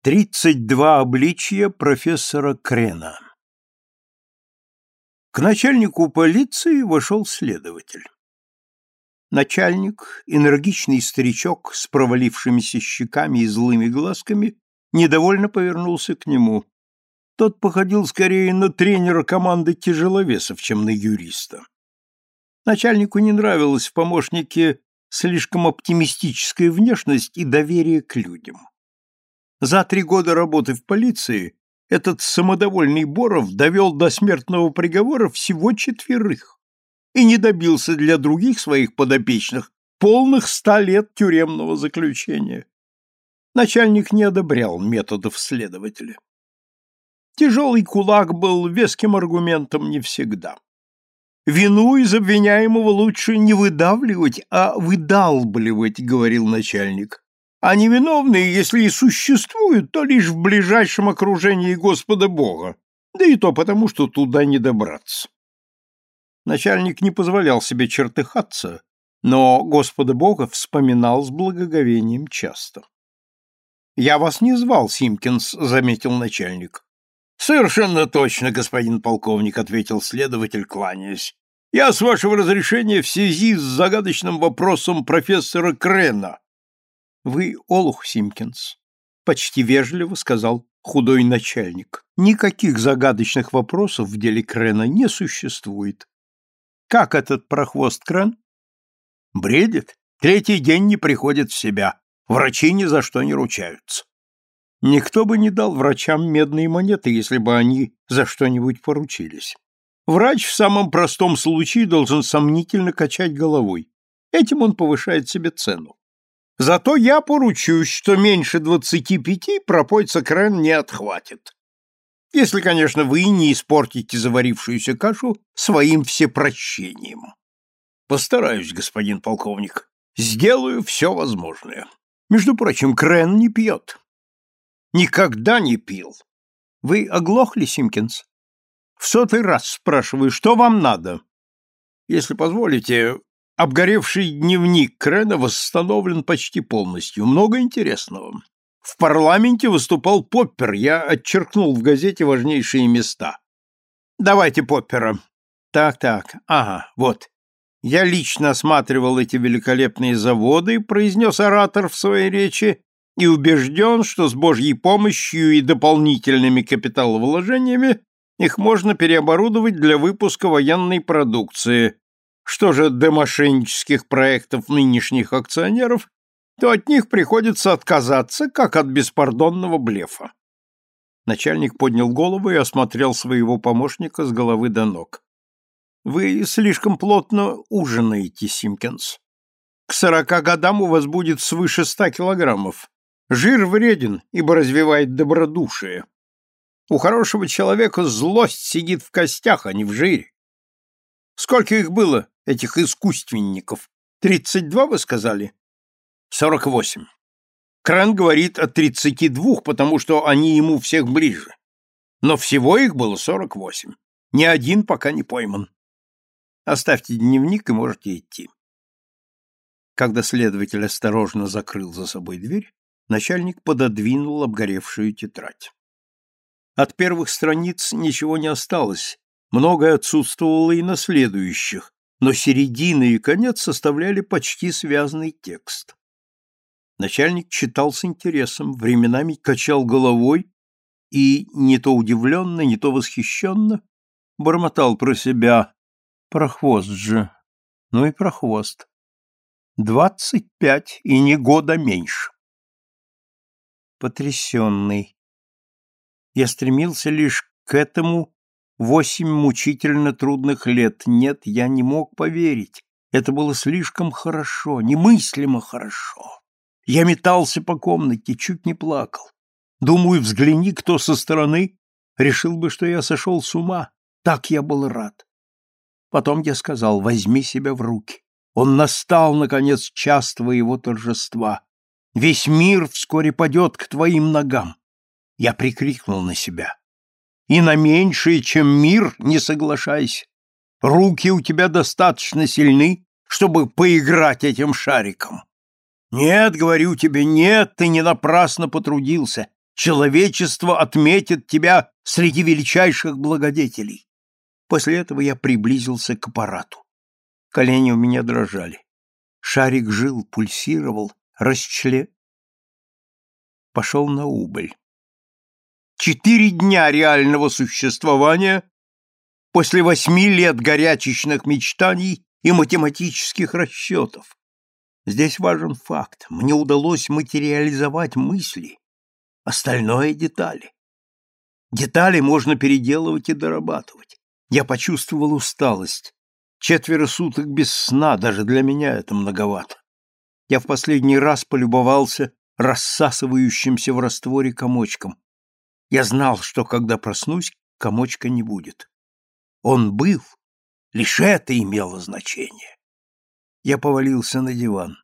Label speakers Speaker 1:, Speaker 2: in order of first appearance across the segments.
Speaker 1: Тридцать два обличия профессора Крена К начальнику полиции вошел следователь. Начальник, энергичный старичок с провалившимися щеками и злыми глазками, недовольно повернулся к нему. Тот походил скорее на тренера команды тяжеловесов, чем на юриста. Начальнику не нравилась в помощнике слишком оптимистическая внешность и доверие к людям. За три года работы в полиции этот самодовольный Боров довел до смертного приговора всего четверых и не добился для других своих подопечных полных ста лет тюремного заключения. Начальник не одобрял методов следователя. Тяжелый кулак был веским аргументом не всегда. Вину из обвиняемого лучше не выдавливать, а выдалбливать, говорил начальник а невиновные, если и существуют, то лишь в ближайшем окружении Господа Бога, да и то потому, что туда не добраться. Начальник не позволял себе чертыхаться, но Господа Бога вспоминал с благоговением часто. «Я вас не звал, Симкинс», — заметил начальник. «Совершенно точно, господин полковник», — ответил следователь, кланяясь. «Я, с вашего разрешения, в связи с загадочным вопросом профессора Крена, вы Олух Симкинс, почти вежливо сказал худой начальник. Никаких загадочных вопросов в деле Крена не существует. Как этот прохвост Крен? Бредит. Третий день не приходит в себя. Врачи ни за что не ручаются. Никто бы не дал врачам медные монеты, если бы они за что-нибудь поручились. Врач в самом простом случае должен сомнительно качать головой. Этим он повышает себе цену. Зато я поручусь, что меньше двадцати пяти пропойца Крен не отхватит. Если, конечно, вы не испортите заварившуюся кашу своим всепрощением. Постараюсь, господин полковник. Сделаю все возможное. Между прочим, Крен не пьет. Никогда не пил. Вы оглохли, Симкинс? В сотый раз спрашиваю, что вам надо? Если позволите, Обгоревший дневник Крена восстановлен почти полностью. Много интересного. В парламенте выступал Поппер. Я отчеркнул в газете важнейшие места. Давайте Поппера. Так-так. Ага, вот. Я лично осматривал эти великолепные заводы, произнес оратор в своей речи, и убежден, что с Божьей помощью и дополнительными капиталовложениями их можно переоборудовать для выпуска военной продукции, что же до мошеннических проектов нынешних акционеров, то от них приходится отказаться, как от беспардонного блефа. Начальник поднял голову и осмотрел своего помощника с головы до ног. «Вы слишком плотно ужинаете, Симкинс. К сорока годам у вас будет свыше ста килограммов. Жир вреден, ибо развивает добродушие. У хорошего человека злость сидит в костях, а не в жире. Сколько их было, этих искусственников? Тридцать два, вы сказали? Сорок восемь. Кран говорит о тридцати двух, потому что они ему всех ближе. Но всего их было сорок восемь. Ни один пока не пойман. Оставьте дневник и можете идти. Когда следователь осторожно закрыл за собой дверь, начальник пододвинул обгоревшую тетрадь. От первых страниц ничего не осталось, Многое отсутствовало и на следующих, но середина и конец составляли почти связанный текст. Начальник читал с интересом, временами качал головой и, не то удивленно, не то восхищенно, бормотал про себя. Прохвост же. Ну и прохвост. Двадцать пять и не года меньше. Потрясенный. Я стремился лишь к этому Восемь мучительно трудных лет. Нет, я не мог поверить. Это было слишком хорошо, немыслимо хорошо. Я метался по комнате, чуть не плакал. Думаю, взгляни кто со стороны, решил бы, что я сошел с ума. Так я был рад. Потом я сказал, возьми себя в руки. Он настал, наконец, час твоего торжества. Весь мир вскоре падет к твоим ногам. Я прикрикнул на себя и на меньшее, чем мир, не соглашайся. Руки у тебя достаточно сильны, чтобы поиграть этим шариком. Нет, говорю тебе, нет, ты не напрасно потрудился. Человечество отметит тебя среди величайших благодетелей. После этого я приблизился к аппарату. Колени у меня дрожали. Шарик жил, пульсировал, расчле... Пошел на убыль. Четыре дня реального существования после восьми лет горячечных мечтаний и математических расчетов. Здесь важен факт. Мне удалось материализовать мысли. Остальное — детали. Детали можно переделывать и дорабатывать. Я почувствовал усталость. Четверо суток без сна, даже для меня это многовато. Я в последний раз полюбовался рассасывающимся в растворе комочком. Я знал, что когда проснусь, комочка не будет. Он был, лишь это имело значение. Я повалился на диван.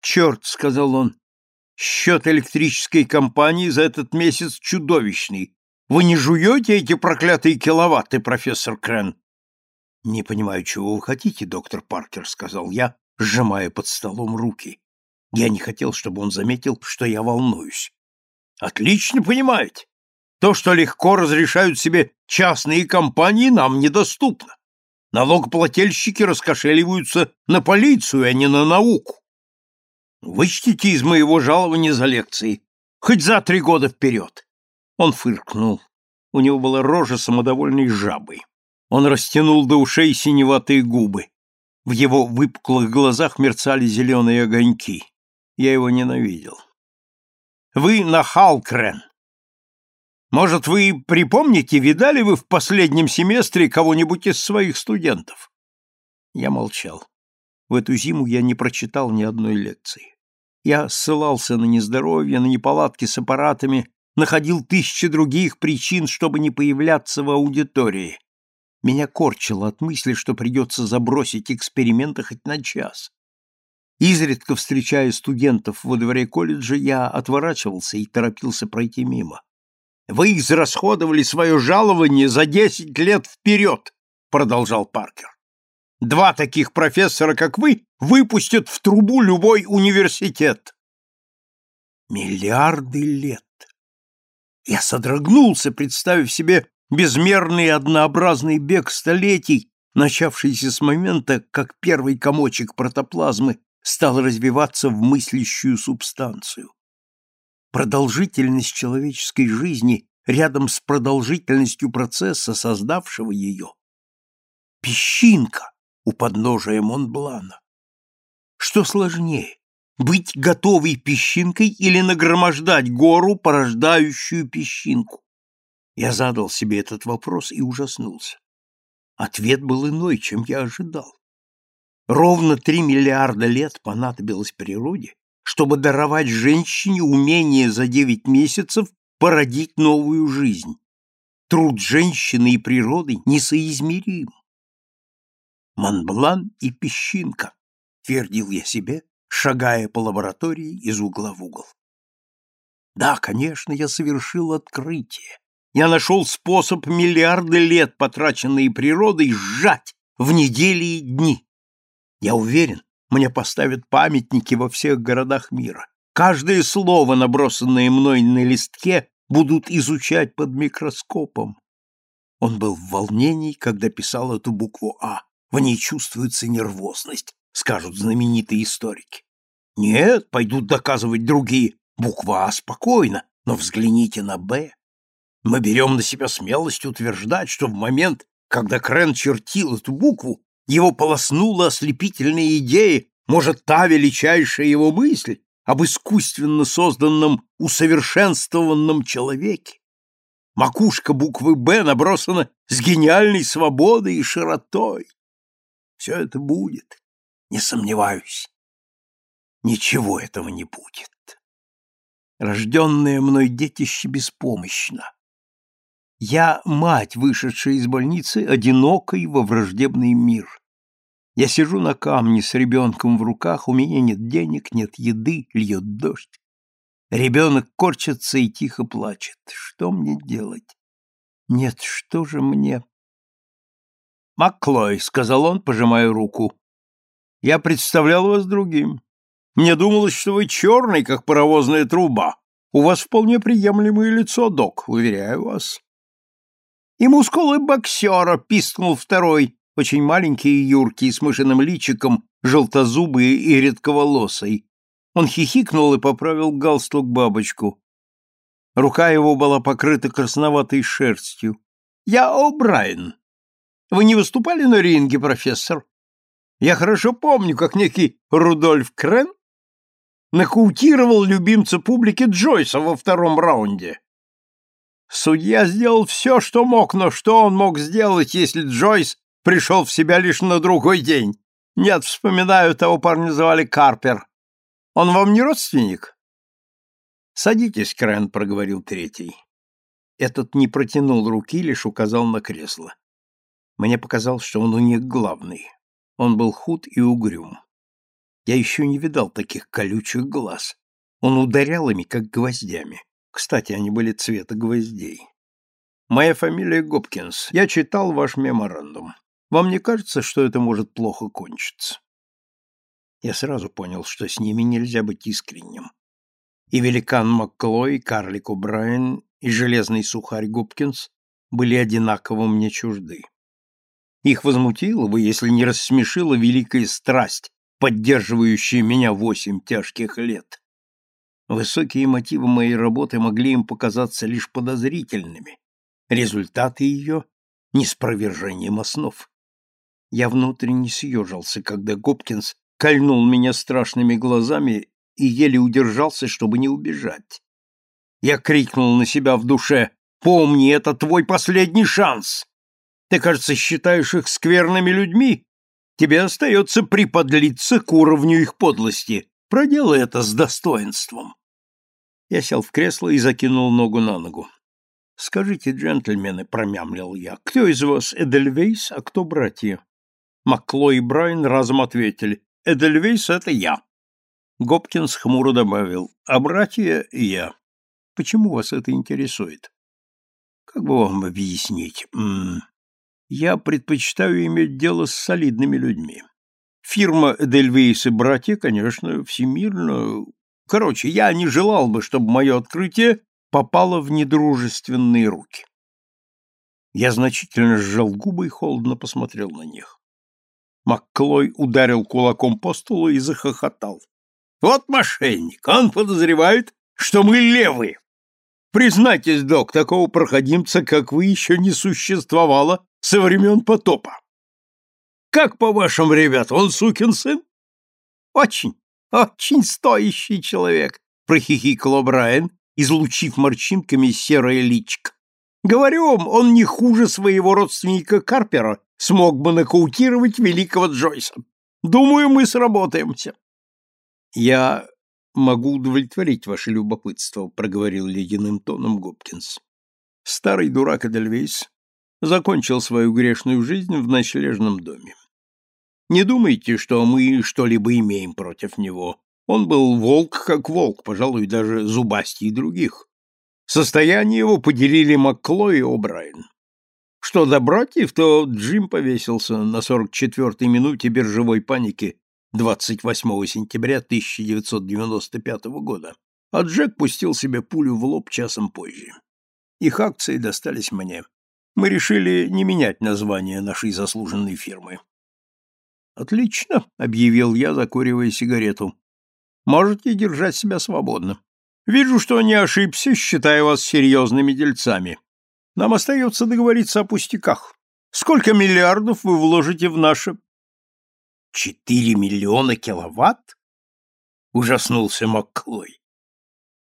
Speaker 1: «Черт!» — сказал он. «Счет электрической компании за этот месяц чудовищный. Вы не жуете эти проклятые киловатты, профессор Крен?» «Не понимаю, чего вы хотите, доктор Паркер», — сказал я, сжимая под столом руки. Я не хотел, чтобы он заметил, что я волнуюсь. «Отлично понимаете. То, что легко разрешают себе частные компании, нам недоступно. Налогоплательщики раскошеливаются на полицию, а не на науку. Вычтите из моего жалования за лекции, хоть за три года вперед. Он фыркнул. У него была рожа самодовольной жабы. Он растянул до ушей синеватые губы. В его выпуклых глазах мерцали зеленые огоньки. Я его ненавидел. «Вы нахал, Крен. Может, вы припомните, видали вы в последнем семестре кого-нибудь из своих студентов? Я молчал. В эту зиму я не прочитал ни одной лекции. Я ссылался на нездоровье, на неполадки с аппаратами, находил тысячи других причин, чтобы не появляться в аудитории. Меня корчило от мысли, что придется забросить эксперименты хоть на час. Изредка встречая студентов во дворе колледжа, я отворачивался и торопился пройти мимо. Вы израсходовали свое жалование за десять лет вперед, продолжал Паркер. Два таких профессора, как вы, выпустят в трубу любой университет. Миллиарды лет. Я содрогнулся, представив себе безмерный однообразный бег столетий, начавшийся с момента, как первый комочек протоплазмы стал развиваться в мыслящую субстанцию продолжительность человеческой жизни рядом с продолжительностью процесса, создавшего ее. Песчинка у подножия Монблана. Что сложнее, быть готовой песчинкой или нагромождать гору, порождающую песчинку? Я задал себе этот вопрос и ужаснулся. Ответ был иной, чем я ожидал. Ровно три миллиарда лет понадобилось природе, чтобы даровать женщине умение за девять месяцев породить новую жизнь. Труд женщины и природы несоизмерим. Монблан и песчинка, твердил я себе, шагая по лаборатории из угла в угол. Да, конечно, я совершил открытие. Я нашел способ миллиарды лет, потраченные природой, сжать в недели и дни. Я уверен, мне поставят памятники во всех городах мира. Каждое слово, набросанное мной на листке, будут изучать под микроскопом. Он был в волнении, когда писал эту букву «А». В ней чувствуется нервозность, скажут знаменитые историки. Нет, пойдут доказывать другие. Буква «А» спокойно, но взгляните на «Б». Мы берем на себя смелость утверждать, что в момент, когда Крен чертил эту букву, его полоснула ослепительная идея, может, та величайшая его мысль об искусственно созданном усовершенствованном человеке. Макушка буквы «Б» набросана с гениальной свободой и широтой. Все это будет, не сомневаюсь. Ничего этого не будет. Рожденное мной детище беспомощно. Я мать, вышедшая из больницы, одинокой во враждебный мир. Я сижу на камне с ребенком в руках, у меня нет денег, нет еды, льет дождь. Ребенок корчится и тихо плачет. Что мне делать? Нет, что же мне? Маклой, — сказал он, пожимая руку, — я представлял вас другим. Мне думалось, что вы черный, как паровозная труба. У вас вполне приемлемое лицо, док, уверяю вас. И мускулы боксера, пискнул второй, очень маленький и юркий, с мышиным личиком, желтозубый и редковолосый. Он хихикнул и поправил галстук бабочку. Рука его была покрыта красноватой шерстью. «Я О'Брайен. Вы не выступали на ринге, профессор? Я хорошо помню, как некий Рудольф Крен нокаутировал любимца публики Джойса во втором раунде. Судья сделал все, что мог, но что он мог сделать, если Джойс пришел в себя лишь на другой день? Нет, вспоминаю, того парня звали Карпер. Он вам не родственник? Садитесь, Крен, проговорил третий. Этот не протянул руки, лишь указал на кресло. Мне показалось, что он у них главный. Он был худ и угрюм. Я еще не видал таких колючих глаз. Он ударял ими, как гвоздями. Кстати, они были цвета гвоздей. Моя фамилия Гопкинс. Я читал ваш меморандум. Вам не кажется, что это может плохо кончиться? Я сразу понял, что с ними нельзя быть искренним. И великан Макклой, и карлик О'Брайен, и железный сухарь Гопкинс были одинаково мне чужды. Их возмутила бы, если не рассмешила великая страсть, поддерживающая меня восемь тяжких лет. Высокие мотивы моей работы могли им показаться лишь подозрительными, результаты ее — неспровержением основ. Я внутренне съежился, когда Гопкинс кольнул меня страшными глазами и еле удержался, чтобы не убежать. Я крикнул на себя в душе «Помни, это твой последний шанс! Ты, кажется, считаешь их скверными людьми, Тебе остается приподлиться к уровню их подлости. Проделай это с достоинством. Я сел в кресло и закинул ногу на ногу. «Скажите, джентльмены», — промямлил я, — «кто из вас Эдельвейс, а кто братья?» Макло и Брайан разом ответили. «Эдельвейс — это я». Гопкинс хмуро добавил. «А братья — я. Почему вас это интересует?» «Как бы вам объяснить? М -м, я предпочитаю иметь дело с солидными людьми. Фирма Эдельвейс и братья, конечно, всемирно... Короче, я не желал бы, чтобы мое открытие попало в недружественные руки. Я значительно сжал губы и холодно посмотрел на них. Макклой ударил кулаком по столу и захохотал. «Вот мошенник! Он подозревает, что мы левые! Признайтесь, док, такого проходимца, как вы, еще не существовало со времен потопа. Как, по-вашему, ребят, он сукин сын? Очень, очень стоящий человек, прохихикал Брайан, излучив морщинками серое личико. Говорю вам, он не хуже своего родственника Карпера смог бы нокаутировать великого Джойса. Думаю, мы сработаемся. Я могу удовлетворить ваше любопытство, проговорил ледяным тоном Гопкинс. Старый дурак Эдельвейс закончил свою грешную жизнь в ночлежном доме. Не думайте, что мы что-либо имеем против него. Он был волк как волк, пожалуй, даже зубастей других. Состояние его поделили Маккло и О'Брайен. Что до братьев, то Джим повесился на 44-й минуте биржевой паники 28 сентября 1995 года, а Джек пустил себе пулю в лоб часом позже. Их акции достались мне мы решили не менять название нашей заслуженной фирмы. Отлично, объявил я, закуривая сигарету. Можете держать себя свободно. Вижу, что не ошибся, считая вас серьезными дельцами. Нам остается договориться о пустяках. Сколько миллиардов вы вложите в наше... Четыре миллиона киловатт? Ужаснулся Макклой.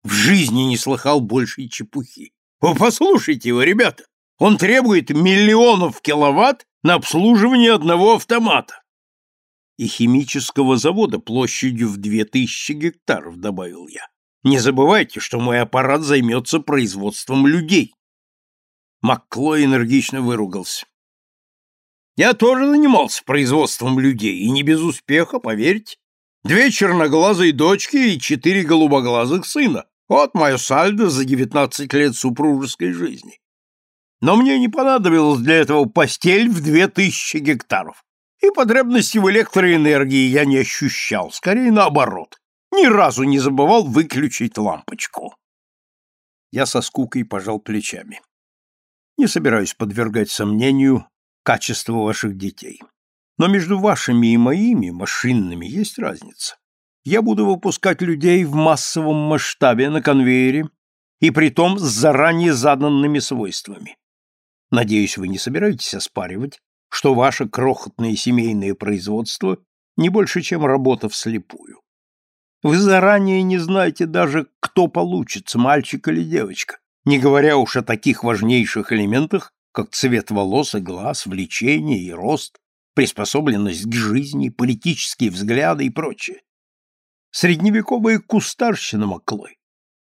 Speaker 1: В жизни не слыхал большей чепухи. Вы послушайте его, ребята. Он требует миллионов киловатт на обслуживание одного автомата. И химического завода площадью в 2000 гектаров, добавил я. Не забывайте, что мой аппарат займется производством людей. Маккло энергично выругался. Я тоже занимался производством людей, и не без успеха, поверьте. Две черноглазые дочки и четыре голубоглазых сына. Вот мое сальдо за девятнадцать лет супружеской жизни. Но мне не понадобилось для этого постель в две тысячи гектаров. И потребности в электроэнергии я не ощущал, скорее наоборот. Ни разу не забывал выключить лампочку. Я со скукой пожал плечами. Не собираюсь подвергать сомнению качество ваших детей. Но между вашими и моими машинными есть разница. Я буду выпускать людей в массовом масштабе на конвейере и притом с заранее заданными свойствами. Надеюсь, вы не собираетесь оспаривать, что ваше крохотное семейное производство не больше, чем работа вслепую. Вы заранее не знаете даже, кто получится, мальчик или девочка, не говоря уж о таких важнейших элементах, как цвет волос и глаз, влечение и рост, приспособленность к жизни, политические взгляды и прочее. Средневековая кустарщина, Маклой.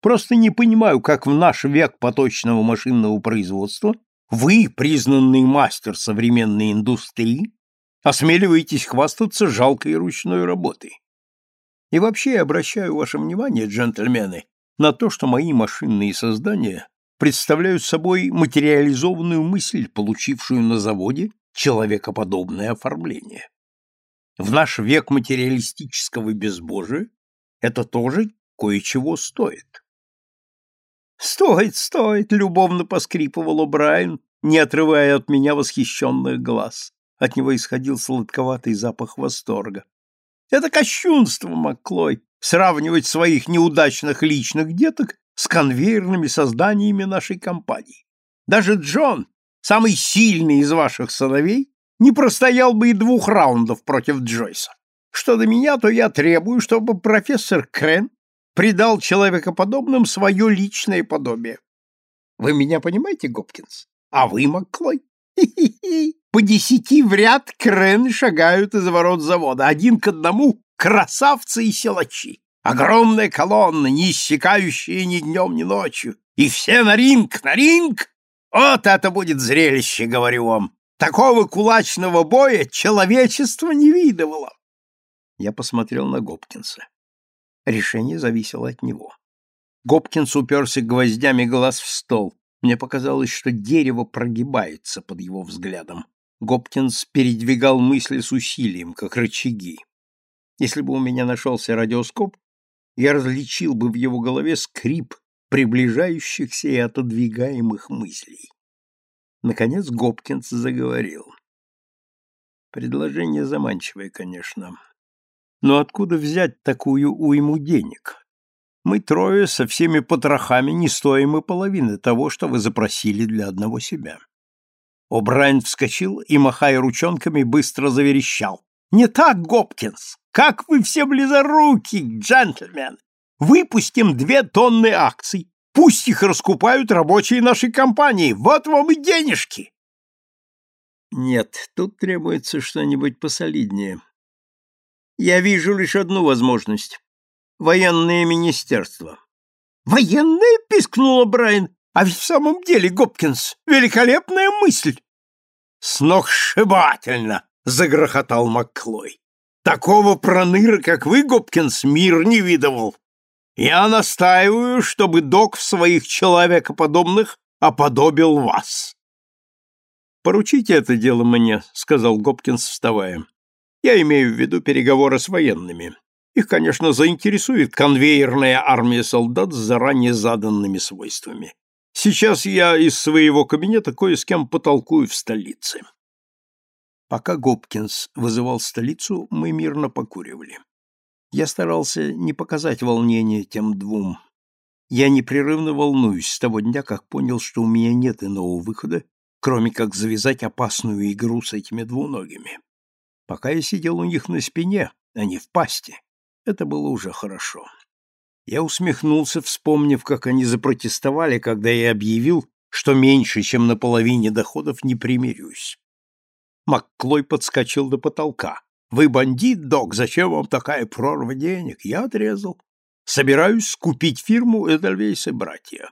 Speaker 1: Просто не понимаю, как в наш век поточного машинного производства вы, признанный мастер современной индустрии, осмеливаетесь хвастаться жалкой ручной работой. И вообще я обращаю ваше внимание, джентльмены, на то, что мои машинные создания представляют собой материализованную мысль, получившую на заводе человекоподобное оформление. В наш век материалистического безбожия это тоже кое-чего стоит. «Стоит, стоит!» — любовно поскрипывал О'Брайен, не отрывая от меня восхищенных глаз. От него исходил сладковатый запах восторга. «Это кощунство, Макклой, сравнивать своих неудачных личных деток с конвейерными созданиями нашей компании. Даже Джон, самый сильный из ваших сыновей, не простоял бы и двух раундов против Джойса. Что до меня, то я требую, чтобы профессор Крен придал человекоподобным свое личное подобие. Вы меня понимаете, Гопкинс? А вы, Макклой? По десяти в ряд Крены шагают из ворот завода, один к одному красавцы и силачи. Огромная колонна, не иссякающая ни днем, ни ночью. И все на ринг, на ринг! Вот это будет зрелище, говорю вам. Такого кулачного боя человечество не видывало. Я посмотрел на Гопкинса. Решение зависело от него. Гопкинс уперся гвоздями глаз в стол. Мне показалось, что дерево прогибается под его взглядом. Гопкинс передвигал мысли с усилием, как рычаги. Если бы у меня нашелся радиоскоп, я различил бы в его голове скрип приближающихся и отодвигаемых мыслей. Наконец Гопкинс заговорил. Предложение заманчивое, конечно. Но откуда взять такую уйму денег? Мы трое со всеми потрохами не стоим и половины того, что вы запросили для одного себя. О'Брайен вскочил и, махая ручонками, быстро заверещал. «Не так, Гопкинс! Как вы все близоруки, джентльмен! Выпустим две тонны акций, пусть их раскупают рабочие нашей компании, вот вам и денежки!» «Нет, тут требуется что-нибудь посолиднее. Я вижу лишь одну возможность — военное министерство». «Военное?» — пискнула Брайан. «А ведь в самом деле, Гопкинс, великолепная мысль!» «Сногсшибательно!» — загрохотал Макклой. Такого проныра, как вы, Гопкинс, мир не видывал. Я настаиваю, чтобы док в своих человекоподобных оподобил вас. Поручите это дело мне, сказал Гопкинс, вставая. Я имею в виду переговоры с военными. Их, конечно, заинтересует конвейерная армия солдат с заранее заданными свойствами. Сейчас я из своего кабинета кое с кем потолкую в столице. Пока Гопкинс вызывал столицу, мы мирно покуривали. Я старался не показать волнения тем двум. Я непрерывно волнуюсь с того дня, как понял, что у меня нет иного выхода, кроме как завязать опасную игру с этими двуногими. Пока я сидел у них на спине, а не в пасти, это было уже хорошо. Я усмехнулся, вспомнив, как они запротестовали, когда я объявил, что меньше, чем на половине доходов не примирюсь. Макклой подскочил до потолка. «Вы бандит, док, зачем вам такая прорва денег?» Я отрезал. «Собираюсь скупить фирму Эдельвейс и братья».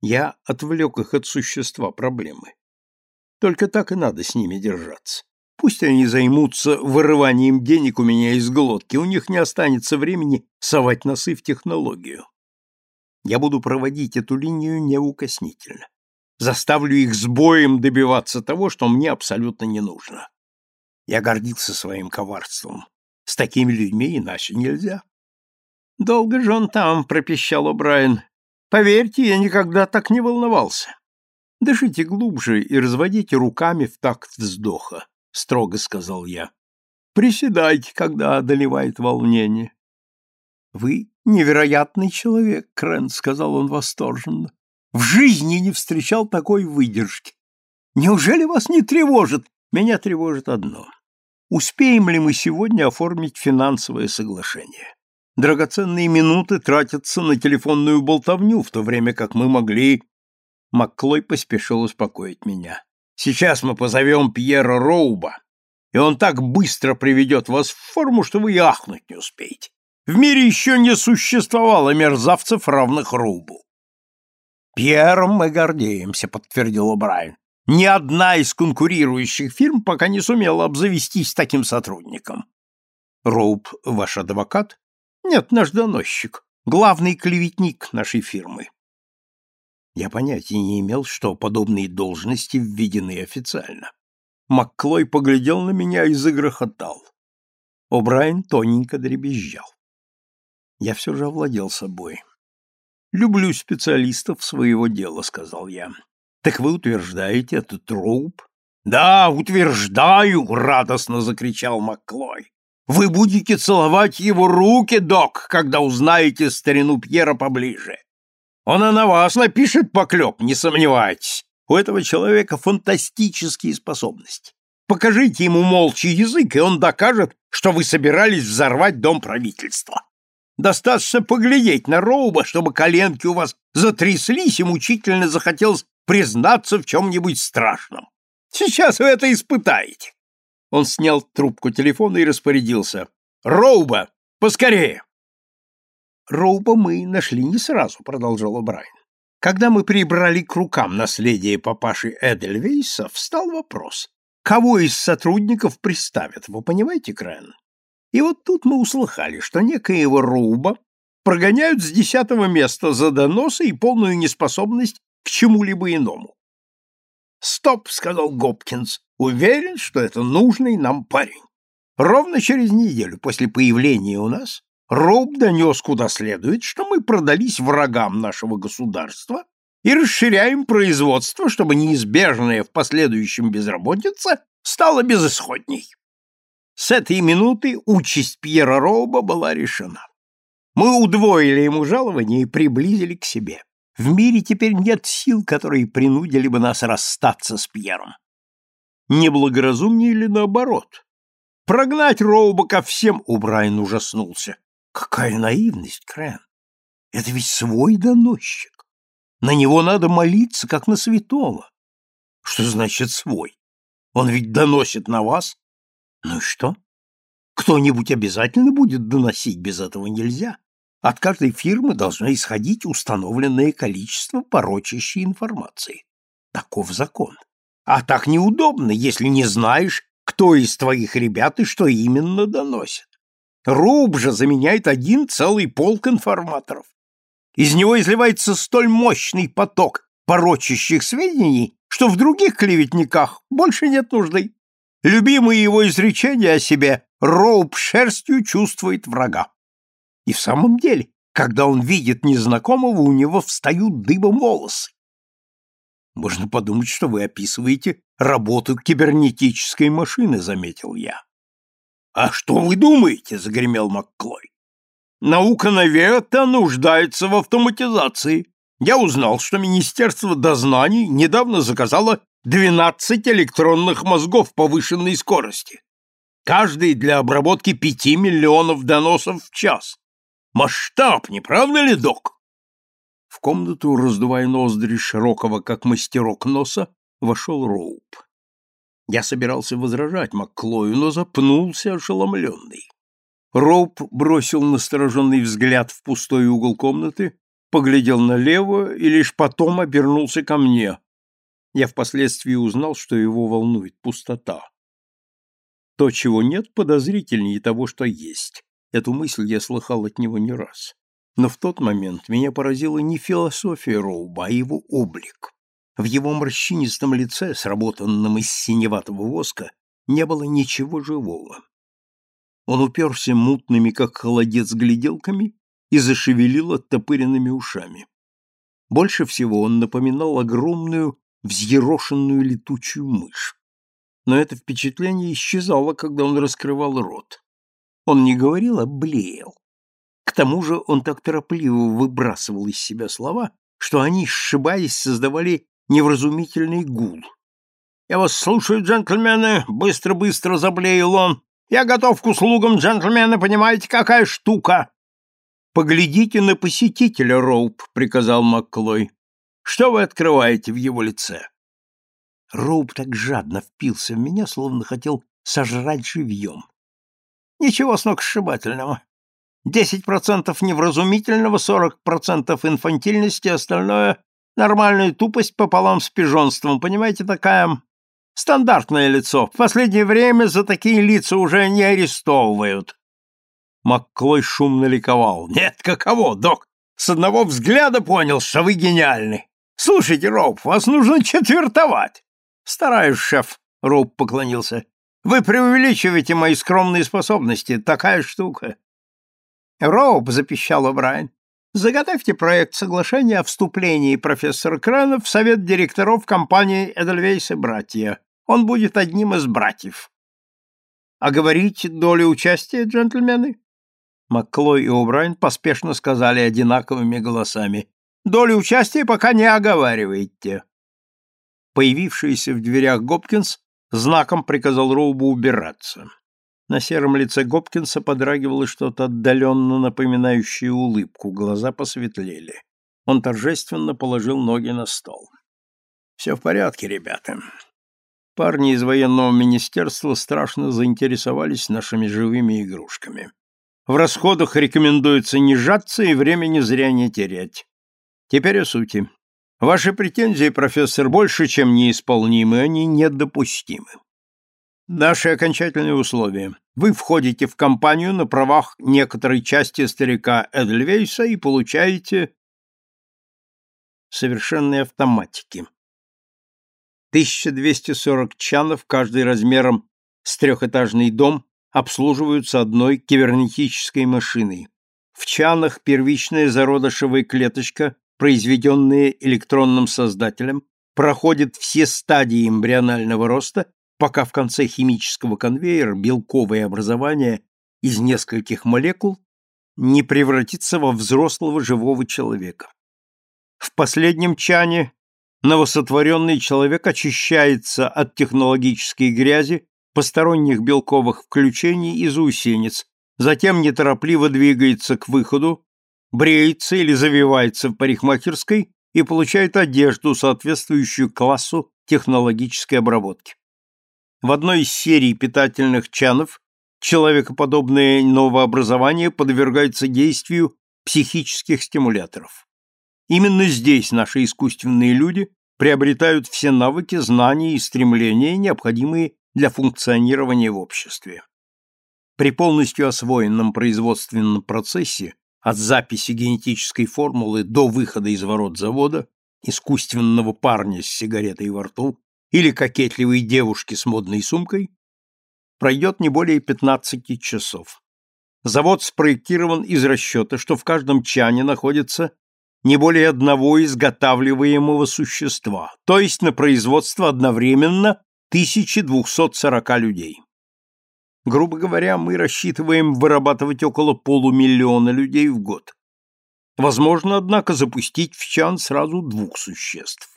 Speaker 1: Я отвлек их от существа проблемы. Только так и надо с ними держаться. Пусть они займутся вырыванием денег у меня из глотки, у них не останется времени совать носы в технологию. Я буду проводить эту линию неукоснительно заставлю их с боем добиваться того, что мне абсолютно не нужно. Я гордился своим коварством. С такими людьми иначе нельзя. «Долго же он там», — пропищал О'Брайен. Поверьте, я никогда так не волновался. Дышите глубже и разводите руками в такт вздоха, строго сказал я. Приседайте, когда одолевает волнение. Вы невероятный человек, Крен, сказал он восторженно. В жизни не встречал такой выдержки. Неужели вас не тревожит? Меня тревожит одно. Успеем ли мы сегодня оформить финансовое соглашение? Драгоценные минуты тратятся на телефонную болтовню, в то время как мы могли... Макклой поспешил успокоить меня. Сейчас мы позовем Пьера Роуба, и он так быстро приведет вас в форму, что вы и ахнуть не успеете. В мире еще не существовало мерзавцев, равных Роубу. «Пьером мы гордеемся», — подтвердил О'Брайен. Ни одна из конкурирующих фирм пока не сумела обзавестись таким сотрудником. Роуп ваш адвокат? Нет, наш доносчик, главный клеветник нашей фирмы. Я понятия не имел, что подобные должности введены официально. Макклой поглядел на меня и загрохотал. О'Брайен тоненько дребезжал. Я все же овладел собой. «Люблю специалистов своего дела», — сказал я. Так вы утверждаете, это труп? Да, утверждаю, радостно закричал Макклой. Вы будете целовать его руки, док, когда узнаете старину Пьера поближе. Он и на вас напишет поклеп, не сомневайтесь. У этого человека фантастические способности. Покажите ему молча язык, и он докажет, что вы собирались взорвать дом правительства. Достаточно поглядеть на Роуба, чтобы коленки у вас затряслись, и мучительно захотелось признаться в чем-нибудь страшном. Сейчас вы это испытаете. Он снял трубку телефона и распорядился. «Роуба! Поскорее!» «Роуба мы нашли не сразу», — продолжал Брайан. «Когда мы прибрали к рукам наследие папаши Эдельвейса, встал вопрос, кого из сотрудников приставят, вы понимаете, Крэн? И вот тут мы услыхали, что некоего Роуба прогоняют с десятого места за доносы и полную неспособность к чему-либо иному. «Стоп!» — сказал Гопкинс. «Уверен, что это нужный нам парень. Ровно через неделю после появления у нас Роб донес куда следует, что мы продались врагам нашего государства и расширяем производство, чтобы неизбежная в последующем безработица стала безысходней. С этой минуты участь Пьера Роба была решена. Мы удвоили ему жалование и приблизили к себе. В мире теперь нет сил, которые принудили бы нас расстаться с Пьером. Неблагоразумнее ли наоборот? Прогнать Роуба ко всем, у Брайан ужаснулся. Какая наивность, Крен! Это ведь свой доносчик. На него надо молиться, как на святого. Что значит свой? Он ведь доносит на вас. Ну и что? Кто-нибудь обязательно будет доносить, без этого нельзя. От каждой фирмы должно исходить установленное количество порочащей информации. Таков закон. А так неудобно, если не знаешь, кто из твоих ребят и что именно доносит. Руб же заменяет один целый полк информаторов. Из него изливается столь мощный поток порочащих сведений, что в других клеветниках больше нет нужды. Любимое его изречение о себе «Роуп шерстью чувствует врага». И в самом деле, когда он видит незнакомого, у него встают дыбом волосы. Можно подумать, что вы описываете работу кибернетической машины, заметил я. А что вы думаете, загремел Макклой. Наука навета нуждается в автоматизации. Я узнал, что Министерство дознаний недавно заказало 12 электронных мозгов повышенной скорости. Каждый для обработки 5 миллионов доносов в час. Масштаб, не правда ли, док? В комнату, раздувая ноздри широкого, как мастерок носа, вошел Роуп. Я собирался возражать Макклою, но запнулся ошеломленный. Роуп бросил настороженный взгляд в пустой угол комнаты, поглядел налево и лишь потом обернулся ко мне. Я впоследствии узнал, что его волнует пустота. То, чего нет, подозрительнее того, что есть. Эту мысль я слыхал от него не раз. Но в тот момент меня поразила не философия Роуба, а его облик. В его морщинистом лице, сработанном из синеватого воска, не было ничего живого. Он уперся мутными, как холодец, гляделками и зашевелил оттопыренными ушами. Больше всего он напоминал огромную взъерошенную летучую мышь. Но это впечатление исчезало, когда он раскрывал рот. Он не говорил, а блеял. К тому же он так торопливо выбрасывал из себя слова, что они, сшибаясь, создавали невразумительный гул. «Я вас слушаю, джентльмены!» — быстро-быстро заблеял он. «Я готов к услугам, джентльмены, понимаете, какая штука!» «Поглядите на посетителя, Роуп», — приказал Макклой. «Что вы открываете в его лице?» Роуп так жадно впился в меня, словно хотел сожрать живьем. «Ничего сногсшибательного. Десять процентов невразумительного, сорок процентов инфантильности, остальное — нормальная тупость пополам с пижонством. Понимаете, такая стандартное лицо. В последнее время за такие лица уже не арестовывают». Макклой шумно ликовал. «Нет, каково, док? С одного взгляда понял, что вы гениальны. Слушайте, Роб, вас нужно четвертовать». «Стараюсь, шеф», — Роб поклонился. «Вы преувеличиваете мои скромные способности. Такая штука. «Роуп», — запищал Брайан, — «заготовьте проект соглашения о вступлении профессора Крана в совет директоров компании «Эдельвейс и братья». Он будет одним из братьев». «А говорить долю участия, джентльмены?» Макклой и О'Брайен поспешно сказали одинаковыми голосами. «Долю участия пока не оговаривайте». Появившийся в дверях Гопкинс знаком приказал Роубу убираться. На сером лице Гопкинса подрагивало что-то отдаленно напоминающее улыбку, глаза посветлели. Он торжественно положил ноги на стол. «Все в порядке, ребята. Парни из военного министерства страшно заинтересовались нашими живыми игрушками. В расходах рекомендуется не жаться и времени зря не терять. Теперь о сути. Ваши претензии, профессор, больше, чем неисполнимы, они недопустимы. Наши окончательные условия. Вы входите в компанию на правах некоторой части старика Эдельвейса и получаете совершенные автоматики. 1240 чанов, каждый размером с трехэтажный дом, обслуживаются одной кибернетической машиной. В чанах первичная зародышевая клеточка, произведенная электронным создателем, проходит все стадии эмбрионального роста пока в конце химического конвейера белковое образование из нескольких молекул не превратится во взрослого живого человека. В последнем чане новосотворенный человек очищается от технологической грязи, посторонних белковых включений и заусенец, затем неторопливо двигается к выходу, бреется или завивается в парикмахерской и получает одежду, соответствующую классу технологической обработки. В одной из серий питательных чанов человекоподобное новообразование подвергается действию психических стимуляторов. Именно здесь наши искусственные люди приобретают все навыки, знания и стремления, необходимые для функционирования в обществе. При полностью освоенном производственном процессе от записи генетической формулы до выхода из ворот завода, искусственного парня с сигаретой во рту, или кокетливой девушки с модной сумкой, пройдет не более 15 часов. Завод спроектирован из расчета, что в каждом чане находится не более одного изготавливаемого существа, то есть на производство одновременно 1240 людей. Грубо говоря, мы рассчитываем вырабатывать около полумиллиона людей в год. Возможно, однако, запустить в чан сразу двух существ.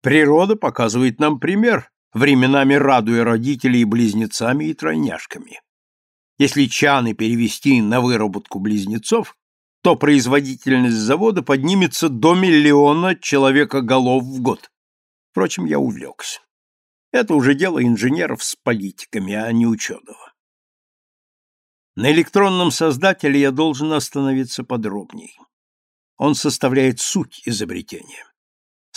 Speaker 1: Природа показывает нам пример, временами радуя родителей близнецами и тройняшками. Если чаны перевести на выработку близнецов, то производительность завода поднимется до миллиона человека-голов в год. Впрочем, я увлекся. Это уже дело инженеров с политиками, а не ученого. На электронном создателе я должен остановиться подробней. Он составляет суть изобретения.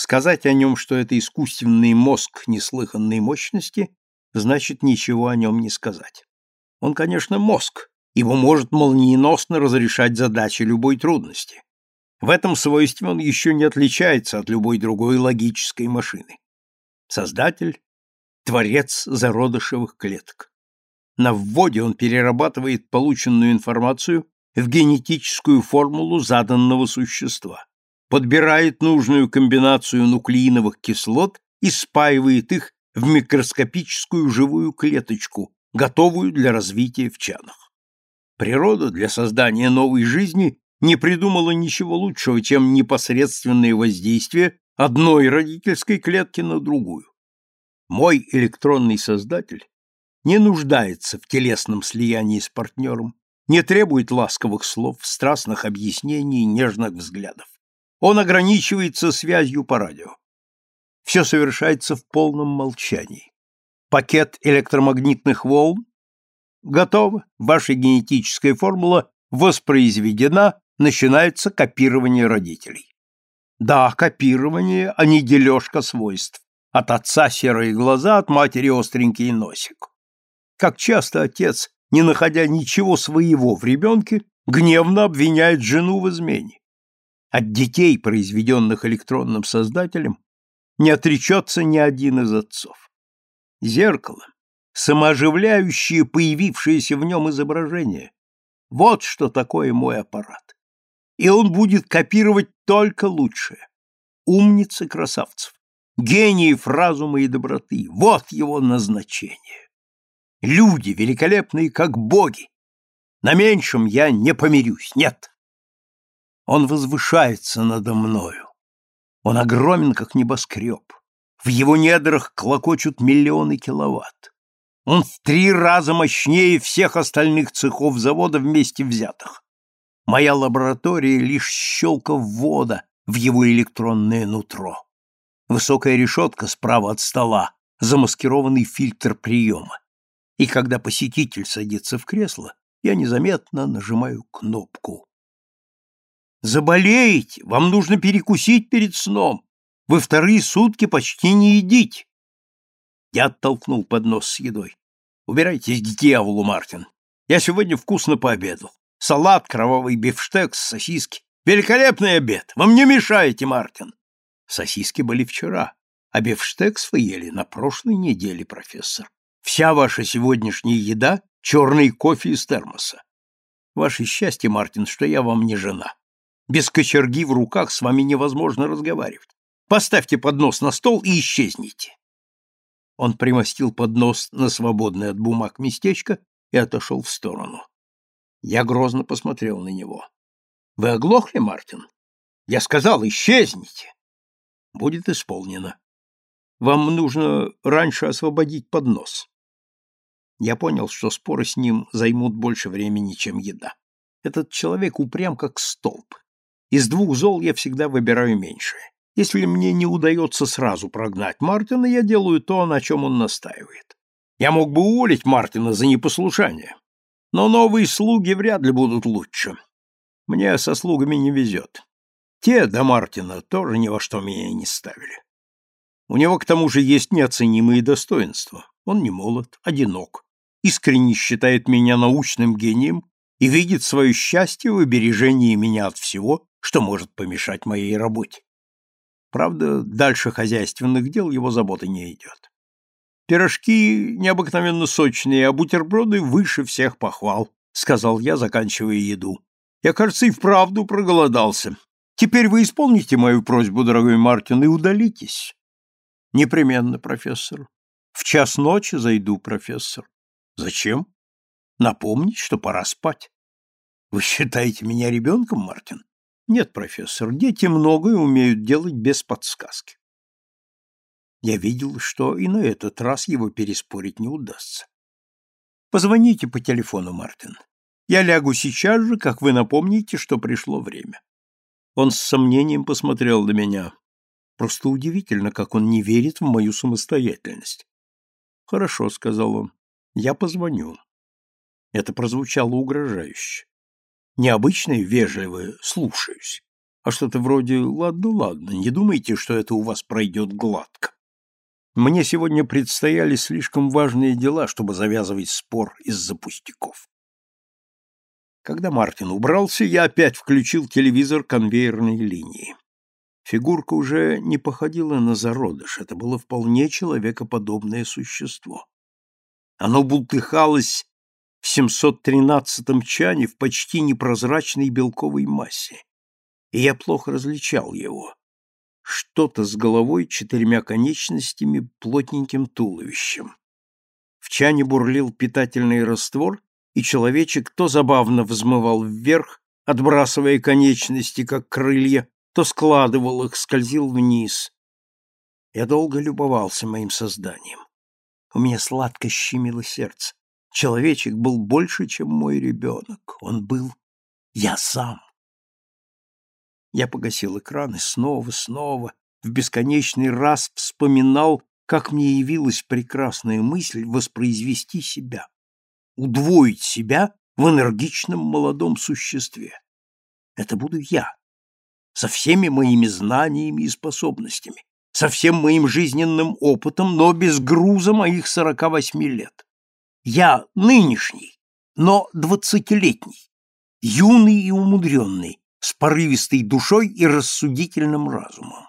Speaker 1: Сказать о нем, что это искусственный мозг неслыханной мощности, значит ничего о нем не сказать. Он, конечно, мозг, ибо может молниеносно разрешать задачи любой трудности. В этом свойстве он еще не отличается от любой другой логической машины. Создатель – творец зародышевых клеток. На вводе он перерабатывает полученную информацию в генетическую формулу заданного существа подбирает нужную комбинацию нуклеиновых кислот и спаивает их в микроскопическую живую клеточку, готовую для развития в чанах. Природа для создания новой жизни не придумала ничего лучшего, чем непосредственное воздействие одной родительской клетки на другую. Мой электронный создатель не нуждается в телесном слиянии с партнером, не требует ласковых слов, страстных объяснений, нежных взглядов. Он ограничивается связью по радио. Все совершается в полном молчании. Пакет электромагнитных волн готово, ваша генетическая формула воспроизведена, начинается копирование родителей. Да, копирование, а не дележка свойств. От отца серые глаза, от матери остренький носик. Как часто отец, не находя ничего своего в ребенке, гневно обвиняет жену в измене. От детей, произведенных электронным создателем, не отречется ни один из отцов. Зеркало, самооживляющее появившееся в нем изображение, вот что такое мой аппарат. И он будет копировать только лучшее. Умницы красавцев, гениев разума и доброты, вот его назначение. Люди великолепные, как боги. На меньшем я не помирюсь, нет. Он возвышается надо мною. Он огромен, как небоскреб. В его недрах клокочут миллионы киловатт. Он в три раза мощнее всех остальных цехов завода вместе взятых. Моя лаборатория — лишь щелка ввода в его электронное нутро. Высокая решетка справа от стола, замаскированный фильтр приема. И когда посетитель садится в кресло, я незаметно нажимаю кнопку. Заболеете, вам нужно перекусить перед сном. Вы вторые сутки почти не едите. Я оттолкнул поднос с едой. Убирайтесь к дьяволу, Мартин. Я сегодня вкусно пообедал. Салат, кровавый бифштекс, сосиски. Великолепный обед. Вы мне мешаете, Мартин. Сосиски были вчера, а бифштекс вы ели на прошлой неделе, профессор. Вся ваша сегодняшняя еда — черный кофе из термоса. Ваше счастье, Мартин, что я вам не жена. Без кочерги в руках с вами невозможно разговаривать. Поставьте поднос на стол и исчезните. Он примостил поднос на свободное от бумаг местечко и отошел в сторону. Я грозно посмотрел на него. Вы оглохли, Мартин? Я сказал, исчезните. Будет исполнено. Вам нужно раньше освободить поднос. Я понял, что споры с ним займут больше времени, чем еда. Этот человек упрям как столб. Из двух зол я всегда выбираю меньшее. Если мне не удается сразу прогнать Мартина, я делаю то, на чем он настаивает. Я мог бы уволить Мартина за непослушание, но новые слуги вряд ли будут лучше. Мне со слугами не везет. Те до Мартина тоже ни во что меня не ставили. У него к тому же есть неоценимые достоинства. Он не молод, одинок, искренне считает меня научным гением и видит свое счастье в обережении меня от всего, что может помешать моей работе. Правда, дальше хозяйственных дел его заботы не идет. Пирожки необыкновенно сочные, а бутерброды выше всех похвал, сказал я, заканчивая еду. Я, кажется, и вправду проголодался. Теперь вы исполните мою просьбу, дорогой Мартин, и удалитесь. Непременно, профессор. В час ночи зайду, профессор. Зачем? Напомнить, что пора спать. Вы считаете меня ребенком, Мартин? Нет, профессор, дети многое умеют делать без подсказки. Я видел, что и на этот раз его переспорить не удастся. Позвоните по телефону, Мартин. Я лягу сейчас же, как вы напомните, что пришло время. Он с сомнением посмотрел на меня. Просто удивительно, как он не верит в мою самостоятельность. Хорошо, сказал он. Я позвоню. Это прозвучало угрожающе. Необычное, вежливое «слушаюсь», а что-то вроде «ладно, ладно, не думайте, что это у вас пройдет гладко». Мне сегодня предстояли слишком важные дела, чтобы завязывать спор из-за пустяков. Когда Мартин убрался, я опять включил телевизор конвейерной линии. Фигурка уже не походила на зародыш, это было вполне человекоподобное существо. Оно бултыхалось в 713-м чане в почти непрозрачной белковой массе. и я плохо различал его. Что-то с головой, четырьмя конечностями, плотненьким туловищем. В чане бурлил питательный раствор, и человечек то забавно взмывал вверх, отбрасывая конечности, как крылья, то складывал их, скользил вниз. Я долго любовался моим созданием. У меня сладко щемило сердце. Человечек был больше, чем мой ребенок. Он был я сам. Я погасил экран и снова, снова, в бесконечный раз вспоминал, как мне явилась прекрасная мысль воспроизвести себя, удвоить себя в энергичном молодом существе. Это буду я, со всеми моими знаниями и способностями, со всем моим жизненным опытом, но без груза моих сорока восьми лет. Я нынешний, но двадцатилетний, юный и умудренный, с порывистой душой и рассудительным разумом.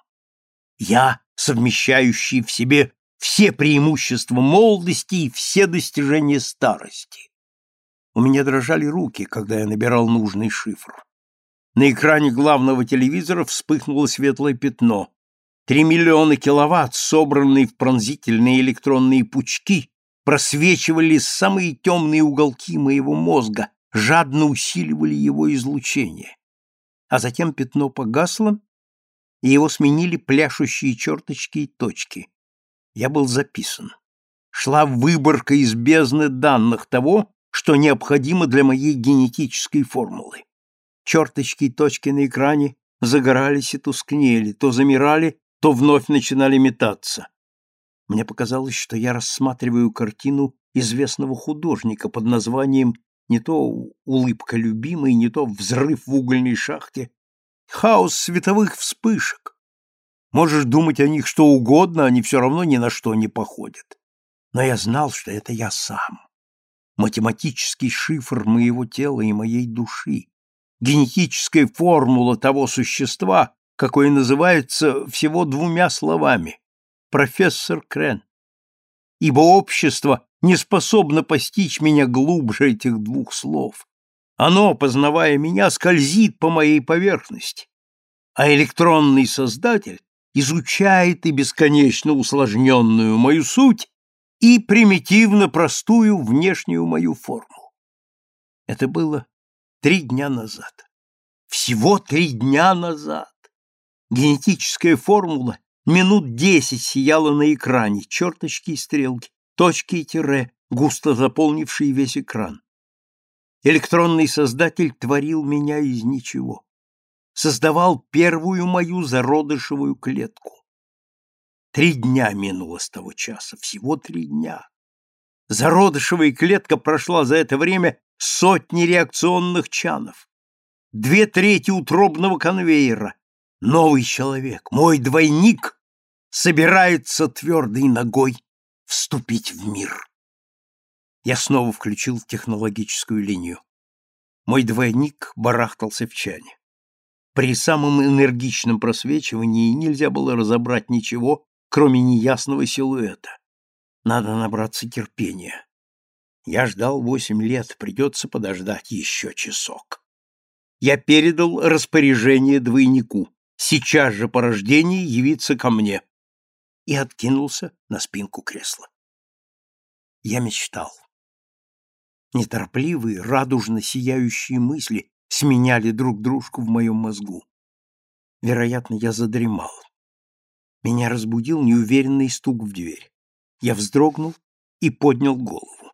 Speaker 1: Я, совмещающий в себе все преимущества молодости и все достижения старости. У меня дрожали руки, когда я набирал нужный шифр. На экране главного телевизора вспыхнуло светлое пятно. Три миллиона киловатт, собранные в пронзительные электронные пучки, просвечивали самые темные уголки моего мозга, жадно усиливали его излучение. А затем пятно погасло, и его сменили пляшущие черточки и точки. Я был записан. Шла выборка из бездны данных того, что необходимо для моей генетической формулы. Черточки и точки на экране загорались и тускнели, то замирали, то вновь начинали метаться. Мне показалось, что я рассматриваю картину известного художника под названием не то улыбка любимой, не то взрыв в угольной шахте. Хаос световых вспышек. Можешь думать о них что угодно, они все равно ни на что не походят. Но я знал, что это я сам. Математический шифр моего тела и моей души. Генетическая формула того существа, какое называется всего двумя словами. Профессор Крен. Ибо общество не способно постичь меня глубже этих двух слов. Оно, познавая меня, скользит по моей поверхности, а электронный создатель изучает и бесконечно усложненную мою суть и примитивно простую внешнюю мою форму. Это было три дня назад. Всего три дня назад. Генетическая формула минут десять сияла на экране, черточки и стрелки, точки и тире, густо заполнившие весь экран. Электронный создатель творил меня из ничего. Создавал первую мою зародышевую клетку. Три дня минуло с того часа, всего три дня. Зародышевая клетка прошла за это время сотни реакционных чанов. Две трети утробного конвейера. Новый человек, мой двойник, собирается твердой ногой вступить в мир. Я снова включил технологическую линию. Мой двойник барахтался в чане. При самом энергичном просвечивании нельзя было разобрать ничего, кроме неясного силуэта. Надо набраться терпения. Я ждал восемь лет, придется подождать еще часок. Я передал распоряжение двойнику. Сейчас же по рождении явиться ко мне и откинулся на спинку кресла. Я мечтал. Неторопливые, радужно сияющие мысли сменяли друг дружку в моем мозгу. Вероятно, я задремал. Меня разбудил неуверенный стук в дверь. Я вздрогнул и поднял голову.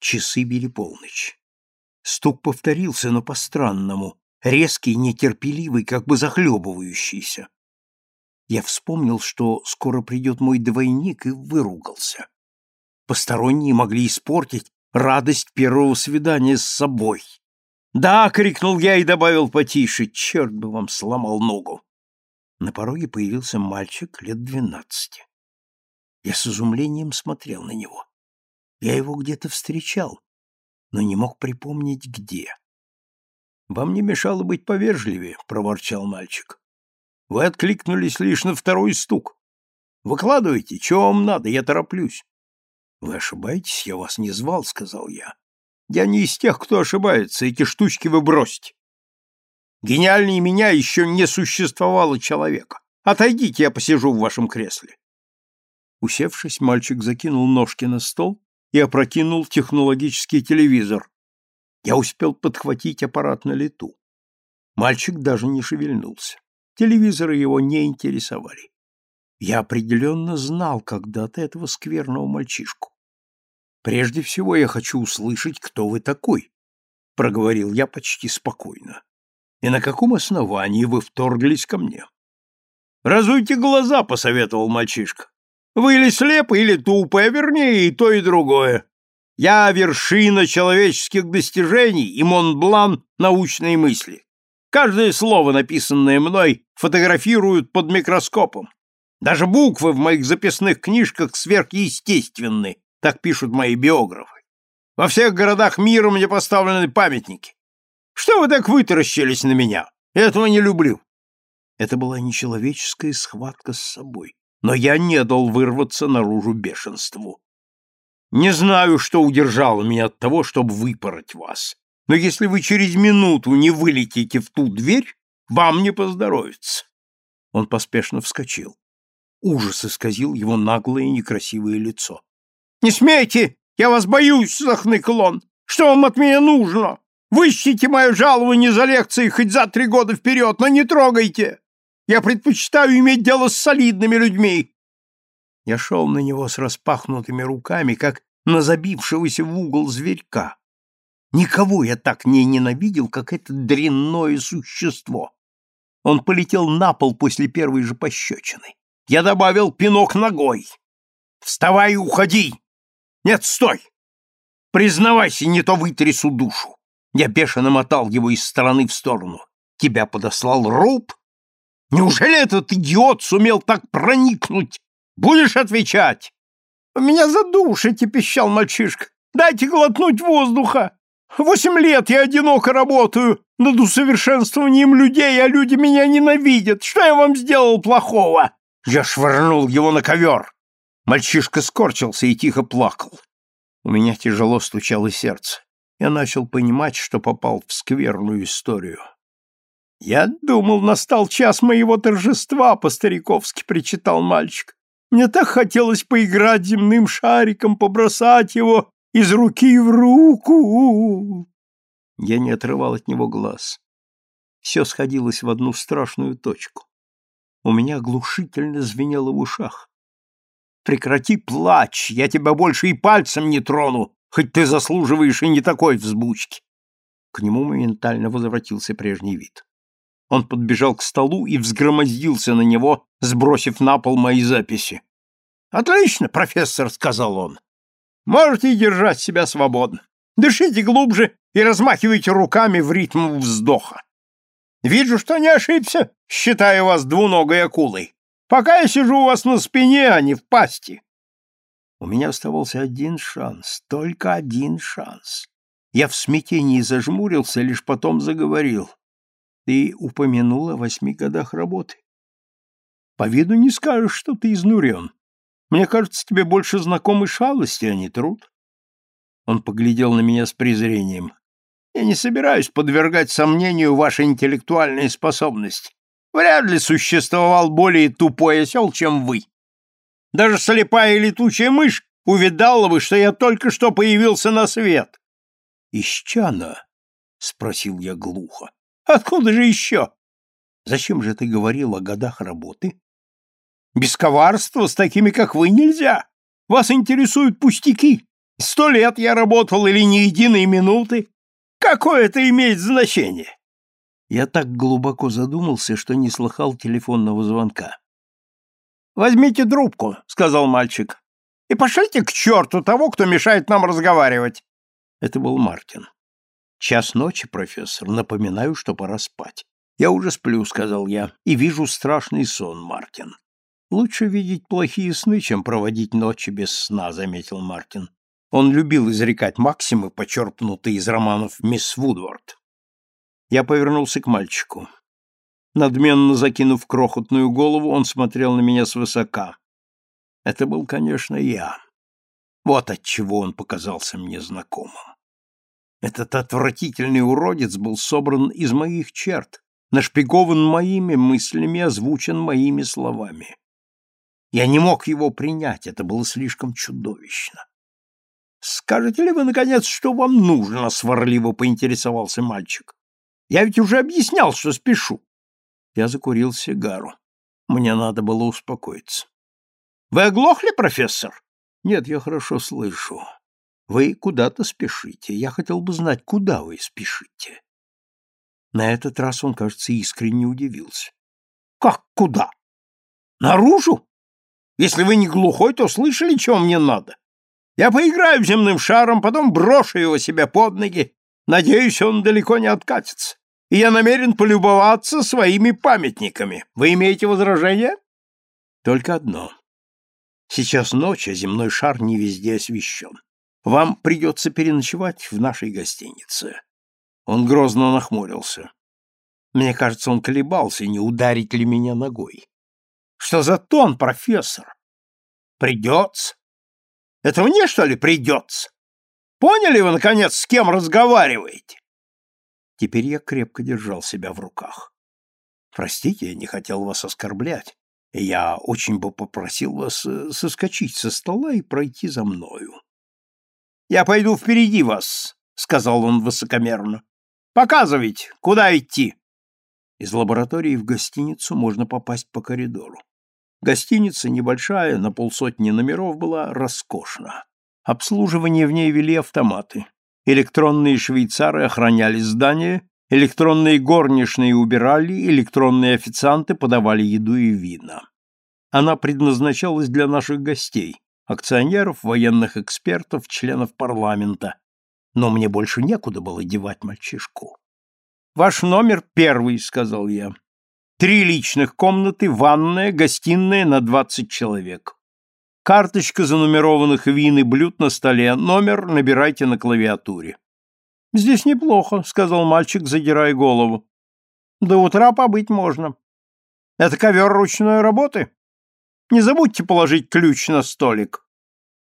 Speaker 1: Часы били полночь. Стук повторился, но по-странному, резкий, нетерпеливый, как бы захлебывающийся. Я вспомнил, что скоро придет мой двойник, и выругался. Посторонние могли испортить радость первого свидания с собой. «Да!» — крикнул я и добавил потише. «Черт бы вам сломал ногу!» На пороге появился мальчик лет двенадцати. Я с изумлением смотрел на него. Я его где-то встречал, но не мог припомнить, где. «Вам не мешало быть повежливее», — проворчал мальчик. Вы откликнулись лишь на второй стук. Выкладывайте, чего вам надо, я тороплюсь. Вы ошибаетесь, я вас не звал, сказал я. Я не из тех, кто ошибается, эти штучки вы бросьте. Гениальнее меня еще не существовало человека. Отойдите, я посижу в вашем кресле. Усевшись, мальчик закинул ножки на стол и опрокинул технологический телевизор. Я успел подхватить аппарат на лету. Мальчик даже не шевельнулся. Телевизоры его не интересовали. Я определенно знал когда-то этого скверного мальчишку. Прежде всего я хочу услышать, кто вы такой, — проговорил я почти спокойно. И на каком основании вы вторглись ко мне? Разуйте глаза, — посоветовал мальчишка. Вы или слепы, или тупы, а вернее и то, и другое. Я вершина человеческих достижений и Монблан научной мысли. Каждое слово, написанное мной, фотографируют под микроскопом. Даже буквы в моих записных книжках сверхъестественны, так пишут мои биографы. Во всех городах мира мне поставлены памятники. Что вы так вытаращились на меня? Этого не люблю. Это была нечеловеческая схватка с собой, но я не дал вырваться наружу бешенству. Не знаю, что удержало меня от того, чтобы выпороть вас. Но если вы через минуту не вылетите в ту дверь, вам не поздоровится. Он поспешно вскочил. Ужас исказил его наглое и некрасивое лицо. «Не смейте! Я вас боюсь!» — захныкал он. «Что вам от меня нужно? Выщите мое жалование за лекции хоть за три года вперед, но не трогайте! Я предпочитаю иметь дело с солидными людьми!» Я шел на него с распахнутыми руками, как на забившегося в угол зверька. Никого я так не ненавидел, как это дрянное существо. Он полетел на пол после первой же пощечины. Я добавил пинок ногой. «Вставай и уходи!» «Нет, стой! Признавайся, не то вытрясу душу!» Я бешено мотал его из стороны в сторону. «Тебя подослал Руб? Неужели этот идиот сумел так проникнуть? Будешь отвечать?» «Меня задушите!» — пищал мальчишка. «Дайте глотнуть воздуха!» Восемь лет я одиноко работаю над усовершенствованием людей, а люди меня ненавидят. Что я вам сделал плохого?» Я швырнул его на ковер. Мальчишка скорчился и тихо плакал. У меня тяжело стучало сердце. Я начал понимать, что попал в скверную историю. «Я думал, настал час моего торжества», — по-стариковски причитал мальчик. «Мне так хотелось поиграть земным шариком, побросать его из руки в руку. Я не отрывал от него глаз. Все сходилось в одну страшную точку. У меня оглушительно звенело в ушах. Прекрати плач, я тебя больше и пальцем не трону, хоть ты заслуживаешь и не такой взбучки. К нему моментально возвратился прежний вид. Он подбежал к столу и взгромоздился на него, сбросив на пол мои записи. «Отлично, профессор», — сказал он. Можете держать себя свободно. Дышите глубже и размахивайте руками в ритм вздоха. Вижу, что не ошибся, считая вас двуногой акулой. Пока я сижу у вас на спине, а не в пасти. У меня оставался один шанс, только один шанс. Я в смятении зажмурился, лишь потом заговорил. Ты упомянул о восьми годах работы. По виду не скажешь, что ты изнурен. Мне кажется, тебе больше знакомы шалости, а не труд. Он поглядел на меня с презрением. Я не собираюсь подвергать сомнению ваши интеллектуальные способности. Вряд ли существовал более тупой осел, чем вы. Даже слепая летучая мышь увидала бы, что я только что появился на свет. — Исчана? — спросил я глухо. — Откуда же еще? Зачем же ты говорил о годах работы? Без коварства с такими, как вы, нельзя. Вас интересуют пустяки. Сто лет я работал или ни единой минуты. Какое это имеет значение? Я так глубоко задумался, что не слыхал телефонного звонка. «Возьмите трубку», — сказал мальчик, — «и пошлите к черту того, кто мешает нам разговаривать». Это был Мартин. «Час ночи, профессор. Напоминаю, что пора спать». «Я уже сплю», — сказал я, — «и вижу страшный сон, Мартин». Лучше видеть плохие сны, чем проводить ночи без сна, заметил Мартин. Он любил изрекать максимы, почерпнутые из романов мисс Вудвард. Я повернулся к мальчику. Надменно закинув крохотную голову, он смотрел на меня свысока. Это был, конечно, я. Вот отчего он показался мне знакомым. Этот отвратительный уродец был собран из моих черт, нашпигован моими мыслями, озвучен моими словами. Я не мог его принять, это было слишком чудовищно. «Скажете ли вы, наконец, что вам нужно?» — сварливо поинтересовался мальчик. «Я ведь уже объяснял, что спешу». Я закурил сигару. Мне надо было успокоиться. «Вы оглохли, профессор?» «Нет, я хорошо слышу. Вы куда-то спешите. Я хотел бы знать, куда вы спешите». На этот раз он, кажется, искренне удивился. «Как куда? Наружу? Если вы не глухой, то слышали, чего мне надо? Я поиграю земным шаром, потом брошу его себе под ноги. Надеюсь, он далеко не откатится. И я намерен полюбоваться своими памятниками. Вы имеете возражение? Только одно. Сейчас ночь, а земной шар не везде освещен. Вам придется переночевать в нашей гостинице. Он грозно нахмурился. Мне кажется, он колебался, не ударить ли меня ногой. Что за тон, профессор? Придется. Это мне, что ли, придется? Поняли вы, наконец, с кем разговариваете? Теперь я крепко держал себя в руках. Простите, я не хотел вас оскорблять. Я очень бы попросил вас э, соскочить со стола и пройти за мною. Я пойду впереди вас, сказал он высокомерно. Показывайте, куда идти. Из лаборатории в гостиницу можно попасть по коридору. Гостиница небольшая, на полсотни номеров была роскошна. Обслуживание в ней вели автоматы. Электронные швейцары охраняли здание, электронные горничные убирали, электронные официанты подавали еду и вина. Она предназначалась для наших гостей, акционеров, военных экспертов, членов парламента. Но мне больше некуда было девать мальчишку. «Ваш номер первый», — сказал я. Три личных комнаты, ванная, гостиная на двадцать человек. Карточка занумерованных вин и блюд на столе. Номер набирайте на клавиатуре. Здесь неплохо, сказал мальчик, задирая голову. До утра побыть можно. Это ковер ручной работы? Не забудьте положить ключ на столик.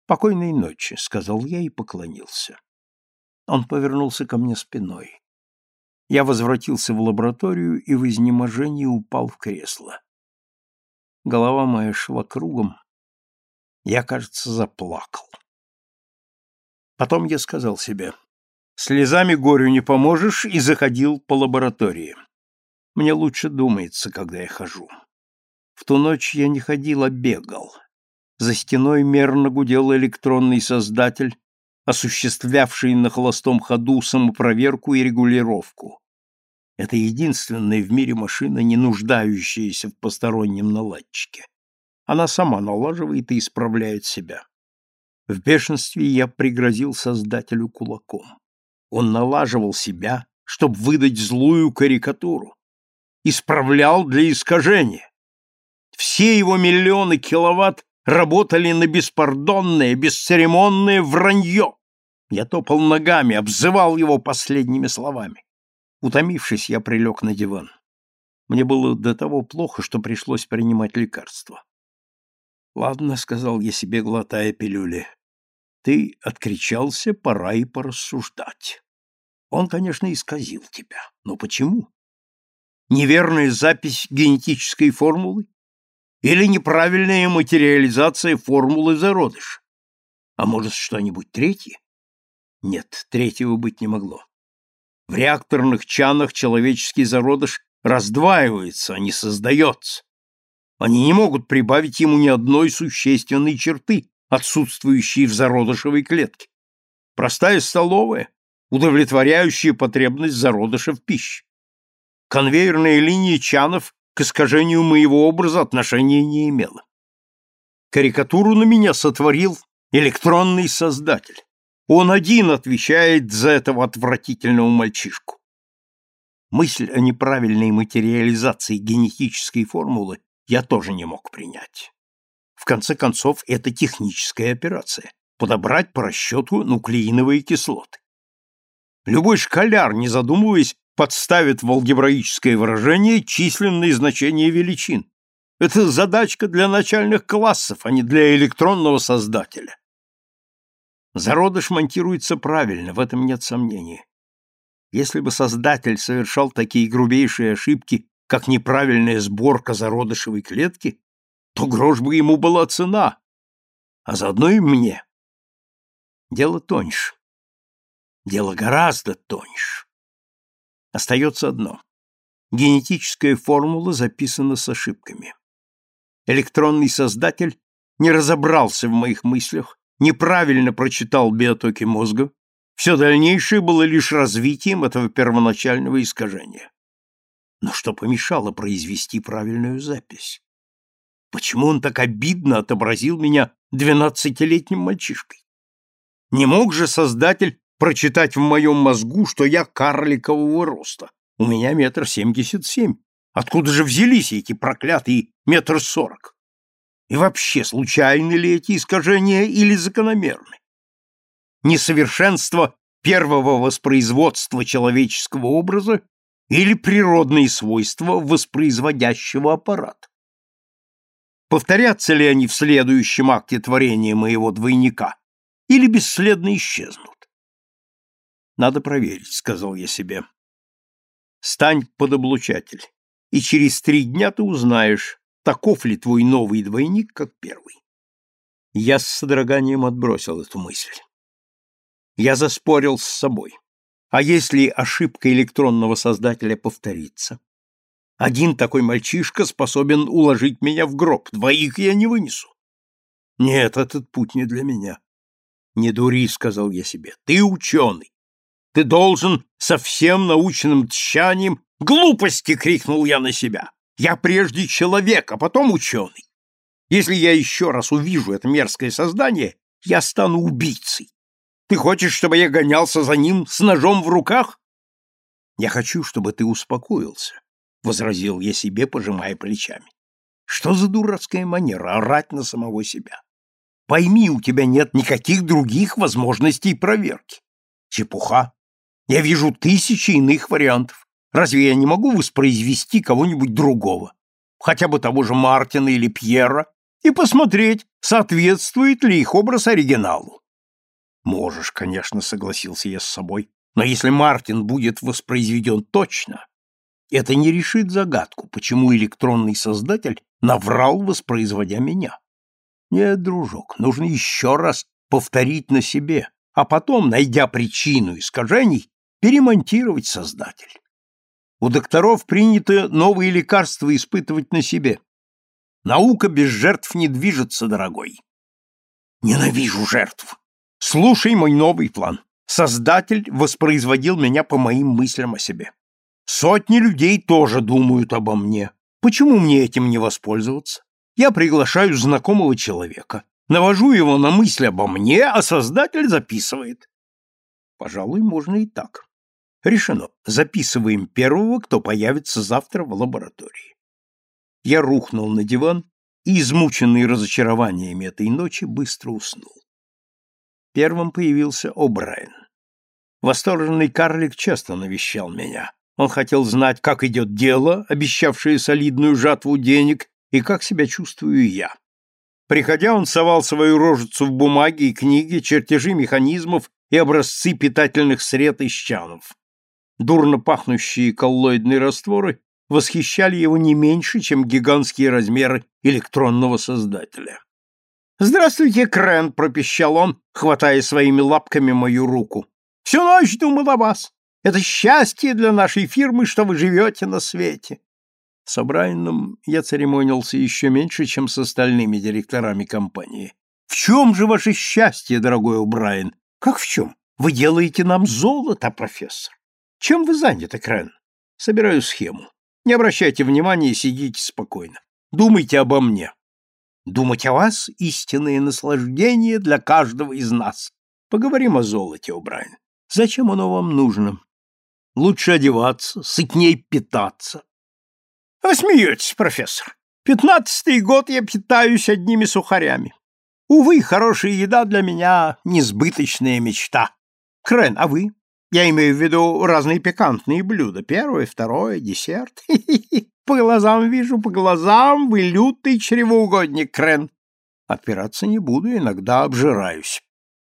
Speaker 1: Покойной ночи, сказал я и поклонился. Он повернулся ко мне спиной. Я возвратился в лабораторию и в изнеможении упал в кресло. Голова моя шла кругом. Я, кажется, заплакал. Потом я сказал себе, слезами горю не поможешь, и заходил по лаборатории. Мне лучше думается, когда я хожу. В ту ночь я не ходил, а бегал. За стеной мерно гудел электронный создатель, осуществлявший на холостом ходу самопроверку и регулировку. Это единственная в мире машина, не нуждающаяся в постороннем наладчике. Она сама налаживает и исправляет себя. В бешенстве я пригрозил создателю кулаком. Он налаживал себя, чтобы выдать злую карикатуру. Исправлял для искажения. Все его миллионы киловатт работали на беспардонное, бесцеремонное вранье. Я топал ногами, обзывал его последними словами. Утомившись, я прилег на диван. Мне было до того плохо, что пришлось принимать лекарства. «Ладно», — сказал я себе, глотая пилюли, — «ты откричался, пора и порассуждать. Он, конечно, исказил тебя, но почему? Неверная запись генетической формулы? Или неправильная материализация формулы зародыша? А может, что-нибудь третье? Нет, третьего быть не могло. В реакторных чанах человеческий зародыш раздваивается, а не создается. Они не могут прибавить ему ни одной существенной черты, отсутствующей в зародышевой клетке. Простая столовая, удовлетворяющая потребность зародыша в пище. Конвейерная линия чанов к искажению моего образа отношения не имела. Карикатуру на меня сотворил электронный создатель. Он один отвечает за этого отвратительного мальчишку. Мысль о неправильной материализации генетической формулы я тоже не мог принять. В конце концов, это техническая операция – подобрать по расчету нуклеиновые кислоты. Любой школяр, не задумываясь, подставит в алгебраическое выражение численные значения величин. Это задачка для начальных классов, а не для электронного создателя. Зародыш монтируется правильно, в этом нет сомнений. Если бы создатель совершал такие грубейшие ошибки, как неправильная сборка зародышевой клетки, то грош бы ему была цена, а заодно и мне. Дело тоньше. Дело гораздо тоньше. Остается одно. Генетическая формула записана с ошибками. Электронный создатель не разобрался в моих мыслях, неправильно прочитал биотоки мозга, все дальнейшее было лишь развитием этого первоначального искажения. Но что помешало произвести правильную запись? Почему он так обидно отобразил меня двенадцатилетним мальчишкой? Не мог же Создатель прочитать в моем мозгу, что я карликового роста. У меня метр семьдесят семь. Откуда же взялись эти проклятые метр сорок? И вообще, случайны ли эти искажения или закономерны? Несовершенство первого воспроизводства человеческого образа или природные свойства воспроизводящего аппарата? Повторятся ли они в следующем акте творения моего двойника или бесследно исчезнут? Надо проверить, сказал я себе. Стань под облучатель, и через три дня ты узнаешь, таков ли твой новый двойник, как первый. Я с содроганием отбросил эту мысль. Я заспорил с собой. А если ошибка электронного создателя повторится? Один такой мальчишка способен уложить меня в гроб, двоих я не вынесу. Нет, этот путь не для меня. Не дури, сказал я себе, ты ученый. Ты должен со всем научным тщанием... Глупости! крикнул я на себя. Я прежде человек, а потом ученый. Если я еще раз увижу это мерзкое создание, я стану убийцей. Ты хочешь, чтобы я гонялся за ним с ножом в руках? Я хочу, чтобы ты успокоился, — возразил я себе, пожимая плечами. Что за дурацкая манера орать на самого себя? Пойми, у тебя нет никаких других возможностей проверки. Чепуха. Я вижу тысячи иных вариантов. Разве я не могу воспроизвести кого-нибудь другого? Хотя бы того же Мартина или Пьера, и посмотреть, соответствует ли их образ оригиналу. Можешь, конечно, согласился я с собой, но если Мартин будет воспроизведен точно, это не решит загадку, почему электронный создатель наврал, воспроизводя меня. Нет, дружок, нужно еще раз повторить на себе, а потом, найдя причину искажений, перемонтировать создатель. У докторов принято новые лекарства испытывать на себе. Наука без жертв не движется, дорогой. Ненавижу жертв. Слушай мой новый план. Создатель воспроизводил меня по моим мыслям о себе. Сотни людей тоже думают обо мне. Почему мне этим не воспользоваться? Я приглашаю знакомого человека, навожу его на мысль обо мне, а создатель записывает. Пожалуй, можно и так. Решено. Записываем первого, кто появится завтра в лаборатории. Я рухнул на диван и, измученный разочарованиями этой ночи, быстро уснул. Первым появился О'Брайен. Восторженный карлик часто навещал меня. Он хотел знать, как идет дело, обещавшее солидную жатву денег, и как себя чувствую я. Приходя, он совал свою рожицу в бумаги и книги, чертежи механизмов и образцы питательных сред и щанов. Дурно пахнущие коллоидные растворы восхищали его не меньше, чем гигантские размеры электронного создателя. «Здравствуйте, Крен!» — пропищал он, хватая своими лапками мою руку. «Всю ночь думал о вас. Это счастье для нашей фирмы, что вы живете на свете». С Брайаном я церемонился еще меньше, чем с остальными директорами компании. «В чем же ваше счастье, дорогой О'Брайен? Как в чем? Вы делаете нам золото, профессор. Чем вы заняты, Крен? Собираю схему. Не обращайте внимания и сидите спокойно. Думайте обо мне. Думать о вас — истинное наслаждение для каждого из нас. Поговорим о золоте, О'Брайен. Зачем оно вам нужно? Лучше одеваться, сытней питаться. Вы смеетесь, профессор. Пятнадцатый год я питаюсь одними сухарями. Увы, хорошая еда для меня — несбыточная мечта. Крен, а вы? Я имею в виду разные пикантные блюда. Первое, второе, десерт. По глазам вижу, по глазам вы лютый чревоугодник, Крен. Отпираться не буду, иногда обжираюсь.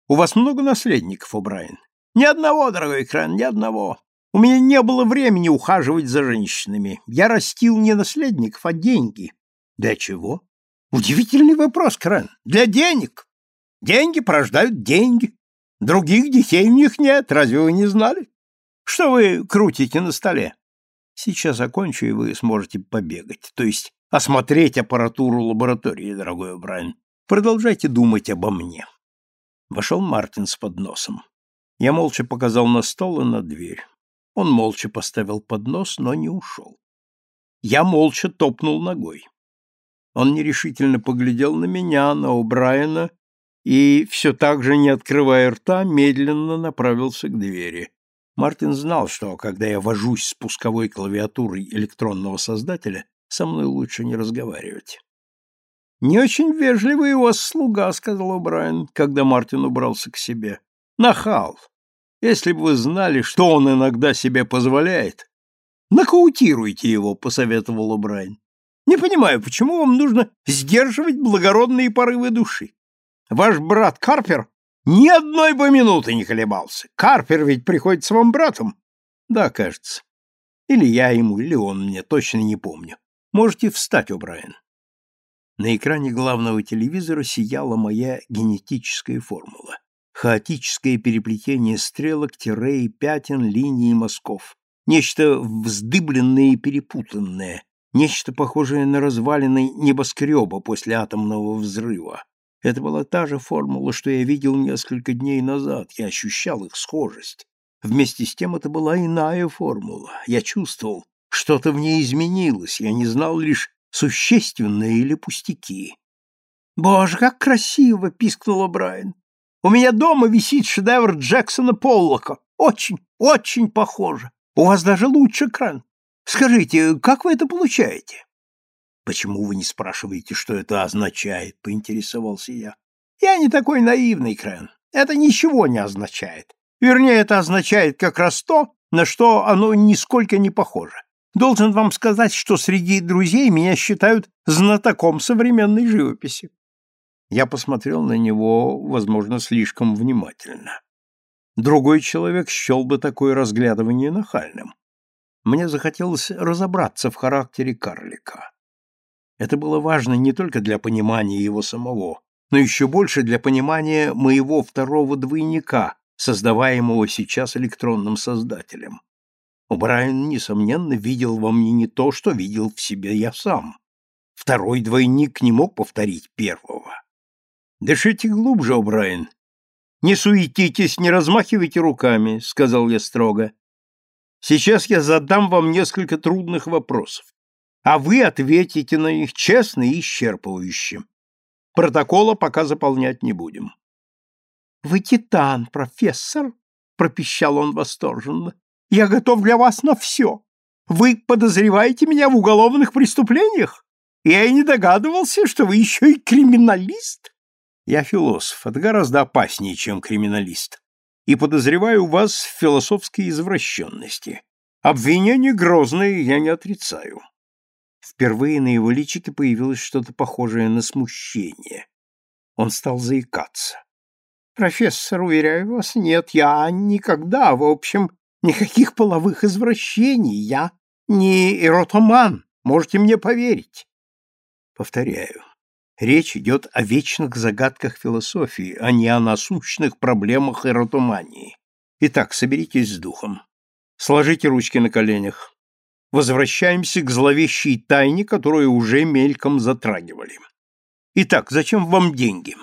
Speaker 1: У вас много наследников, О'Брайен? Ни одного, дорогой Крен, ни одного. У меня не было времени ухаживать за женщинами. Я растил не наследников, а деньги. Для чего? Удивительный вопрос, Крен. Для денег. Деньги порождают деньги. Других детей у них нет, разве вы не знали? Что вы крутите на столе? Сейчас окончу, и вы сможете побегать, то есть осмотреть аппаратуру лаборатории, дорогой Брайан. Продолжайте думать обо мне. Вошел Мартин с подносом. Я молча показал на стол и на дверь. Он молча поставил поднос, но не ушел. Я молча топнул ногой. Он нерешительно поглядел на меня, на О'Брайена и, все так же не открывая рта, медленно направился к двери. Мартин знал, что, когда я вожусь с пусковой клавиатурой электронного создателя, со мной лучше не разговаривать. «Не очень вежливый у вас слуга», — сказал О'Брайен, когда Мартин убрался к себе. «Нахал! Если бы вы знали, что он иногда себе позволяет...» «Нокаутируйте его», — посоветовал О'Брайен. «Не понимаю, почему вам нужно сдерживать благородные порывы души? Ваш брат Карпер ни одной бы минуты не колебался. Карпер ведь приходится вам братом. Да, кажется. Или я ему, или он мне, точно не помню. Можете встать, О'Брайен. На экране главного телевизора сияла моя генетическая формула. Хаотическое переплетение стрелок, тире пятен, линий мазков. Нечто вздыбленное и перепутанное. Нечто похожее на развалины небоскреба после атомного взрыва. Это была та же формула, что я видел несколько дней назад. Я ощущал их схожесть. Вместе с тем это была иная формула. Я чувствовал, что-то в ней изменилось. Я не знал лишь, существенное или пустяки. «Боже, как красиво!» — пискнула Брайан. «У меня дома висит шедевр Джексона Поллока. Очень, очень похоже. У вас даже лучше кран. Скажите, как вы это получаете?» «Почему вы не спрашиваете, что это означает?» — поинтересовался я. «Я не такой наивный, Крен. Это ничего не означает. Вернее, это означает как раз то, на что оно нисколько не похоже. Должен вам сказать, что среди друзей меня считают знатоком современной живописи. Я посмотрел на него, возможно, слишком внимательно. Другой человек счел бы такое разглядывание нахальным. Мне захотелось разобраться в характере карлика. Это было важно не только для понимания его самого, но еще больше для понимания моего второго двойника, создаваемого сейчас электронным создателем. Брайан, несомненно, видел во мне не то, что видел в себе я сам. Второй двойник не мог повторить первого. «Дышите глубже, О'Брайен. Не суетитесь, не размахивайте руками», — сказал я строго. «Сейчас я задам вам несколько трудных вопросов, а вы ответите на них честно и исчерпывающе. Протокола пока заполнять не будем». «Вы титан, профессор», — пропищал он восторженно. Я готов для вас на все. Вы подозреваете меня в уголовных преступлениях? Я и не догадывался, что вы еще и криминалист. Я философ, это гораздо опаснее, чем криминалист. И подозреваю вас в философской извращенности. Обвинение грозное я не отрицаю. Впервые на его личике появилось что-то похожее на смущение. Он стал заикаться. «Профессор, уверяю вас, нет, я никогда, в общем, Никаких половых извращений. Я не эротоман. Можете мне поверить. Повторяю. Речь идет о вечных загадках философии, а не о насущных проблемах эротомании. Итак, соберитесь с духом. Сложите ручки на коленях. Возвращаемся к зловещей тайне, которую уже мельком затрагивали. Итак, зачем вам деньги?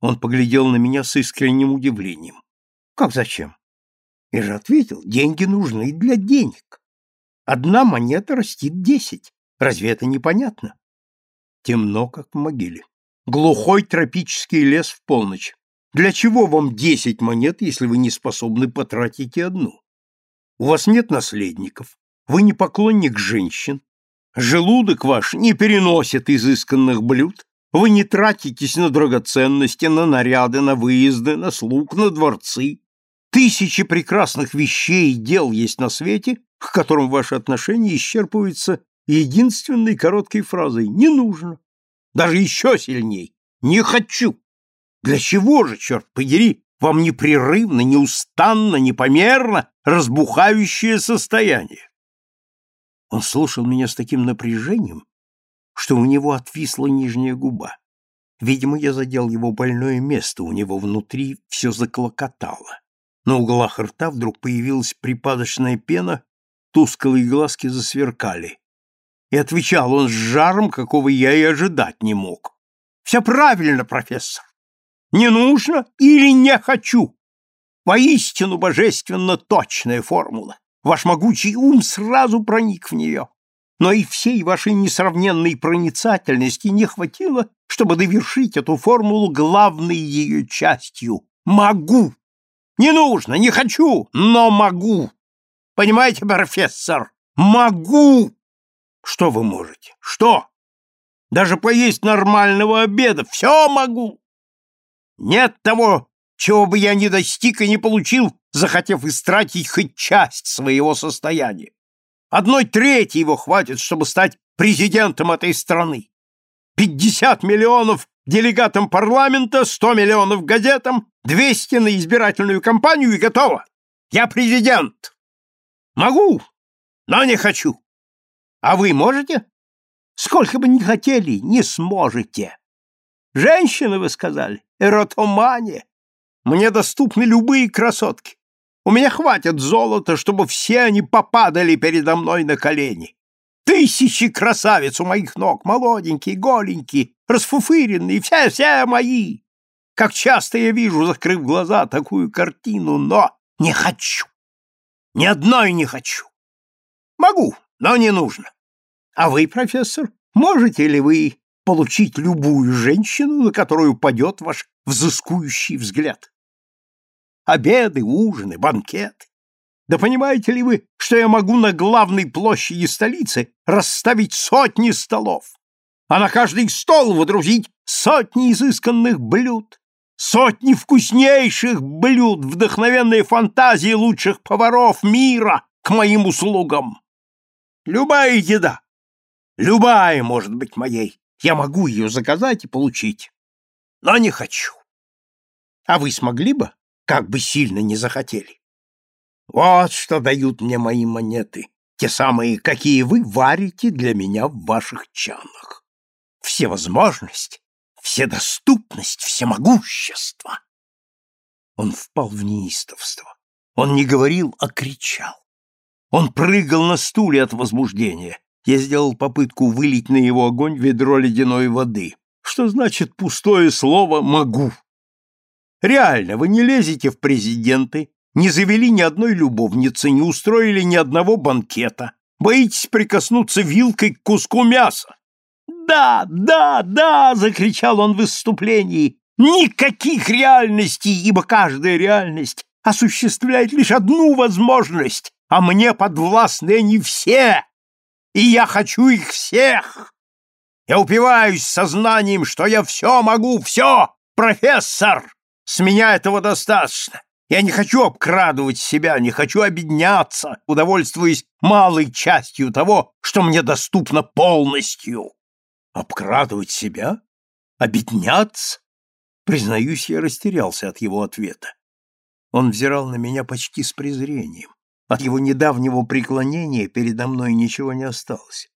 Speaker 1: Он поглядел на меня с искренним удивлением. Как зачем? Я же ответил, деньги нужны для денег. Одна монета растит десять. Разве это непонятно? Темно, как в могиле. Глухой тропический лес в полночь. Для чего вам десять монет, если вы не способны потратить и одну? У вас нет наследников, вы не поклонник женщин, желудок ваш не переносит изысканных блюд, вы не тратитесь на драгоценности, на наряды, на выезды, на слуг, на дворцы, Тысячи прекрасных вещей и дел есть на свете, к которым ваши отношения исчерпываются единственной короткой фразой «не нужно». Даже еще сильней «не хочу». Для чего же, черт подери, вам непрерывно, неустанно, непомерно разбухающее состояние. Он слушал меня с таким напряжением, что у него отвисла нижняя губа. Видимо, я задел его больное место, у него внутри все заклокотало. На углах рта вдруг появилась припадочная пена, тусклые глазки засверкали. И отвечал он с жаром, какого я и ожидать не мог. «Все правильно, профессор. Не нужно или не хочу. Поистину божественно точная формула. Ваш могучий ум сразу проник в нее. Но и всей вашей несравненной проницательности не хватило, чтобы довершить эту формулу главной ее частью. Могу. Не нужно, не хочу, но могу. Понимаете, профессор? Могу. Что вы можете? Что? Даже поесть нормального обеда. Все могу. Нет того, чего бы я не достиг и не получил, захотев истратить хоть часть своего состояния. Одной трети его хватит, чтобы стать президентом этой страны. Пятьдесят миллионов делегатам парламента, сто миллионов газетам, двести на избирательную кампанию и готово. Я президент. Могу, но не хочу. А вы можете? Сколько бы ни хотели, не сможете. Женщина, вы сказали, эротомания. Мне доступны любые красотки. У меня хватит золота, чтобы все они попадали передо мной на колени. Тысячи красавиц у моих ног, молоденькие, голенькие, расфуфыренные, все-все мои. Как часто я вижу, закрыв глаза, такую картину, но не хочу. Ни одной не хочу. Могу, но не нужно. А вы, профессор, можете ли вы получить любую женщину, на которую падет ваш взыскующий взгляд? Обеды, ужины, банкеты. Да понимаете ли вы, что я могу на главной площади столицы расставить сотни столов, а на каждый стол водрузить сотни изысканных блюд, сотни вкуснейших блюд, вдохновенные фантазии лучших поваров мира к моим услугам? Любая еда, любая может быть моей, я могу ее заказать и получить. Но не хочу. А вы смогли бы, как бы сильно не захотели? Вот что дают мне мои монеты, те самые, какие вы варите для меня в ваших чанах. Всевозможность, вседоступность, всемогущество. Он впал в неистовство. Он не говорил, а кричал. Он прыгал на стуле от возбуждения. Я сделал попытку вылить на его огонь ведро ледяной воды. Что значит пустое слово «могу»? Реально, вы не лезете в президенты, не завели ни одной любовницы, не устроили ни одного банкета, боитесь прикоснуться вилкой к куску мяса. «Да, да, да!» — закричал он в выступлении. «Никаких реальностей, ибо каждая реальность осуществляет лишь одну возможность, а мне подвластны они все, и я хочу их всех. Я упиваюсь сознанием, что я все могу, все, профессор. С меня этого достаточно. Я не хочу обкрадывать себя, не хочу обедняться, удовольствуясь малой частью того, что мне доступно полностью. Обкрадывать себя? Обедняться? Признаюсь, я растерялся от его ответа. Он взирал на меня почти с презрением. От его недавнего преклонения передо мной ничего не осталось.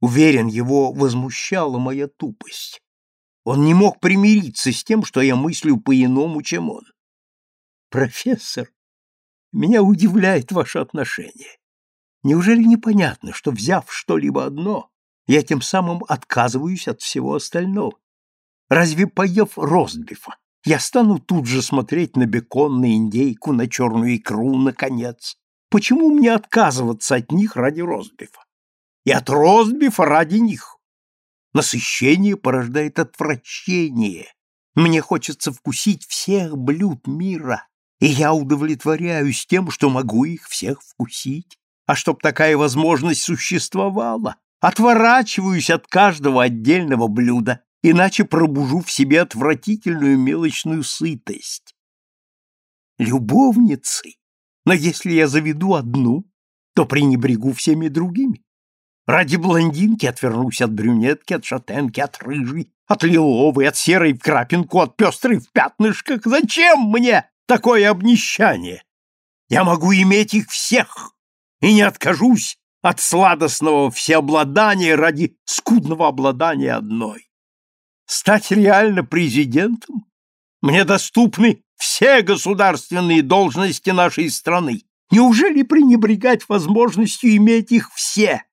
Speaker 1: Уверен, его возмущала моя тупость. Он не мог примириться с тем, что я мыслю по-иному, чем он. «Профессор, меня удивляет ваше отношение. Неужели непонятно, что, взяв что-либо одно, я тем самым отказываюсь от всего остального? Разве, поев ростбифа, я стану тут же смотреть на бекон, на индейку, на черную икру, наконец, Почему мне отказываться от них ради ростбифа? И от ростбифа ради них? Насыщение порождает отвращение. Мне хочется вкусить всех блюд мира, и я удовлетворяюсь тем, что могу их всех вкусить. А чтоб такая возможность существовала, отворачиваюсь от каждого отдельного блюда, иначе пробужу в себе отвратительную мелочную сытость. Любовницы но если я заведу одну, то пренебрегу всеми другими. Ради блондинки отвернусь от брюнетки, от шатенки, от рыжей, от лиловой, от серой в крапинку, от пестрой в пятнышках. Зачем мне такое обнищание? Я могу иметь их всех и не откажусь от сладостного всеобладания ради скудного обладания одной. Стать реально президентом? Мне доступны все государственные должности нашей страны. Неужели пренебрегать возможностью иметь их все?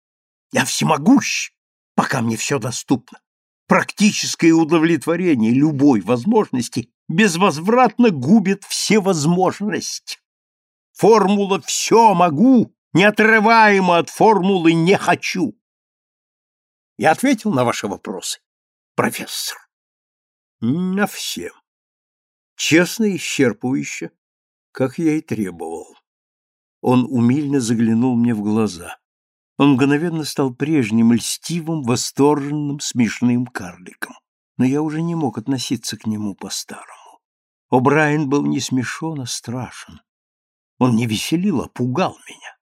Speaker 1: Я всемогущ, пока мне все доступно. Практическое удовлетворение любой возможности безвозвратно губит все возможности. Формула «все могу» неотрываемо от формулы «не хочу». Я ответил на ваши вопросы, профессор. На все. Честно и исчерпывающе, как я и требовал. Он умильно заглянул мне в глаза. Он мгновенно стал прежним льстивым, восторженным, смешным карликом. Но я уже не мог относиться к нему по-старому. О'Брайен был не смешон, а страшен. Он не веселил, а пугал меня.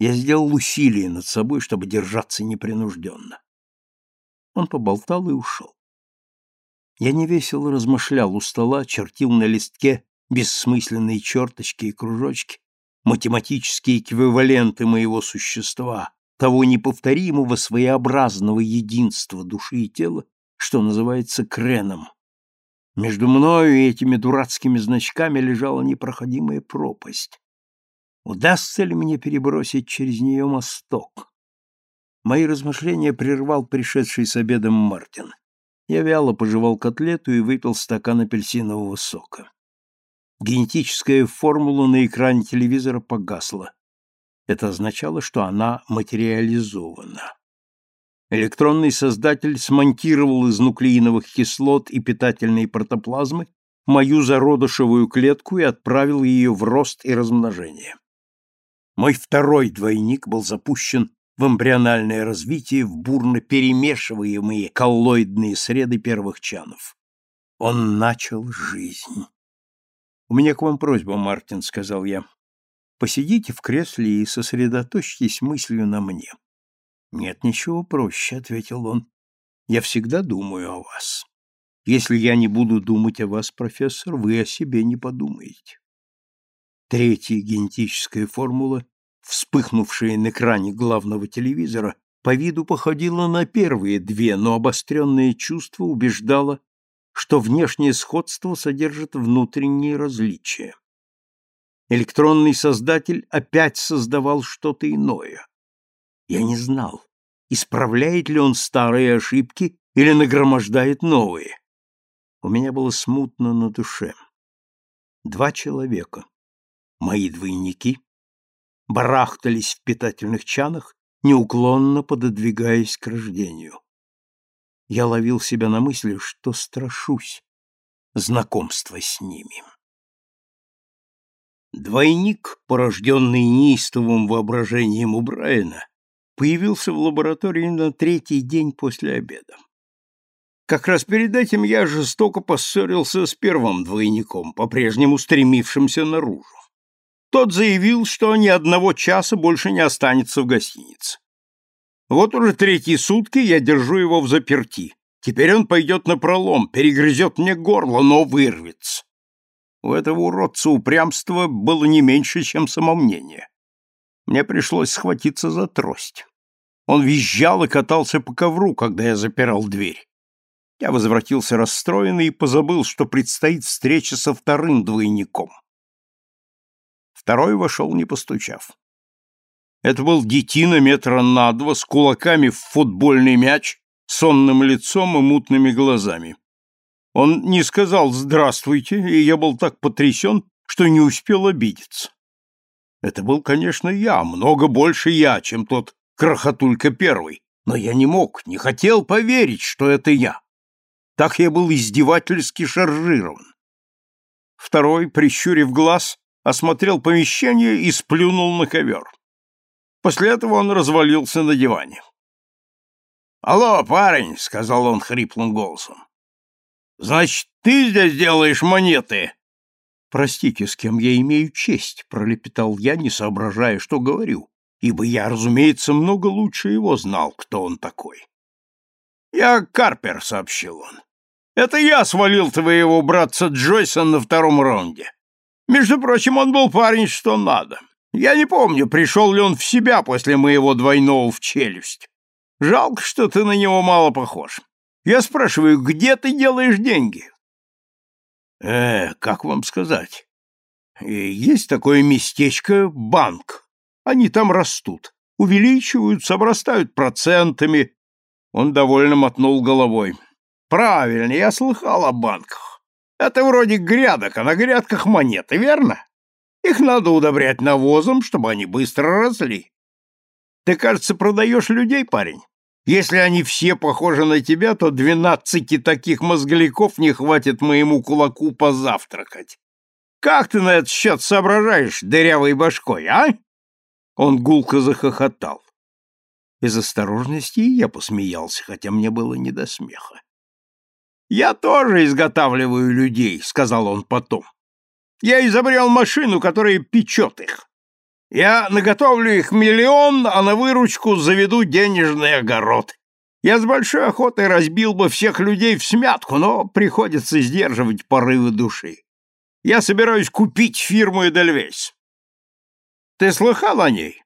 Speaker 1: Я сделал усилие над собой, чтобы держаться непринужденно. Он поболтал и ушел. Я невесело размышлял у стола, чертил на листке бессмысленные черточки и кружочки, математические эквиваленты моего существа, того неповторимого своеобразного единства души и тела, что называется креном. Между мною и этими дурацкими значками лежала непроходимая пропасть. Удастся ли мне перебросить через нее мосток? Мои размышления прервал пришедший с обедом Мартин. Я вяло пожевал котлету и выпил стакан апельсинового сока. Генетическая формула на экране телевизора погасла. Это означало, что она материализована. Электронный создатель смонтировал из нуклеиновых кислот и питательной протоплазмы мою зародышевую клетку и отправил ее в рост и размножение. Мой второй двойник был запущен в эмбриональное развитие в бурно перемешиваемые коллоидные среды первых чанов. Он начал жизнь. «У меня к вам просьба, Мартин», — сказал я. «Посидите в кресле и сосредоточьтесь мыслью на мне». «Нет ничего проще», — ответил он. «Я всегда думаю о вас. Если я не буду думать о вас, профессор, вы о себе не подумаете». Третья генетическая формула, вспыхнувшая на экране главного телевизора, по виду походила на первые две, но обостренное чувство убеждало, что внешнее сходство содержит внутренние различия. Электронный создатель опять создавал что-то иное. Я не знал, исправляет ли он старые ошибки или нагромождает новые. У меня было смутно на душе. Два человека, мои двойники, барахтались в питательных чанах, неуклонно пододвигаясь к рождению. Я ловил себя на мысли, что страшусь знакомства с ними. Двойник, порожденный неистовым воображением у Брайана, появился в лаборатории на третий день после обеда. Как раз перед этим я жестоко поссорился с первым двойником, по-прежнему стремившимся наружу. Тот заявил, что ни одного часа больше не останется в гостинице. Вот уже третьи сутки я держу его в заперти. Теперь он пойдет на пролом, перегрызет мне горло, но вырвется. У этого уродца упрямство было не меньше, чем самомнение. Мне пришлось схватиться за трость. Он визжал и катался по ковру, когда я запирал дверь. Я возвратился расстроенный и позабыл, что предстоит встреча со вторым двойником. Второй вошел, не постучав. Это был детина метра на два, с кулаками в футбольный мяч, сонным лицом и мутными глазами. Он не сказал «здравствуйте», и я был так потрясен, что не успел обидеться. Это был, конечно, я, много больше я, чем тот крохотулька первый, но я не мог, не хотел поверить, что это я. Так я был издевательски шаржирован. Второй, прищурив глаз, осмотрел помещение и сплюнул на ковер. После этого он развалился на диване. «Алло, парень!» — сказал он хриплым голосом. «Значит, ты здесь делаешь монеты?» «Простите, с кем я имею честь?» — пролепетал я, не соображая, что говорю, ибо я, разумеется, много лучше его знал, кто он такой. «Я Карпер», — сообщил он. «Это я свалил твоего братца Джойса на втором раунде. Между прочим, он был парень что надо. Я не помню, пришел ли он в себя после моего двойного в челюсть. Жалко, что ты на него мало похож. Я спрашиваю, где ты делаешь деньги? Э, как вам сказать? Э, есть такое местечко — банк. Они там растут, увеличиваются, обрастают процентами. Он довольно мотнул головой. Правильно, я слыхал о банках. Это вроде грядок, а на грядках монеты, верно? Их надо удобрять навозом, чтобы они быстро росли. Ты, кажется, продаешь людей, парень. Если они все похожи на тебя, то двенадцати таких мозгляков не хватит моему кулаку позавтракать. Как ты на этот счет соображаешь, дырявой башкой, а? Он гулко захохотал. Из осторожности я посмеялся, хотя мне было не до смеха. «Я тоже изготавливаю людей», — сказал он потом. Я изобрел машину, которая печет их. Я наготовлю их миллион, а на выручку заведу денежный огород. Я с большой охотой разбил бы всех людей в смятку, но приходится сдерживать порывы души. Я собираюсь купить фирму Эдельвейс. Ты слыхал о ней?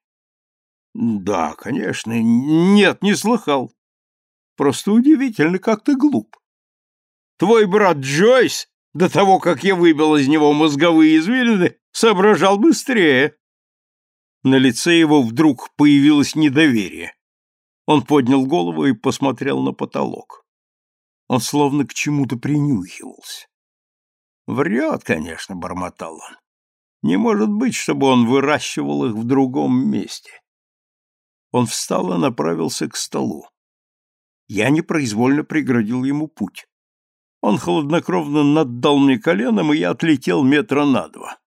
Speaker 1: Да, конечно. Нет, не слыхал. Просто удивительно, как ты глуп. Твой брат Джойс до того, как я выбил из него мозговые извилины, соображал быстрее. На лице его вдруг появилось недоверие. Он поднял голову и посмотрел на потолок. Он словно к чему-то принюхивался. Врет, конечно, бормотал он. Не может быть, чтобы он выращивал их в другом месте. Он встал и направился к столу. Я непроизвольно преградил ему путь. Он хладнокровно наддал мне коленом, и я отлетел метра на два.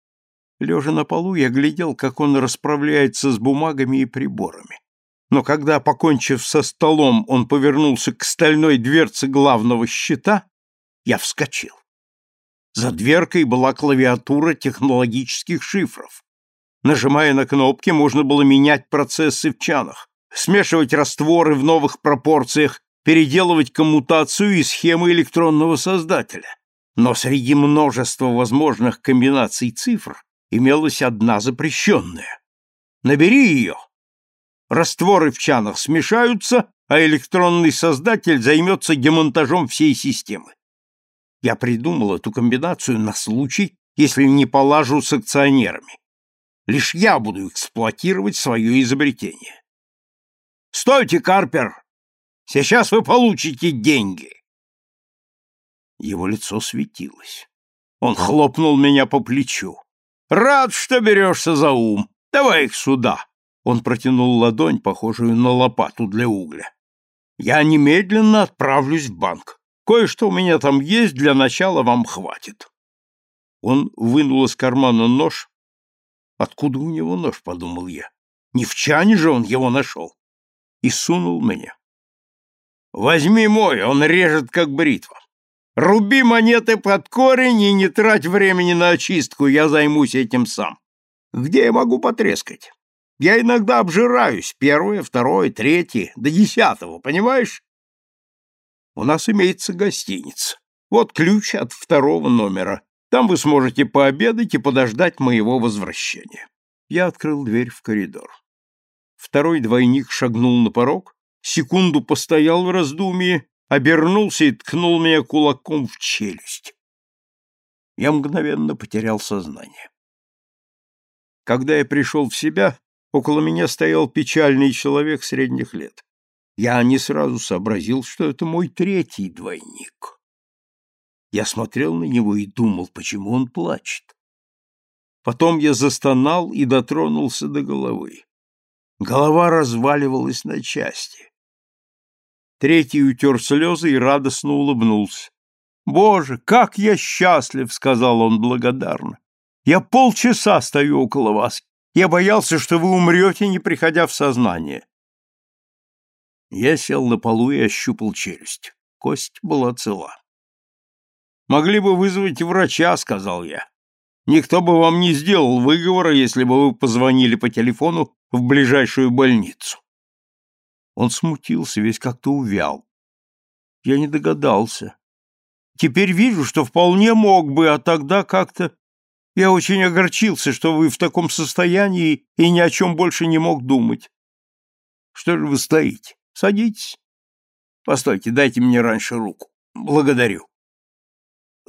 Speaker 1: Лежа на полу, я глядел, как он расправляется с бумагами и приборами. Но когда, покончив со столом, он повернулся к стальной дверце главного щита, я вскочил. За дверкой была клавиатура технологических шифров. Нажимая на кнопки, можно было менять процессы в чанах, смешивать растворы в новых пропорциях переделывать коммутацию и схемы электронного создателя. Но среди множества возможных комбинаций цифр имелась одна запрещенная. Набери ее. Растворы в чанах смешаются, а электронный создатель займется демонтажом всей системы. Я придумал эту комбинацию на случай, если не полажу с акционерами. Лишь я буду эксплуатировать свое изобретение. «Стойте, Карпер!» Сейчас вы получите деньги. Его лицо светилось. Он хлопнул меня по плечу. Рад, что берешься за ум. Давай их сюда. Он протянул ладонь, похожую на лопату для угля. Я немедленно отправлюсь в банк. Кое-что у меня там есть, для начала вам хватит. Он вынул из кармана нож. Откуда у него нож, подумал я. Не в чане же он его нашел. И сунул мне. Возьми мой, он режет как бритва. Руби монеты под корень и не трать времени на очистку, я займусь этим сам. Где я могу потрескать? Я иногда обжираюсь, первое, второе, третье, до десятого, понимаешь? У нас имеется гостиница. Вот ключ от второго номера. Там вы сможете пообедать и подождать моего возвращения. Я открыл дверь в коридор. Второй двойник шагнул на порог, секунду постоял в раздумье, обернулся и ткнул меня кулаком в челюсть. Я мгновенно потерял сознание. Когда я пришел в себя, около меня стоял печальный человек средних лет. Я не сразу сообразил, что это мой третий двойник. Я смотрел на него и думал, почему он плачет. Потом я застонал и дотронулся до головы. Голова разваливалась на части. Третий утер слезы и радостно улыбнулся. «Боже, как я счастлив!» — сказал он благодарно. «Я полчаса стою около вас. Я боялся, что вы умрете, не приходя в сознание». Я сел на полу и ощупал челюсть. Кость была цела. «Могли бы вызвать врача», — сказал я. «Никто бы вам не сделал выговора, если бы вы позвонили по телефону в ближайшую больницу». Он смутился, весь как-то увял. Я не догадался. Теперь вижу, что вполне мог бы, а тогда как-то... Я очень огорчился, что вы в таком состоянии и ни о чем больше не мог думать. Что же вы стоите? Садитесь. Постойте, дайте мне раньше руку. Благодарю.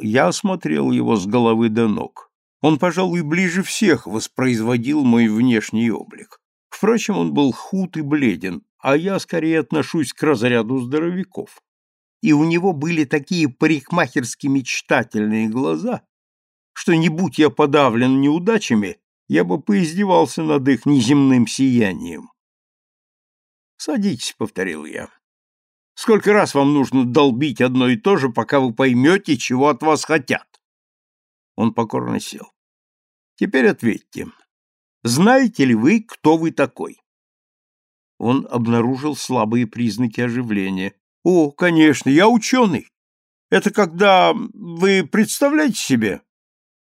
Speaker 1: Я осмотрел его с головы до ног. Он, пожалуй, ближе всех воспроизводил мой внешний облик. Впрочем, он был худ и бледен, а я скорее отношусь к разряду здоровяков. И у него были такие парикмахерски мечтательные глаза, что не будь я подавлен неудачами, я бы поиздевался над их неземным сиянием. «Садитесь», — повторил я. «Сколько раз вам нужно долбить одно и то же, пока вы поймете, чего от вас хотят?» Он покорно сел. «Теперь ответьте. Знаете ли вы, кто вы такой?» Он обнаружил слабые признаки оживления. «О, конечно, я ученый. Это когда вы представляете себе?»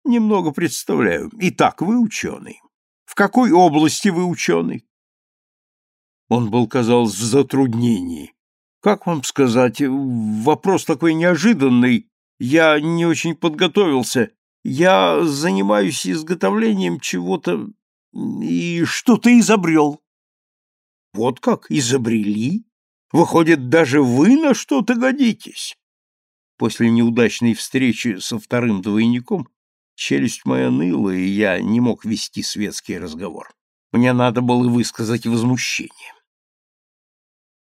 Speaker 1: «Немного представляю. Итак, вы ученый. В какой области вы ученый?» Он был, казалось, в затруднении. Как вам сказать, вопрос такой неожиданный. Я не очень подготовился. Я занимаюсь изготовлением чего-то и что-то изобрел. Вот как, изобрели? Выходит, даже вы на что-то годитесь. После неудачной встречи со вторым двойником челюсть моя ныла, и я не мог вести светский разговор. Мне надо было высказать возмущение.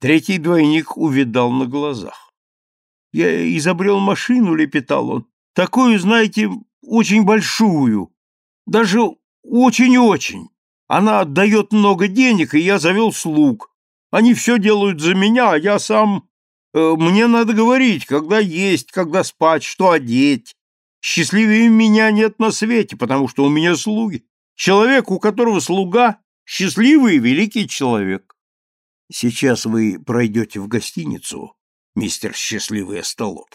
Speaker 1: Третий двойник увидал на глазах. «Я изобрел машину», — лепетал он, — «такую, знаете, очень большую, даже очень-очень. Она отдает много денег, и я завел слуг. Они все делают за меня, а я сам... Э, мне надо говорить, когда есть, когда спать, что одеть. Счастливее меня нет на свете, потому что у меня слуги. Человек, у которого слуга, счастливый и великий человек. Сейчас вы пройдете в гостиницу, мистер Счастливый Остолоп.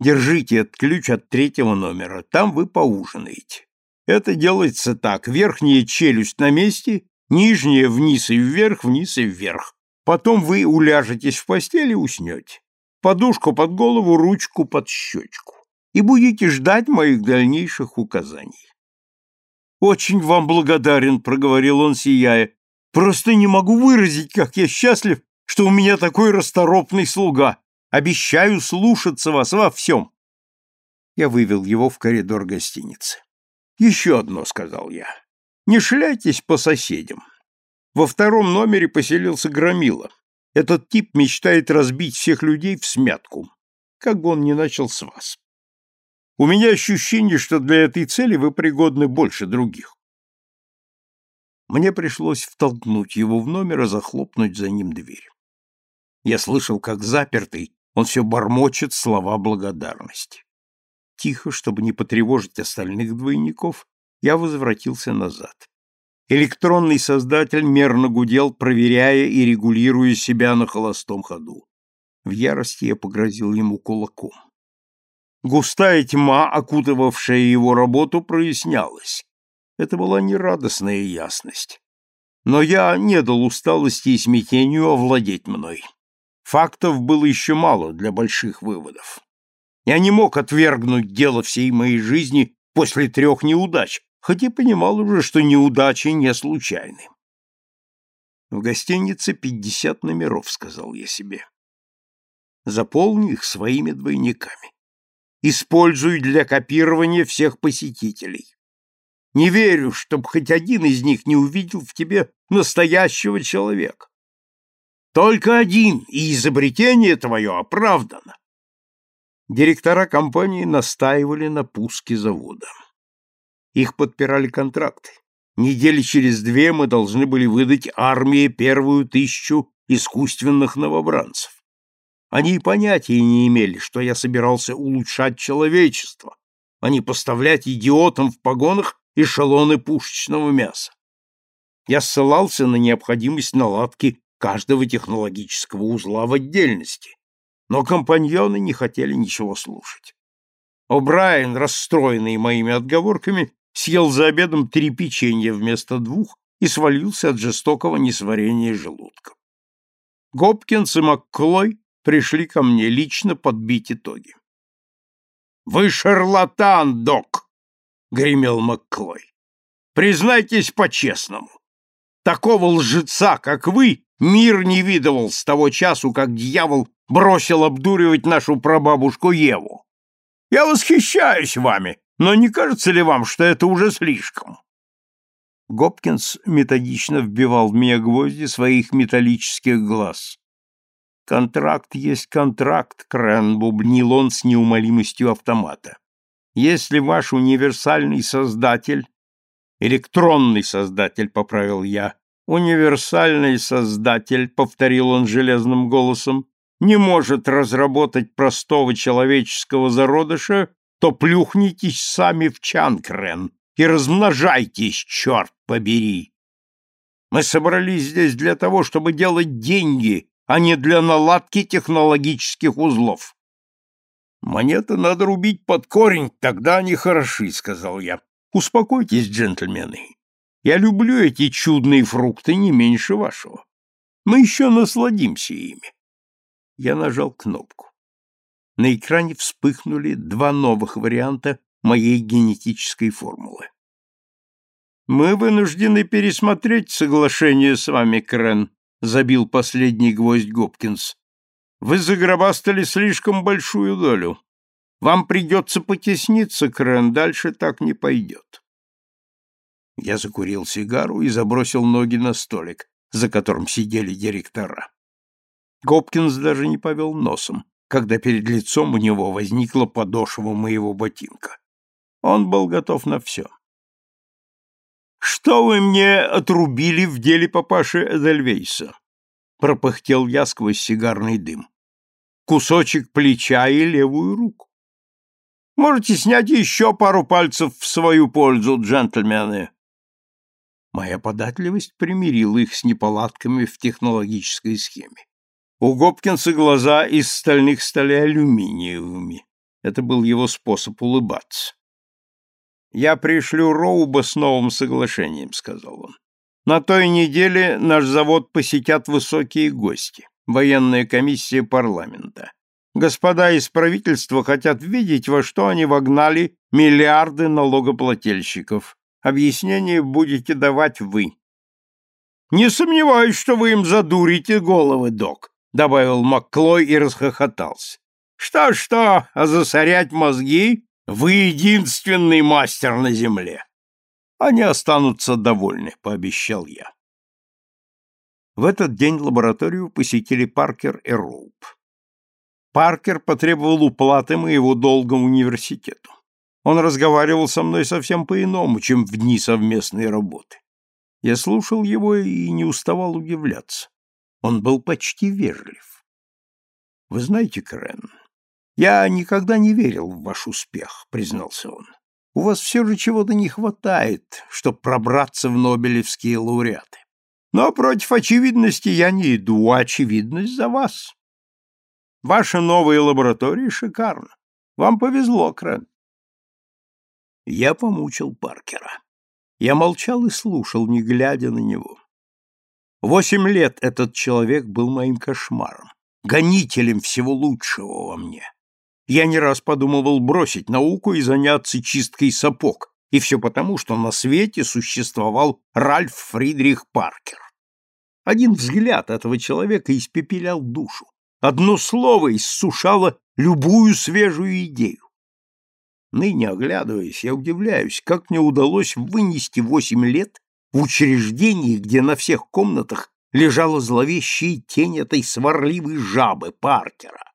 Speaker 1: Держите этот ключ от третьего номера, там вы поужинаете. Это делается так, верхняя челюсть на месте, нижняя вниз и вверх, вниз и вверх. Потом вы уляжетесь в постели и уснете. Подушку под голову, ручку под щечку. И будете ждать моих дальнейших указаний. «Очень вам благодарен», — проговорил он, сияя. Просто не могу выразить, как я счастлив, что у меня такой расторопный слуга. Обещаю слушаться вас во всем. Я вывел его в коридор гостиницы. Еще одно, сказал я. Не шляйтесь по соседям. Во втором номере поселился Громила. Этот тип мечтает разбить всех людей в смятку. Как бы он ни начал с вас. У меня ощущение, что для этой цели вы пригодны больше других. Мне пришлось втолкнуть его в номер и захлопнуть за ним дверь. Я слышал, как запертый, он все бормочет слова благодарности. Тихо, чтобы не потревожить остальных двойников, я возвратился назад. Электронный создатель мерно гудел, проверяя и регулируя себя на холостом ходу. В ярости я погрозил ему кулаком. Густая тьма, окутывавшая его работу, прояснялась. Это была нерадостная ясность. Но я не дал усталости и смятению овладеть мной. Фактов было еще мало для больших выводов. Я не мог отвергнуть дело всей моей жизни после трех неудач, хоть и понимал уже, что неудачи не случайны. В гостинице пятьдесят номеров, сказал я себе. Заполни их своими двойниками. Используй для копирования всех посетителей. Не верю, чтобы хоть один из них не увидел в тебе настоящего человека. Только один, и изобретение твое оправдано. Директора компании настаивали на пуске завода. Их подпирали контракты. Недели через две мы должны были выдать армии первую тысячу искусственных новобранцев. Они и понятия не имели, что я собирался улучшать человечество, а не поставлять идиотам в погонах эшелоны пушечного мяса. Я ссылался на необходимость наладки каждого технологического узла в отдельности, но компаньоны не хотели ничего слушать. О'Брайен, расстроенный моими отговорками, съел за обедом три печенья вместо двух и свалился от жестокого несварения желудка. Гопкинс и МакКлой пришли ко мне лично подбить итоги. «Вы шарлатан, док!» гремел Макклой. Признайтесь по-честному. Такого лжеца, как вы, мир не видывал с того часу, как дьявол бросил обдуривать нашу прабабушку Еву. Я восхищаюсь вами, но не кажется ли вам, что это уже слишком? Гопкинс методично вбивал в меня гвозди своих металлических глаз. «Контракт есть контракт», — Крен бубнил он с неумолимостью автомата. «Если ваш универсальный создатель электронный создатель, поправил я. Универсальный создатель, повторил он железным голосом, не может разработать простого человеческого зародыша, то плюхнитесь сами в Чанкрен и размножайтесь, черт побери. Мы собрались здесь для того, чтобы делать деньги, а не для наладки технологических узлов. Монеты надо рубить под корень, тогда они хороши, сказал я. Успокойтесь, джентльмены. Я люблю эти чудные фрукты не меньше вашего. Мы еще насладимся ими. Я нажал кнопку. На экране вспыхнули два новых варианта моей генетической формулы. Мы вынуждены пересмотреть соглашение с вами, Крен, забил последний гвоздь Гопкинс. Вы загробастали слишком большую долю. Вам придется потесниться, Крен, дальше так не пойдет. Я закурил сигару и забросил ноги на столик, за которым сидели директора. Гопкинс даже не повел носом, когда перед лицом у него возникла подошва моего ботинка. Он был готов на все. «Что вы мне отрубили в деле папаши Эдельвейса?» — пропыхтел я сквозь сигарный дым. «Кусочек плеча и левую руку. Можете снять еще пару пальцев в свою пользу, джентльмены. Моя податливость примирила их с неполадками в технологической схеме. У Гопкинса глаза из стальных стали алюминиевыми. Это был его способ улыбаться. «Я пришлю Роуба с новым соглашением», — сказал он. «На той неделе наш завод посетят высокие гости, военная комиссия парламента. Господа из правительства хотят видеть, во что они вогнали миллиарды налогоплательщиков. Объяснение будете давать вы. Не сомневаюсь, что вы им задурите головы, док, добавил Макклой и расхохотался. Что-что, а засорять мозги вы единственный мастер на земле. Они останутся довольны, пообещал я. В этот день лабораторию посетили Паркер и Роуп. Паркер потребовал уплаты моего долга университету. Он разговаривал со мной совсем по-иному, чем в дни совместной работы. Я слушал его и не уставал удивляться. Он был почти вежлив. Вы знаете, Крен, я никогда не верил в ваш успех, признался он. У вас все же чего-то не хватает, чтобы пробраться в Нобелевские лауреаты. Но против очевидности я не иду, а очевидность за вас. Ваша новая лаборатория шикарна. Вам повезло, Крен. Я помучил Паркера. Я молчал и слушал, не глядя на него. Восемь лет этот человек был моим кошмаром, гонителем всего лучшего во мне. Я не раз подумывал бросить науку и заняться чисткой сапог, и все потому, что на свете существовал Ральф Фридрих Паркер. Один взгляд этого человека испепелял душу. Одно слово иссушало любую свежую идею. Ныне, оглядываясь, я удивляюсь, как мне удалось вынести восемь лет в учреждении, где на всех комнатах лежала зловещая тень этой сварливой жабы Паркера.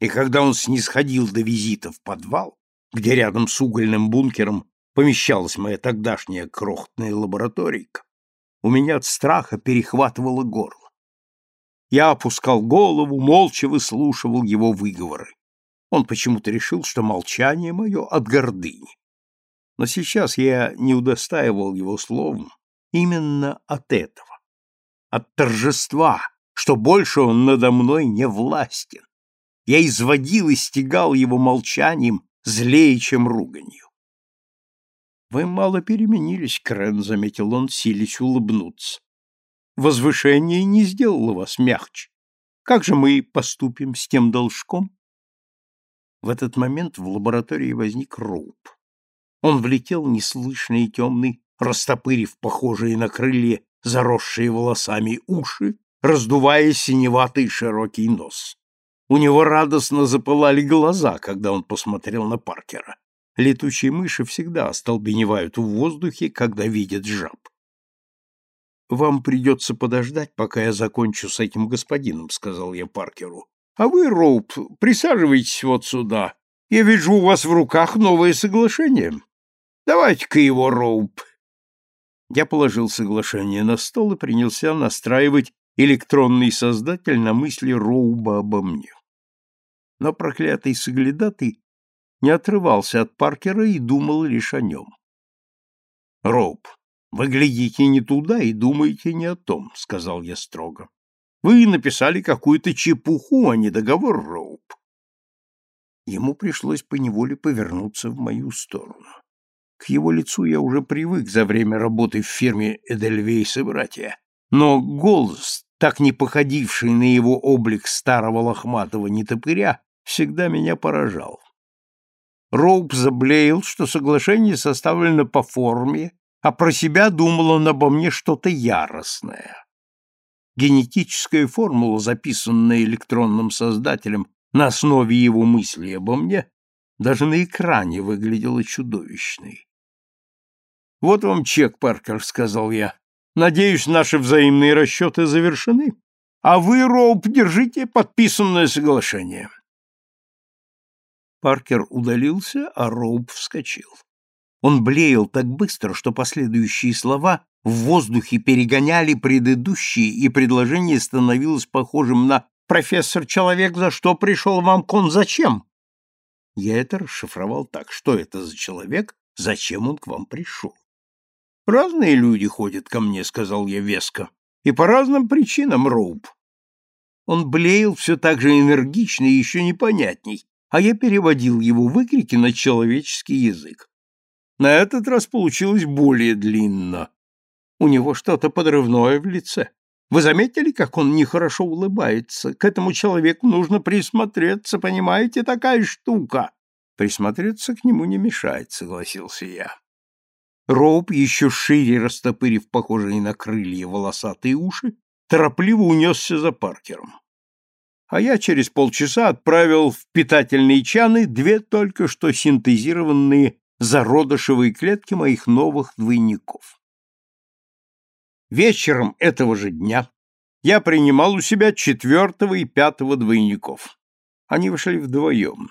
Speaker 1: И когда он снисходил до визита в подвал, где рядом с угольным бункером помещалась моя тогдашняя крохотная лабораторийка, у меня от страха перехватывало горло. Я опускал голову, молча выслушивал его выговоры. Он почему-то решил, что молчание мое от гордыни. Но сейчас я не удостаивал его словом именно от этого, от торжества, что больше он надо мной не властен. Я изводил и стегал его молчанием злее, чем руганью. «Вы мало переменились, Крен», — заметил он, силясь улыбнуться возвышение не сделало вас мягче. Как же мы поступим с тем должком? В этот момент в лаборатории возник Роуп. Он влетел неслышный и темный, растопырив похожие на крылья, заросшие волосами уши, раздувая синеватый широкий нос. У него радостно запылали глаза, когда он посмотрел на Паркера. Летучие мыши всегда остолбеневают в воздухе, когда видят жаб. «Вам придется подождать, пока я закончу с этим господином», — сказал я Паркеру. «А вы, Роуп, присаживайтесь вот сюда. Я вижу у вас в руках новое соглашение. Давайте-ка его, Роуп». Я положил соглашение на стол и принялся настраивать электронный создатель на мысли Роуба обо мне. Но проклятый соглядатый не отрывался от Паркера и думал лишь о нем. «Роуп, вы глядите не туда и думаете не о том», — сказал я строго. «Вы написали какую-то чепуху, а не договор, Роуп». Ему пришлось поневоле повернуться в мою сторону. К его лицу я уже привык за время работы в фирме Эдельвейс и братья, но голос, так не походивший на его облик старого лохматого нетопыря, всегда меня поражал. Роуп заблеял, что соглашение составлено по форме, а про себя думал он обо мне что-то яростное. Генетическая формула, записанная электронным создателем на основе его мыслей обо мне, даже на экране выглядела чудовищной. «Вот вам чек, Паркер», — сказал я. «Надеюсь, наши взаимные расчеты завершены, а вы, Роуп, держите подписанное соглашение». Паркер удалился, а Роуп вскочил. Он блеял так быстро, что последующие слова в воздухе перегоняли предыдущие, и предложение становилось похожим на «Профессор, человек, за что пришел вам кон, зачем?» Я это расшифровал так. Что это за человек, зачем он к вам пришел? «Разные люди ходят ко мне», — сказал я веско, — «и по разным причинам, Роуп». Он блеял все так же энергично и еще непонятней, а я переводил его выкрики на человеческий язык. На этот раз получилось более длинно. У него что-то подрывное в лице. Вы заметили, как он нехорошо улыбается? К этому человеку нужно присмотреться, понимаете, такая штука. Присмотреться к нему не мешает, согласился я. Роуп, еще шире растопырив похожие на крылья волосатые уши, торопливо унесся за Паркером. А я через полчаса отправил в питательные чаны две только что синтезированные зародышевые клетки моих новых двойников. Вечером этого же дня я принимал у себя четвертого и пятого двойников. Они вышли вдвоем.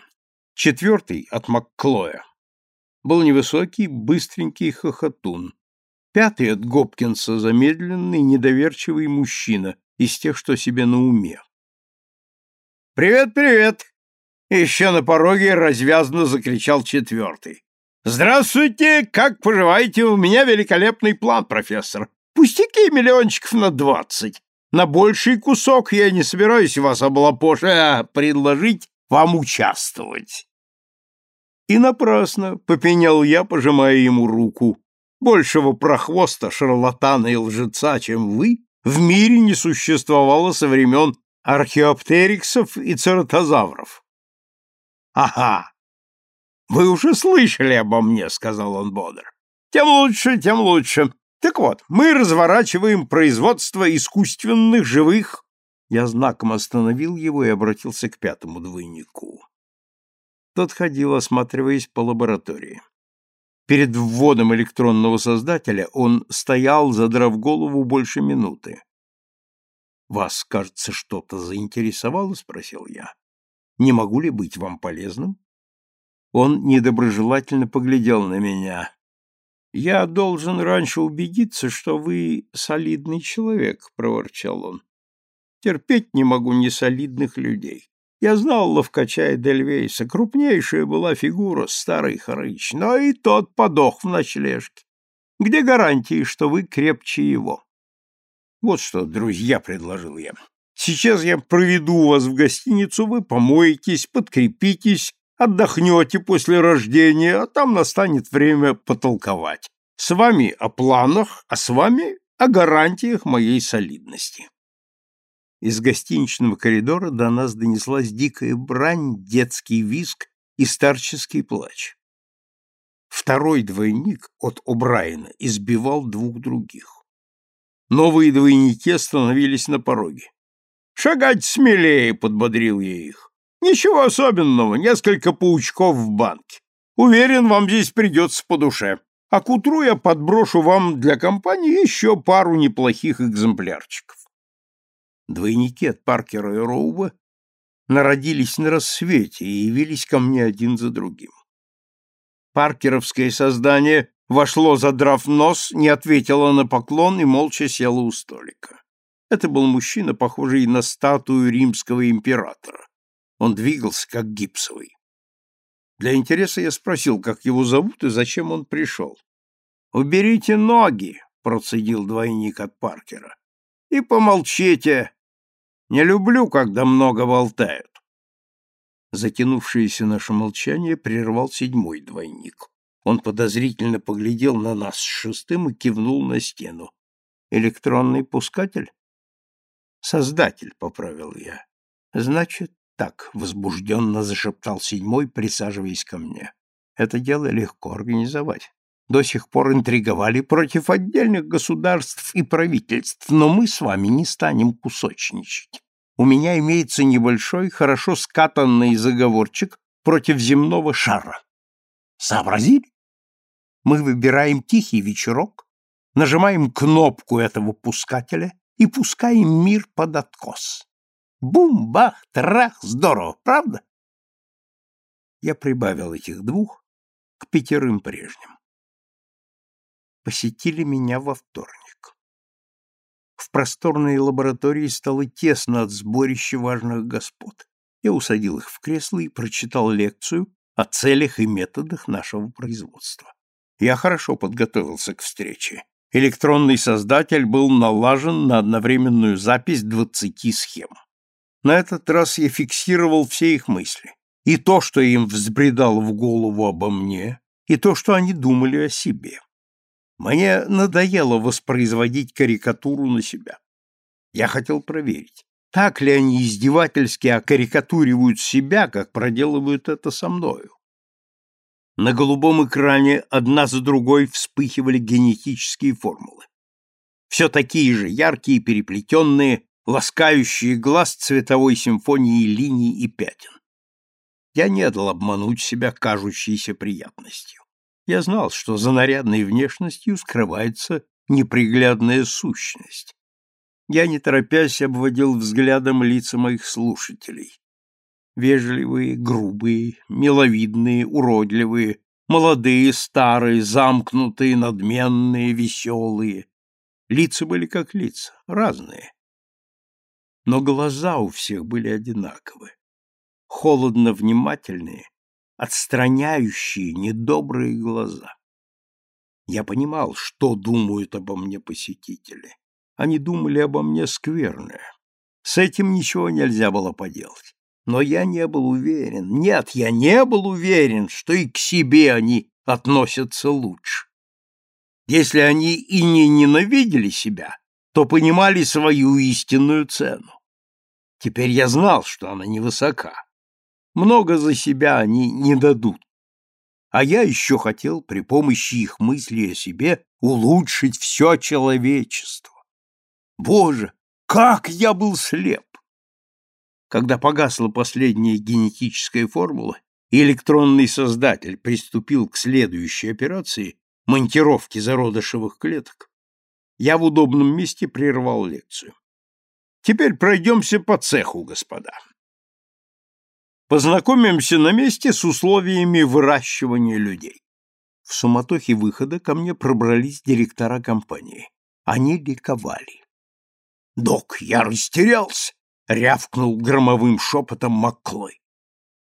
Speaker 1: Четвертый от Макклоя был невысокий, быстренький хохотун. Пятый от Гопкинса замедленный, недоверчивый мужчина из тех, что себе на уме. «Привет, привет!» Еще на пороге развязно закричал четвертый. «Здравствуйте! Как поживаете? У меня великолепный план, профессор. Пустяки миллиончиков на двадцать. На больший кусок я не собираюсь вас облапошить, а предложить вам участвовать». И напрасно попенял я, пожимая ему руку. Большего прохвоста, шарлатана и лжеца, чем вы, в мире не существовало со времен археоптериксов и цератозавров. — Ага, «Вы уже слышали обо мне», — сказал он бодро. «Тем лучше, тем лучше. Так вот, мы разворачиваем производство искусственных живых...» Я знаком остановил его и обратился к пятому двойнику. Тот ходил, осматриваясь по лаборатории. Перед вводом электронного создателя он стоял, задрав голову больше минуты. «Вас, кажется, что-то заинтересовало?» — спросил я. «Не могу ли быть вам полезным?» Он недоброжелательно поглядел на меня. «Я должен раньше убедиться, что вы солидный человек», — проворчал он. «Терпеть не могу несолидных людей. Я знал ловкача Эдельвейса, крупнейшая была фигура, старый хрыч, но и тот подох в ночлежке. Где гарантии, что вы крепче его?» «Вот что, друзья», — предложил я. «Сейчас я проведу вас в гостиницу, вы помоетесь, подкрепитесь, Отдохнете после рождения, а там настанет время потолковать. С вами о планах, а с вами о гарантиях моей солидности. Из гостиничного коридора до нас донеслась дикая брань, детский визг и старческий плач. Второй двойник от О'Брайена избивал двух других. Новые двойники остановились на пороге. «Шагать смелее!» — подбодрил я их. «Ничего особенного, несколько паучков в банке. Уверен, вам здесь придется по душе. А к утру я подброшу вам для компании еще пару неплохих экземплярчиков». Двойники от Паркера и Роуба народились на рассвете и явились ко мне один за другим. Паркеровское создание вошло, задрав нос, не ответило на поклон и молча село у столика. Это был мужчина, похожий на статую римского императора. Он двигался, как гипсовый. Для интереса я спросил, как его зовут и зачем он пришел. «Уберите ноги», — процедил двойник от Паркера, — «и помолчите. Не люблю, когда много болтают». Затянувшееся наше молчание прервал седьмой двойник. Он подозрительно поглядел на нас с шестым и кивнул на стену. «Электронный пускатель?» «Создатель», — поправил я. «Значит, так», — возбужденно зашептал седьмой, присаживаясь ко мне. «Это дело легко организовать. До сих пор интриговали против отдельных государств и правительств, но мы с вами не станем кусочничать у меня имеется небольшой, хорошо скатанный заговорчик против земного шара. Сообразили? Мы выбираем тихий вечерок, нажимаем кнопку этого пускателя и пускаем мир под откос. Бум, бах, трах, здорово, правда? Я прибавил этих двух к пятерым прежним. Посетили меня во вторник. В просторной лаборатории стало тесно от сборища важных господ. Я усадил их в кресло и прочитал лекцию о целях и методах нашего производства. Я хорошо подготовился к встрече. Электронный создатель был налажен на одновременную запись 20 схем. На этот раз я фиксировал все их мысли. И то, что им взбредало в голову обо мне, и то, что они думали о себе. Мне надоело воспроизводить карикатуру на себя. Я хотел проверить, так ли они издевательски окарикатуривают себя, как проделывают это со мною. На голубом экране одна за другой вспыхивали генетические формулы. Все такие же яркие, переплетенные, ласкающие глаз цветовой симфонии линий и пятен. Я не дал обмануть себя кажущейся приятностью. Я знал, что за нарядной внешностью скрывается неприглядная сущность. Я, не торопясь, обводил взглядом лица моих слушателей. Вежливые, грубые, миловидные, уродливые, молодые, старые, замкнутые, надменные, веселые. Лица были как лица, разные. Но глаза у всех были одинаковые, холодно внимательные отстраняющие недобрые глаза. Я понимал, что думают обо мне посетители. Они думали обо мне скверное. С этим ничего нельзя было поделать. Но я не был уверен, нет, я не был уверен, что и к себе они относятся лучше. Если они и не ненавидели себя, то понимали свою истинную цену. Теперь я знал, что она невысока. Много за себя они не дадут. А я еще хотел при помощи их мысли о себе улучшить все человечество. Боже, как я был слеп! Когда погасла последняя генетическая формула, и электронный создатель приступил к следующей операции монтировки зародышевых клеток, я в удобном месте прервал лекцию. Теперь пройдемся по цеху, господа. Познакомимся на месте с условиями выращивания людей. В суматохе выхода ко мне пробрались директора компании. Они ликовали. «Док, я растерялся!» — рявкнул громовым шепотом Макклой.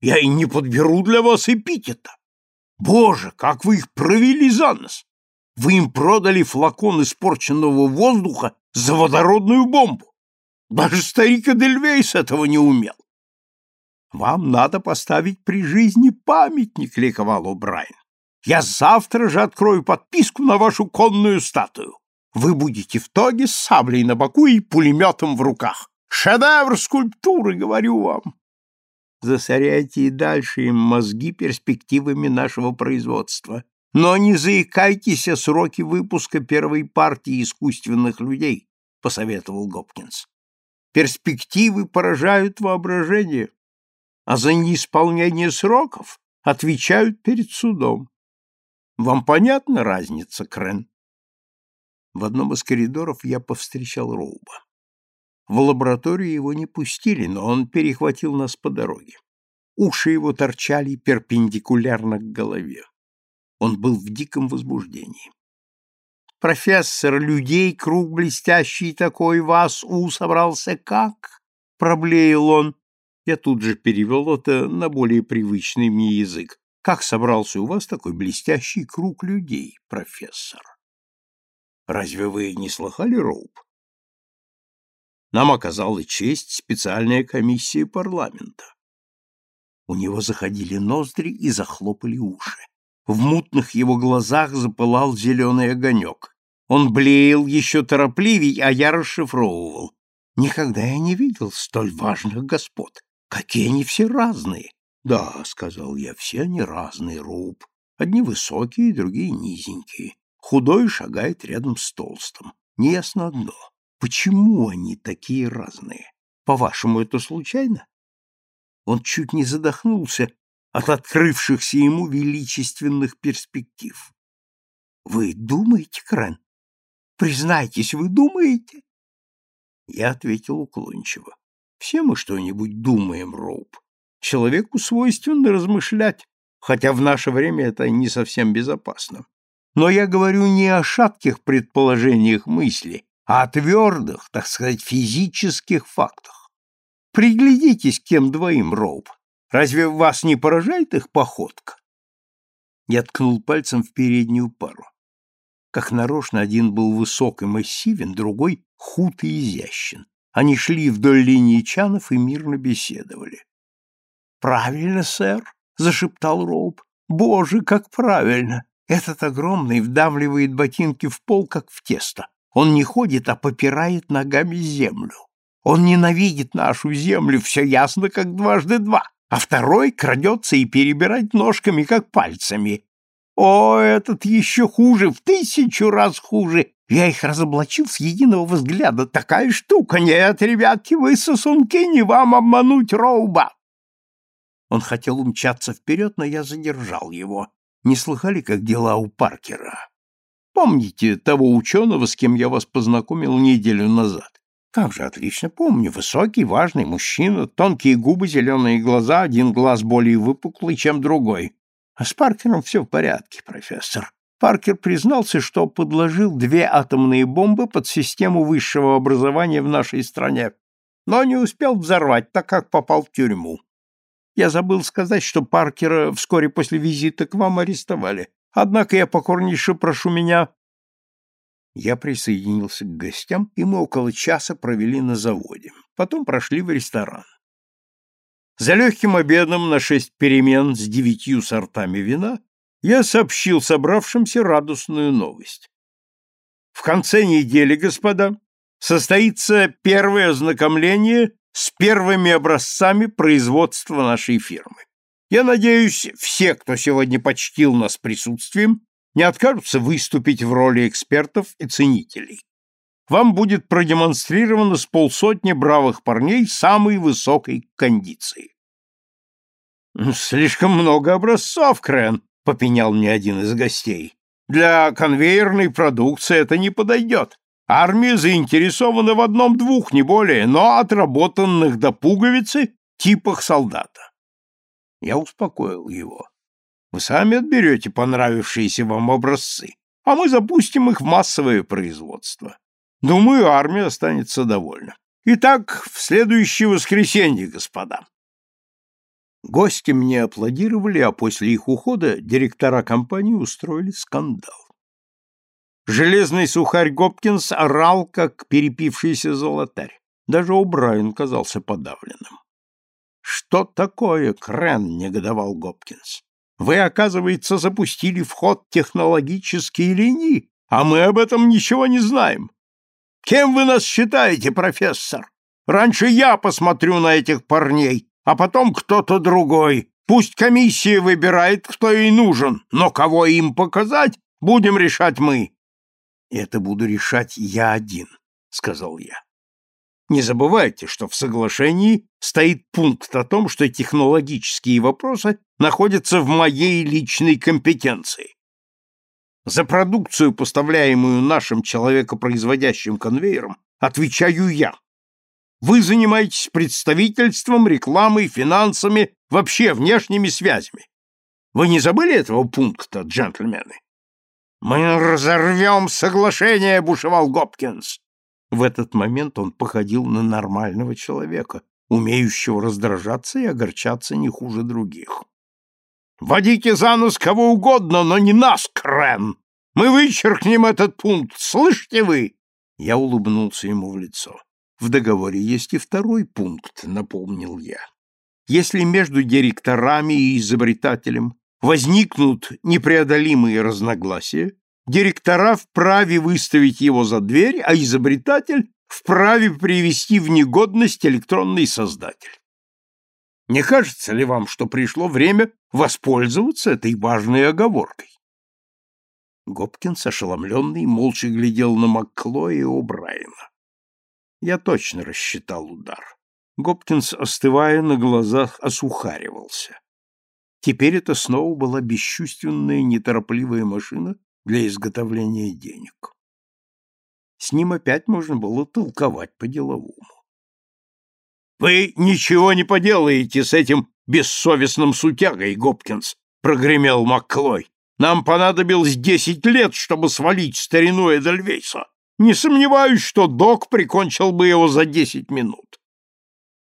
Speaker 1: «Я и не подберу для вас эпитета! Боже, как вы их провели за нос! Вы им продали флакон испорченного воздуха за водородную бомбу! Даже старик Эдельвейс этого не умел! Вам надо поставить при жизни памятник, ликовал О'Брайен. Я завтра же открою подписку на вашу конную статую. Вы будете в тоге с саблей на боку и пулеметом в руках. Шедевр скульптуры, говорю вам. Засоряйте и дальше им мозги перспективами нашего производства, Но не заикайтесь о сроке выпуска первой партии искусственных людей, посоветовал Гопкинс. Перспективы поражают воображение, а за неисполнение сроков отвечают перед судом. Вам понятна разница, Крен? В одном из коридоров я повстречал Роуба. В лабораторию его не пустили, но он перехватил нас по дороге. Уши его торчали перпендикулярно к голове. Он был в диком возбуждении. «Профессор, людей круг блестящий такой вас у собрался как?» — проблеял он. Я тут же перевел это на более привычный мне язык. «Как собрался у вас такой блестящий круг людей, профессор?» «Разве вы не слыхали, Роуп?» Нам оказала честь специальная комиссия парламента. У него заходили ноздри и захлопали уши. В мутных его глазах запылал зеленый огонек. Он блеял еще торопливей, а я расшифровывал. Никогда я не видел столь важных господ. Какие они все разные. Да, сказал я, все они разные, Руб. Одни высокие, другие низенькие. Худой шагает рядом с толстым. Неясно одно. Почему они такие разные? По-вашему, это случайно? Он чуть не задохнулся от открывшихся ему величественных перспектив. Вы думаете, Крен? Признайтесь, вы думаете? Я ответил уклончиво. Все мы что-нибудь думаем, Роуп. Человеку свойственно размышлять, хотя в наше время это не совсем безопасно. Но я говорю не о шатких предположениях мысли, а о твердых, так сказать, физических фактах. Приглядитесь к тем двоим, Роуп. Разве вас не поражает их походка? Я ткнул пальцем в переднюю пару. Как нарочно, один был высок и массивен, другой — худ и изящен. Они шли вдоль линии чанов и мирно беседовали. «Правильно, сэр», — зашептал Роуп. «Боже, как правильно! Этот огромный вдавливает ботинки в пол, как в тесто. Он не ходит, а попирает ногами землю. Он ненавидит нашу землю, все ясно, как дважды два а второй крадется и перебирает ножками, как пальцами. О, этот еще хуже, в тысячу раз хуже. Я их разоблачил с единого взгляда. Такая штука. Нет, ребятки, вы сосунки, не вам обмануть Роуба. Он хотел умчаться вперед, но я задержал его. Не слыхали, как дела у Паркера? Помните того ученого, с кем я вас познакомил неделю назад? Как же, отлично помню. Высокий, важный мужчина, тонкие губы, зеленые глаза, один глаз более выпуклый, чем другой. А с Паркером все в порядке, профессор. Паркер признался, что подложил две атомные бомбы под систему высшего образования в нашей стране, но не успел взорвать, так как попал в тюрьму. Я забыл сказать, что Паркера вскоре после визита к вам арестовали. Однако я покорнейше прошу меня я присоединился к гостям, и мы около часа провели на заводе. Потом прошли в ресторан. За легким обедом на шесть перемен с девятью сортами вина я сообщил собравшимся радостную новость. В конце недели, господа, состоится первое ознакомление с первыми образцами производства нашей фирмы. Я надеюсь, все, кто сегодня почтил нас присутствием, не откажутся выступить в роли экспертов и ценителей. Вам будет продемонстрировано с полсотни бравых парней самой высокой кондиции. «Слишком много образцов, Крен», — попенял мне один из гостей. «Для конвейерной продукции это не подойдет. Армия заинтересована в одном-двух, не более, но отработанных до пуговицы типах солдата». Я успокоил его. Вы сами отберете понравившиеся вам образцы, а мы запустим их в массовое производство. Думаю, армия останется довольна. Итак, в следующее воскресенье, господа. Гости мне аплодировали, а после их ухода директора компании устроили скандал. Железный сухарь Гопкинс орал, как перепившийся золотарь. Даже О'Брайен казался подавленным. «Что такое, Крен?» — негодовал Гопкинс. Вы, оказывается, запустили в ход технологические линии, а мы об этом ничего не знаем. Кем вы нас считаете, профессор? Раньше я посмотрю на этих парней, а потом кто-то другой. Пусть комиссия выбирает, кто ей нужен, но кого им показать, будем решать мы. Это буду решать я один, сказал я. Не забывайте, что в соглашении стоит пункт о том, что технологические вопросы находятся в моей личной компетенции. За продукцию, поставляемую нашим человекопроизводящим конвейером, отвечаю я. Вы занимаетесь представительством, рекламой, финансами, вообще внешними связями. Вы не забыли этого пункта, джентльмены? Мы разорвем соглашение, бушевал Гопкинс. В этот момент он походил на нормального человека, умеющего раздражаться и огорчаться не хуже других. «Водите за нос кого угодно, но не нас, Крен! Мы вычеркнем этот пункт, слышите вы?» Я улыбнулся ему в лицо. «В договоре есть и второй пункт», — напомнил я. «Если между директорами и изобретателем возникнут непреодолимые разногласия, директора вправе выставить его за дверь, а изобретатель вправе привести в негодность электронный создатель. Не кажется ли вам, что пришло время воспользоваться этой важной оговоркой? Гопкинс, ошеломленный, молча глядел на Маккло и О'Брайена. Я точно рассчитал удар. Гопкинс, остывая на глазах, осухаривался. Теперь это снова была бесчувственная, неторопливая машина, для изготовления денег. С ним опять можно было толковать по-деловому. «Вы ничего не поделаете с этим бессовестным сутягой, Гопкинс!» — прогремел Макклой. «Нам понадобилось десять лет, чтобы свалить старину Эдельвейса. Не сомневаюсь, что док прикончил бы его за десять минут».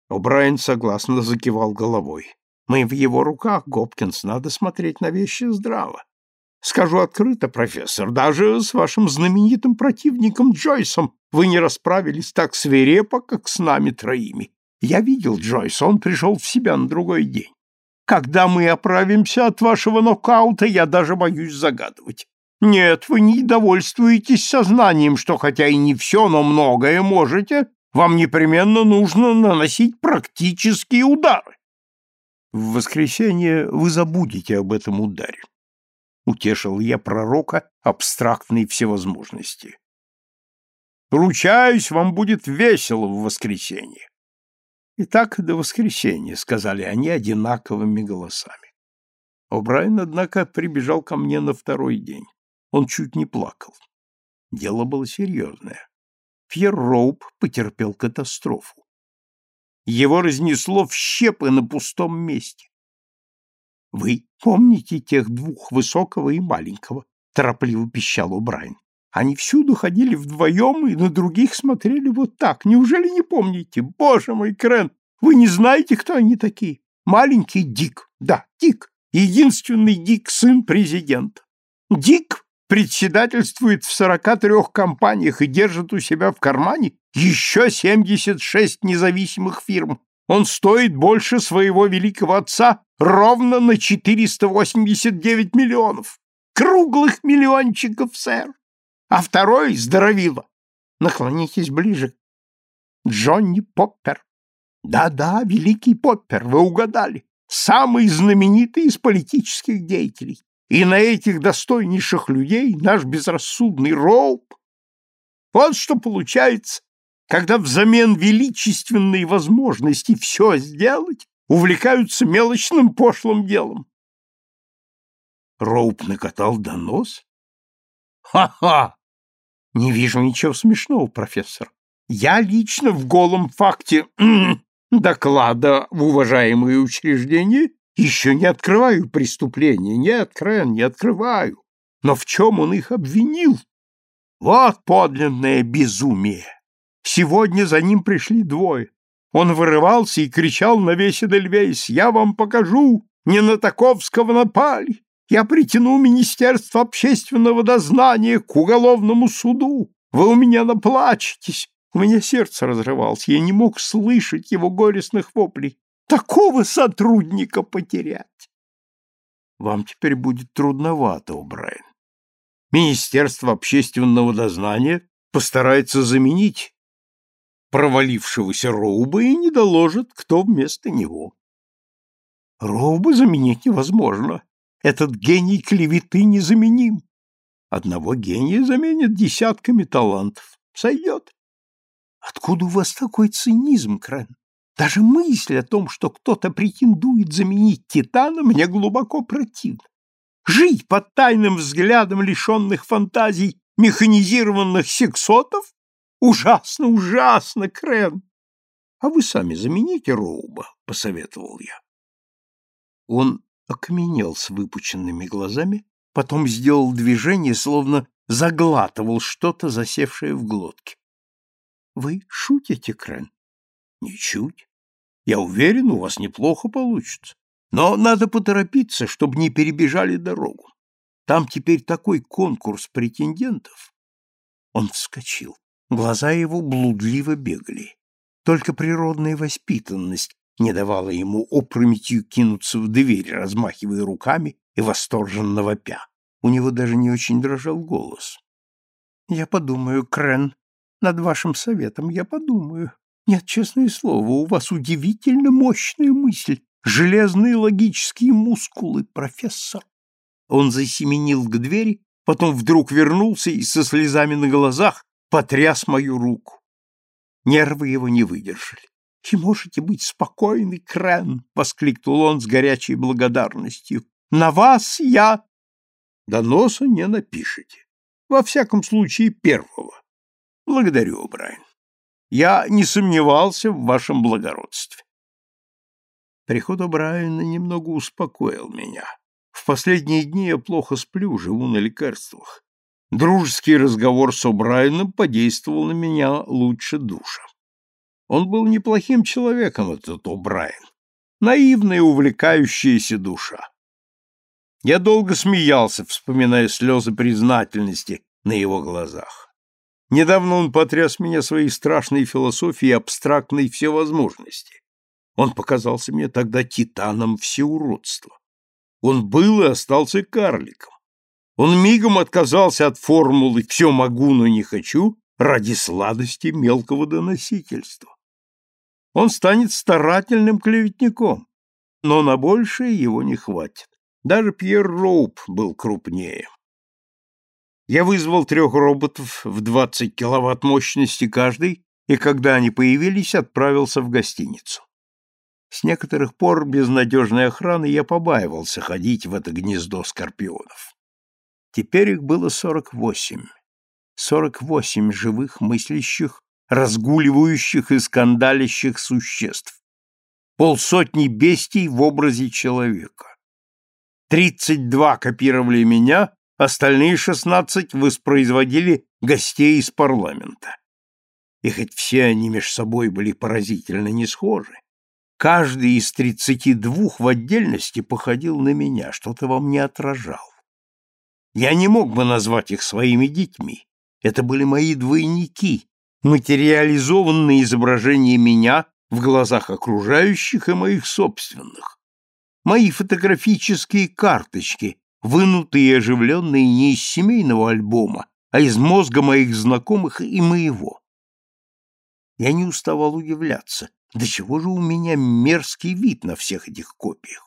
Speaker 1: О'Брайен согласно закивал головой. «Мы в его руках, Гопкинс, надо смотреть на вещи здраво. Скажу открыто, профессор, даже с вашим знаменитым противником Джойсом вы не расправились так свирепо, как с нами троими. Я видел Джойса, он пришел в себя на другой день. Когда мы оправимся от вашего нокаута, я даже боюсь загадывать. Нет, вы не довольствуетесь сознанием, что хотя и не все, но многое можете, вам непременно нужно наносить практические удары. В воскресенье вы забудете об этом ударе утешил я пророка абстрактной всевозможности. Ручаюсь, вам будет весело в воскресенье. И так до воскресенья, сказали они одинаковыми голосами. О'Брайен, однако, прибежал ко мне на второй день. Он чуть не плакал. Дело было серьезное. Пьер Роуп потерпел катастрофу. Его разнесло в щепы на пустом месте. Вы помните тех двух, высокого и маленького? Торопливо пищал Убрайн. Они всюду ходили вдвоем и на других смотрели вот так. Неужели не помните? Боже мой, Крен, вы не знаете, кто они такие? Маленький Дик. Да, Дик. Единственный Дик, сын президента. Дик председательствует в 43 компаниях и держит у себя в кармане еще 76 независимых фирм. Он стоит больше своего великого отца ровно на 489 миллионов. Круглых миллиончиков, сэр. А второй здоровило. Наклонитесь ближе. Джонни Поппер. Да-да, великий Поппер, вы угадали. Самый знаменитый из политических деятелей. И на этих достойнейших людей наш безрассудный Роуп. Вот что получается, когда взамен величественной возможности все сделать, увлекаются мелочным пошлым делом. Роуп накатал донос? Ха-ха! Не вижу ничего смешного, профессор. Я лично в голом факте доклада в уважаемые учреждения еще не открываю преступления. Нет, Крен, не открываю. Но в чем он их обвинил? Вот подлинное безумие. Сегодня за ним пришли двое. Он вырывался и кричал на весь Эдельвейс, «Я вам покажу! Не на Таковского напали! Я притяну Министерство общественного дознания к уголовному суду! Вы у меня наплачетесь!» У меня сердце разрывалось, я не мог слышать его горестных воплей. Такого сотрудника потерять! Вам теперь будет трудновато, О'Брайен. Министерство общественного дознания постарается заменить провалившегося Роуба и не доложит, кто вместо него. Роуба заменить невозможно. Этот гений клеветы незаменим. Одного гения заменят десятками талантов. Сойдет. Откуда у вас такой цинизм, Крен? Даже мысль о том, что кто-то претендует заменить Титана, мне глубоко противна. Жить под тайным взглядом лишенных фантазий механизированных сексотов? Ужасно, ужасно, Крен! А вы сами замените Роуба, — посоветовал я. Он окаменел с выпученными глазами, потом сделал движение, словно заглатывал что-то, засевшее в глотке. — Вы шутите, Крен? — Ничуть. Я уверен, у вас неплохо получится. Но надо поторопиться, чтобы не перебежали дорогу. Там теперь такой конкурс претендентов. Он вскочил. Глаза его блудливо бегали. Только природная воспитанность не давала ему опрометью кинуться в дверь, размахивая руками и восторженно вопя. У него даже не очень дрожал голос. «Я подумаю, Крен, над вашим советом я подумаю. Нет, честное слово, у вас удивительно мощная мысль, железные логические мускулы, профессор. Он засеменил к двери, потом вдруг вернулся и со слезами на глазах потряс мою руку. Нервы его не выдержали. «И можете быть спокойны, Крен!» — воскликнул он с горячей благодарностью. «На вас я...» «Доноса не напишите. Во всяком случае, первого. Благодарю, Брайан. Я не сомневался в вашем благородстве. Приход Брайана немного успокоил меня. В последние дни я плохо сплю, живу на лекарствах. Дружеский разговор с О'Брайеном подействовал на меня лучше душа. Он был неплохим человеком, этот О'Брайен. Наивная, увлекающаяся душа. Я долго смеялся, вспоминая слезы признательности на его глазах. Недавно он потряс меня своей страшной философией абстрактной всевозможности. Он показался мне тогда титаном всеуродства. Он был и остался карликом. Он мигом отказался от формулы «все могу, но не хочу» ради сладости мелкого доносительства. Он станет старательным клеветником, но на большее его не хватит. Даже Пьер Роуп был крупнее. Я вызвал трех роботов в 20 киловатт мощности каждый, и когда они появились, отправился в гостиницу. С некоторых пор без надежной охраны я побаивался ходить в это гнездо скорпионов. Теперь их было сорок восемь. Сорок восемь живых, мыслящих, разгуливающих и скандалящих существ. Полсотни бестий в образе человека. Тридцать два копировали меня, остальные шестнадцать воспроизводили гостей из парламента. И хоть все они между собой были поразительно не схожи, каждый из тридцати двух в отдельности походил на меня, что-то во мне отражал. Я не мог бы назвать их своими детьми. Это были мои двойники, материализованные изображения меня в глазах окружающих и моих собственных. Мои фотографические карточки, вынутые и оживленные не из семейного альбома, а из мозга моих знакомых и моего. Я не уставал удивляться, до чего же у меня мерзкий вид на всех этих копиях.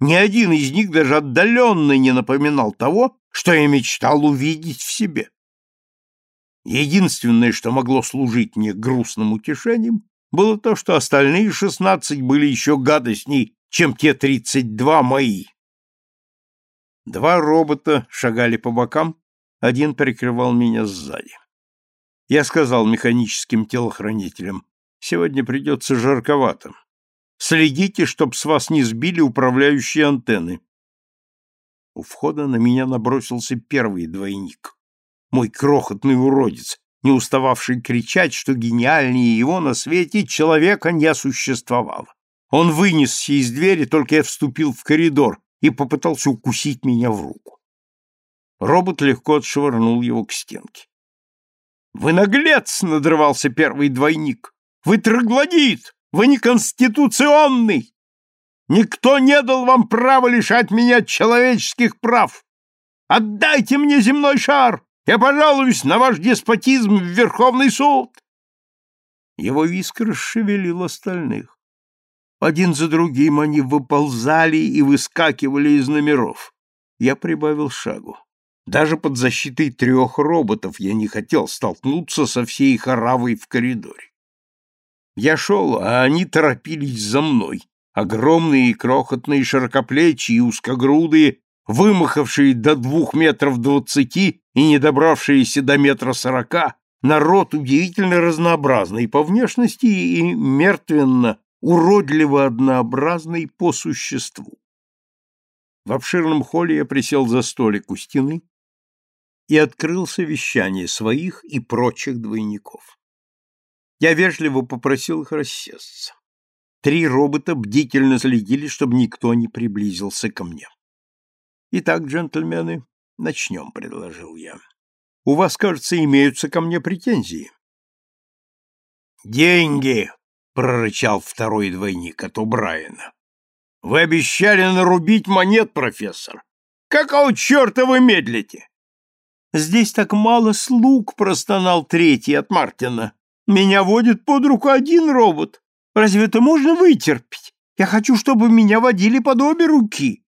Speaker 1: Ни один из них даже отдаленно не напоминал того, что я мечтал увидеть в себе. Единственное, что могло служить мне грустным утешением, было то, что остальные шестнадцать были еще гадостней, чем те тридцать два мои. Два робота шагали по бокам, один прикрывал меня сзади. Я сказал механическим телохранителям, сегодня придется жарковато. Следите, чтоб с вас не сбили управляющие антенны. У входа на меня набросился первый двойник. Мой крохотный уродец, не устававший кричать, что гениальнее его на свете человека не существовало. Он вынесся из двери, только я вступил в коридор, и попытался укусить меня в руку. Робот легко отшвырнул его к стенке. «Вы наглец!» — надрывался первый двойник. «Вы троглодит! Вы неконституционный! Никто не дал вам права лишать меня человеческих прав! Отдайте мне земной шар! Я пожалуюсь на ваш деспотизм в Верховный суд!» Его виск расшевелил остальных. Один за другим они выползали и выскакивали из номеров. Я прибавил шагу. Даже под защитой трех роботов я не хотел столкнуться со всей их оравой в коридоре. Я шел, а они торопились за мной. Огромные и крохотные широкоплечие и узкогрудые, вымахавшие до двух метров двадцати и не добравшиеся до метра сорока, народ удивительно разнообразный по внешности и мертвенно, уродливо однообразный по существу. В обширном холле я присел за столик у стены и открыл совещание своих и прочих двойников. Я вежливо попросил их рассесться. Три робота бдительно следили, чтобы никто не приблизился ко мне. «Итак, джентльмены, начнем», — предложил я. «У вас, кажется, имеются ко мне претензии». «Деньги!» — прорычал второй двойник от Убрайена. «Вы обещали нарубить монет, профессор. Какого черта вы медлите?» «Здесь так мало слуг», — простонал третий от Мартина. «Меня водит под руку один робот. Разве это можно вытерпеть? Я хочу, чтобы меня водили под обе руки».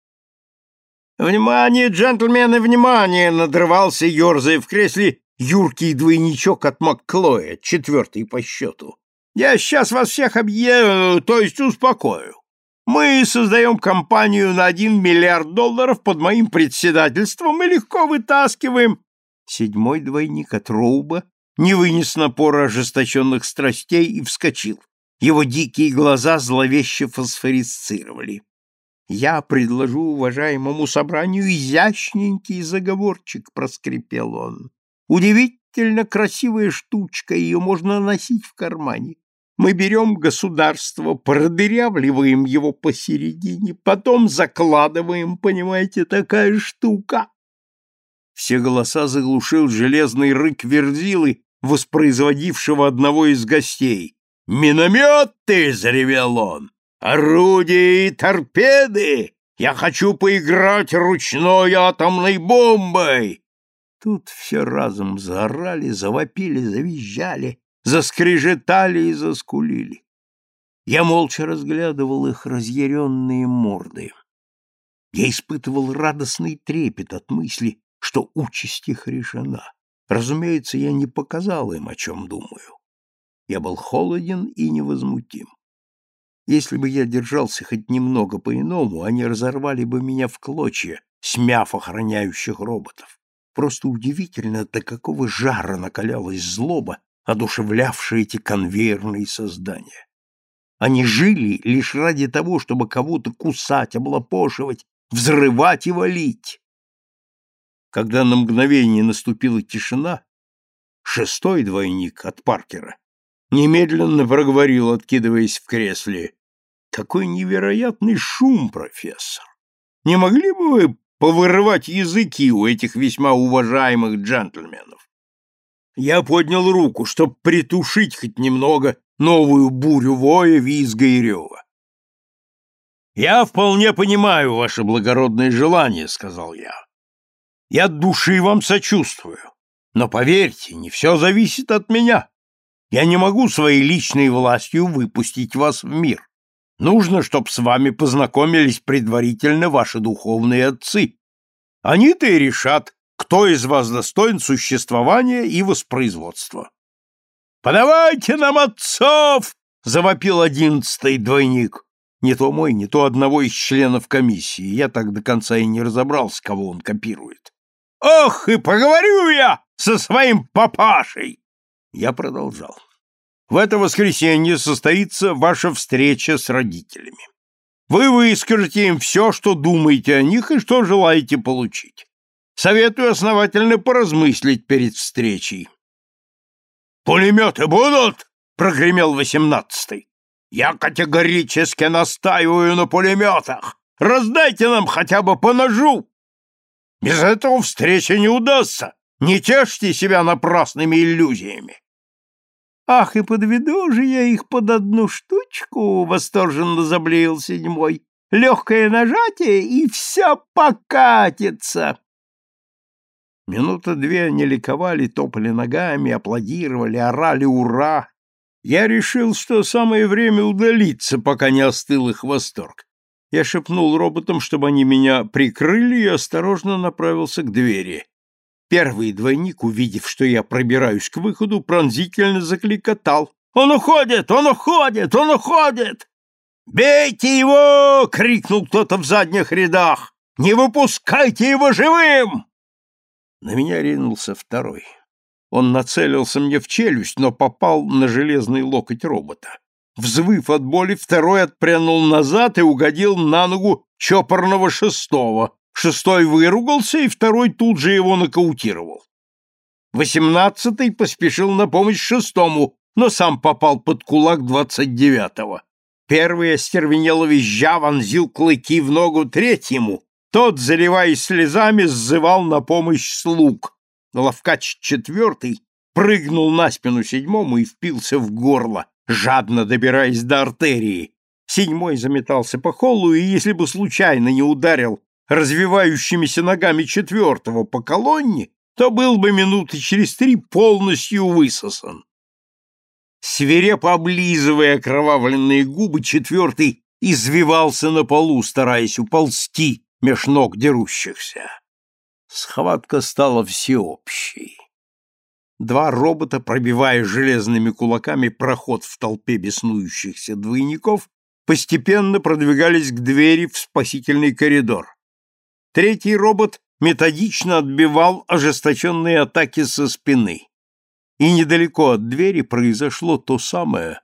Speaker 1: «Внимание, джентльмены, внимание!» — надрывался, ерзая в кресле, юркий двойничок от Макклоя, четвертый по счету. «Я сейчас вас всех объеду, то есть успокою. Мы создаем компанию на один миллиард долларов под моим председательством и легко вытаскиваем Седьмой двойник от Роуба не вынес напора ожесточенных страстей и вскочил. Его дикие глаза зловеще фосфорисцировали. «Я предложу уважаемому собранию изящненький заговорчик», — проскрипел он. «Удивительно красивая штучка, ее можно носить в кармане. Мы берем государство, продырявливаем его посередине, потом закладываем, понимаете, такая штука. Все голоса заглушил железный рык верзилы, воспроизводившего одного из гостей. «Минометы!» — заревел он. «Орудия и торпеды! Я хочу поиграть ручной атомной бомбой!» Тут все разом заорали, завопили, завизжали, заскрежетали и заскулили. Я молча разглядывал их разъяренные морды. Я испытывал радостный трепет от мысли, что участь их решена. Разумеется, я не показал им, о чем думаю. Я был холоден и невозмутим. Если бы я держался хоть немного по-иному, они разорвали бы меня в клочья, смяв охраняющих роботов. Просто удивительно, до какого жара накалялась злоба, одушевлявшая эти конвейерные создания. Они жили лишь ради того, чтобы кого-то кусать, облапошивать, взрывать и валить. Когда на мгновение наступила тишина, шестой двойник от Паркера немедленно проговорил, откидываясь в кресле. «Какой невероятный шум, профессор! Не могли бы вы повырывать языки у этих весьма уважаемых джентльменов?» Я поднял руку, чтобы притушить хоть немного новую бурю воя, визга и рева. «Я вполне понимаю ваше благородное желание», — сказал я. Я от души вам сочувствую. Но поверьте, не все зависит от меня. Я не могу своей личной властью выпустить вас в мир. Нужно, чтобы с вами познакомились предварительно ваши духовные отцы. Они-то и решат, кто из вас достоин существования и воспроизводства. «Подавайте нам отцов!» — завопил одиннадцатый двойник. Не то мой, не то одного из членов комиссии. Я так до конца и не разобрался, кого он копирует. Ох, и поговорю я со своим папашей!» Я продолжал. «В это воскресенье состоится ваша встреча с родителями. Вы выскажете им все, что думаете о них и что желаете получить. Советую основательно поразмыслить перед встречей». «Пулеметы будут?» — прогремел восемнадцатый. «Я категорически настаиваю на пулеметах. Раздайте нам хотя бы по ножу!» Без этого встреча не удастся. Не тешьте себя напрасными иллюзиями. Ах, и подведу же я их под одну штучку, восторженно заблеял седьмой. Легкое нажатие, и все покатится. Минута две они ликовали, топали ногами, аплодировали, орали «Ура!». Я решил, что самое время удалиться, пока не остыл их восторг. Я шепнул роботам, чтобы они меня прикрыли, и осторожно направился к двери. Первый двойник, увидев, что я пробираюсь к выходу, пронзительно закликотал. «Он уходит! Он уходит! Он уходит!» «Бейте его!» — крикнул кто-то в задних рядах. «Не выпускайте его живым!» На меня ринулся второй. Он нацелился мне в челюсть, но попал на железный локоть робота. Взвыв от боли, второй отпрянул назад и угодил на ногу чопорного шестого. Шестой выругался, и второй тут же его нокаутировал. Восемнадцатый поспешил на помощь шестому, но сам попал под кулак двадцать девятого. Первый остервенело визжа вонзил клыки в ногу третьему. Тот, заливаясь слезами, сзывал на помощь слуг. Ловкач четвертый прыгнул на спину седьмому и впился в горло, жадно добираясь до артерии. Седьмой заметался по холлу, и если бы случайно не ударил развивающимися ногами четвертого по колонне, то был бы минуты через три полностью высосан. Свирепо облизывая окровавленные губы, четвертый извивался на полу, стараясь уползти меж ног дерущихся. Схватка стала всеобщей. Два робота, пробивая железными кулаками проход в толпе беснующихся двойников, постепенно продвигались к двери в спасительный коридор. Третий робот методично отбивал ожесточенные атаки со спины. И недалеко от двери произошло то самое,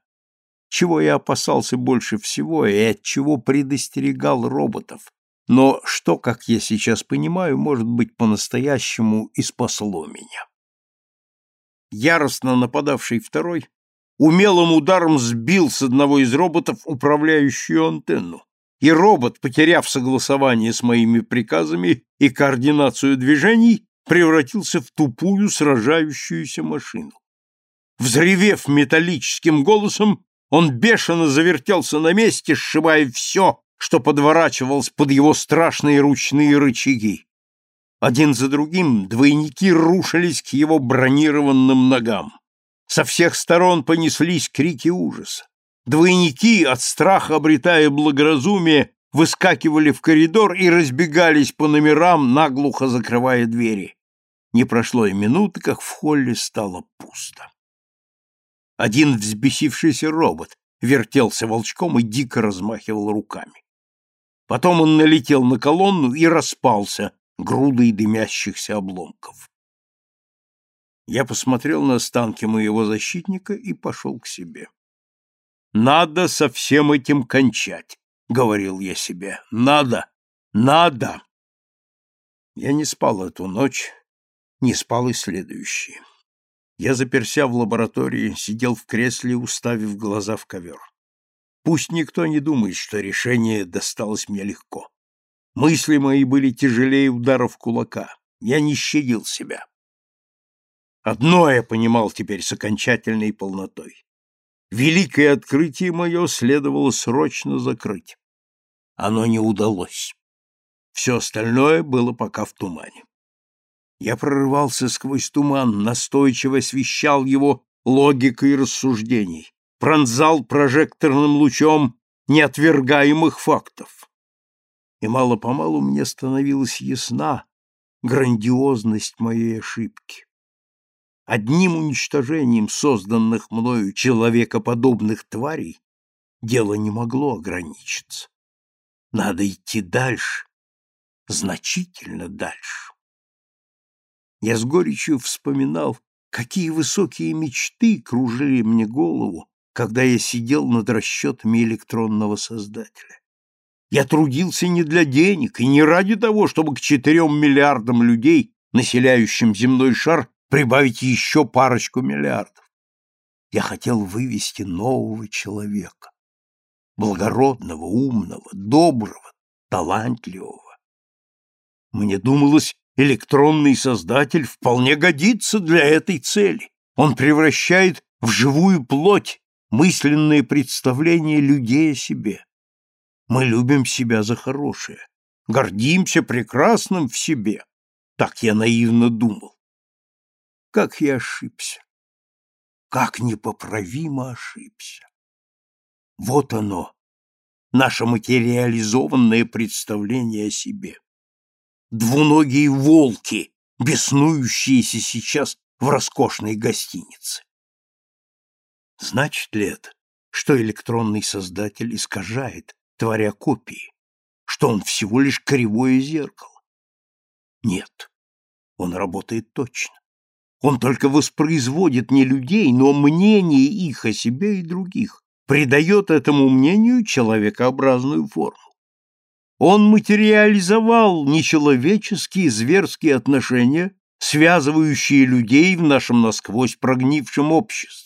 Speaker 1: чего я опасался больше всего и от чего предостерегал роботов, но что, как я сейчас понимаю, может быть по-настоящему и спасло меня. Яростно нападавший второй умелым ударом сбил с одного из роботов управляющую антенну, и робот, потеряв согласование с моими приказами и координацию движений, превратился в тупую сражающуюся машину. Взревев металлическим голосом, он бешено завертелся на месте, сшибая все, что подворачивалось под его страшные ручные рычаги. Один за другим двойники рушились к его бронированным ногам. Со всех сторон понеслись крики ужаса. Двойники, от страха обретая благоразумие, выскакивали в коридор и разбегались по номерам, наглухо закрывая двери. Не прошло и минуты, как в холле стало пусто. Один взбесившийся робот вертелся волчком и дико размахивал руками. Потом он налетел на колонну и распался грудой дымящихся обломков. Я посмотрел на останки моего защитника и пошел к себе. Надо со всем этим кончать, говорил я себе. Надо, надо. Я не спал эту ночь, не спал и следующие. Я заперся в лаборатории, сидел в кресле, уставив глаза в ковер. Пусть никто не думает, что решение досталось мне легко. Мысли мои были тяжелее ударов кулака. Я не щадил себя. Одно я понимал теперь с окончательной полнотой. Великое открытие мое следовало срочно закрыть. Оно не удалось. Все остальное было пока в тумане. Я прорывался сквозь туман, настойчиво освещал его логикой рассуждений, пронзал прожекторным лучом неотвергаемых фактов. И мало-помалу мне становилась ясна грандиозность моей ошибки. Одним уничтожением созданных мною человекоподобных тварей дело не могло ограничиться. Надо идти дальше, значительно дальше. Я с горечью вспоминал, какие высокие мечты кружили мне голову, когда я сидел над расчетами электронного создателя. Я трудился не для денег и не ради того, чтобы к четырем миллиардам людей, населяющим земной шар, прибавить еще парочку миллиардов. Я хотел вывести нового человека, благородного, умного, доброго, талантливого. Мне думалось, электронный создатель вполне годится для этой цели. Он превращает в живую плоть мысленные представления людей о себе. Мы любим себя за хорошее, гордимся прекрасным в себе. Так я наивно думал. Как я ошибся! как непоправимо ошибся. Вот оно, наше материализованное представление о себе. Двуногие волки, беснующиеся сейчас в роскошной гостинице. Значит ли это, что электронный создатель искажает, творя копии, что он всего лишь кривое зеркало? Нет, он работает точно. Он только воспроизводит не людей, но мнение их о себе и других, придает этому мнению человекообразную форму. Он материализовал нечеловеческие зверские отношения, связывающие людей в нашем насквозь прогнившем обществе.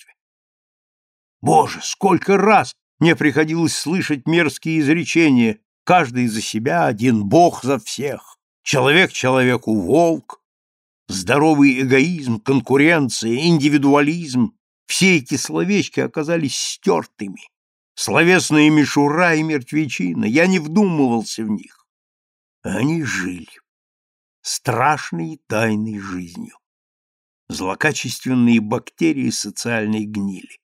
Speaker 1: Боже, сколько раз мне приходилось слышать мерзкие изречения «каждый за себя, один Бог за всех», «человек человеку волк», здоровый эгоизм, конкуренция, индивидуализм, все эти словечки оказались стертыми. Словесная мишура и мертвечина, я не вдумывался в них. Они жили страшной тайной жизнью. Злокачественные бактерии социальной гнили.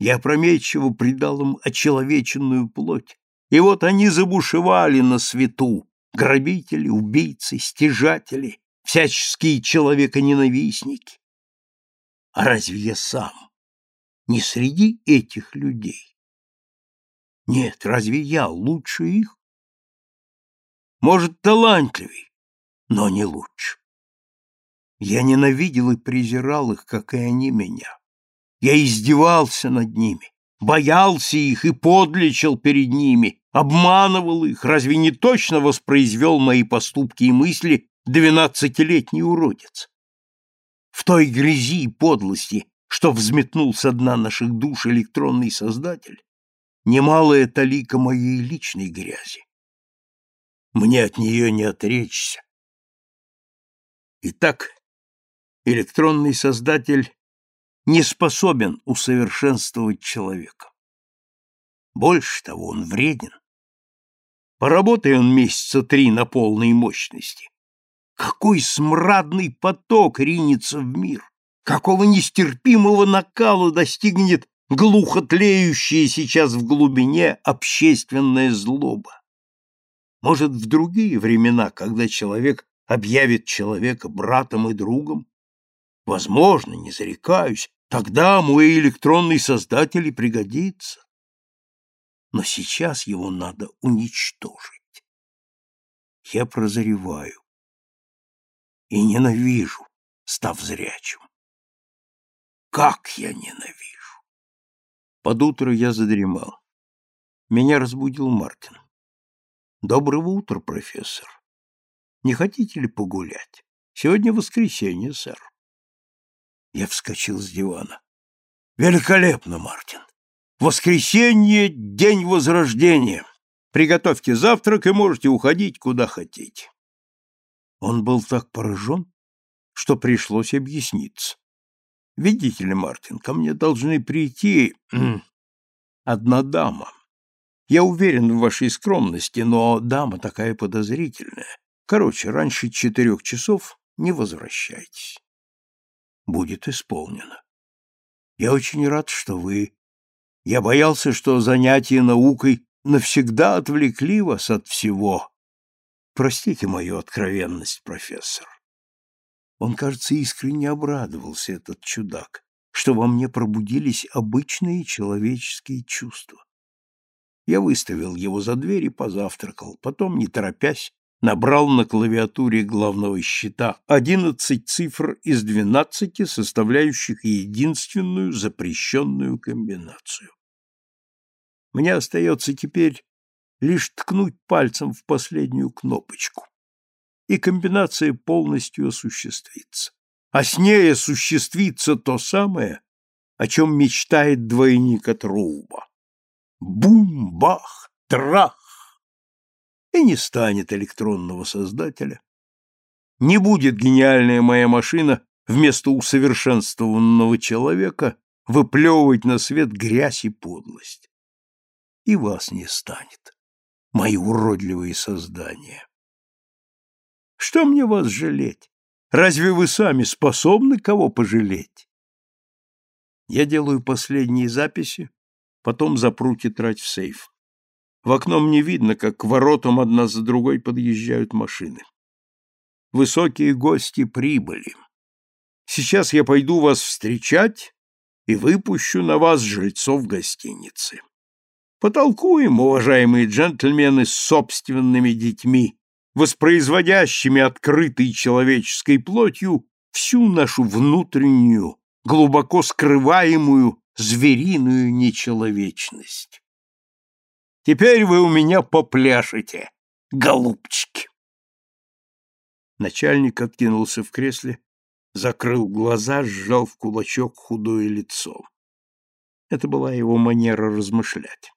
Speaker 1: Я опрометчиво придал им очеловеченную плоть, и вот они забушевали на свету, грабители, убийцы, стяжатели, всяческие человеконенавистники. А разве я сам не среди этих людей? Нет, разве я лучше их? Может, талантливей, но не лучше. Я ненавидел и презирал их, как и они меня. Я издевался над ними, боялся их и подлечил перед ними, обманывал их, разве не точно воспроизвел мои поступки и мысли двенадцатилетний уродец? в той грязи и подлости, что взметнул со дна наших душ электронный создатель, немалая талика моей личной грязи. Мне от нее не отречься. Итак, электронный создатель не способен усовершенствовать человека. Больше того, он вреден. Поработай он месяца три на полной мощности, какой смрадный поток ринется в мир! Какого нестерпимого накала достигнет глухо тлеющая сейчас в глубине общественная злоба? Может, в другие времена, когда человек объявит человека братом и другом? Возможно, не зарекаюсь, тогда мой электронный создатель и пригодится. Но сейчас его надо уничтожить. Я прозреваю и ненавижу, став зрячим. Как я ненавижу! Под утро я задремал. Меня разбудил Мартин. Доброго утра, профессор. Не хотите ли погулять? Сегодня воскресенье, сэр. Я вскочил с дивана. Великолепно, Мартин. Воскресенье — день возрождения. Приготовьте завтрак и можете уходить куда хотите. Он был так поражен, что пришлось объясниться. Видите ли, Мартин, ко мне должны прийти одна дама. Я уверен в вашей скромности, но дама такая подозрительная. Короче, раньше четырех часов не возвращайтесь. Будет исполнено. Я очень рад, что вы... Я боялся, что занятия наукой навсегда отвлекли вас от всего, Простите мою откровенность, профессор. Он, кажется, искренне обрадовался, этот чудак, что во мне пробудились обычные человеческие чувства. Я выставил его за дверь и позавтракал, потом, не торопясь, набрал на клавиатуре главного счета одиннадцать цифр из двенадцати, составляющих единственную запрещенную комбинацию. Мне остается теперь лишь ткнуть пальцем в последнюю кнопочку, и комбинация полностью осуществится. А с ней осуществится то самое, о чем мечтает двойник от Роуба. Бум-бах, трах! И не станет электронного создателя. Не будет гениальная моя машина вместо усовершенствованного человека выплевывать на свет грязь и подлость. И вас не станет мои уродливые создания. Что мне вас жалеть? Разве вы сами способны кого пожалеть? Я делаю последние записи, потом запру тетрадь в сейф. В окно мне видно, как к воротам одна за другой подъезжают машины. Высокие гости прибыли. Сейчас я пойду вас встречать и выпущу на вас жильцов гостиницы. Потолкуем, уважаемые джентльмены, с собственными детьми, воспроизводящими открытой человеческой плотью всю нашу внутреннюю, глубоко скрываемую звериную нечеловечность. Теперь вы у меня попляшете, голубчики. Начальник откинулся в кресле, закрыл глаза, сжал в кулачок худое лицо. Это была его манера размышлять.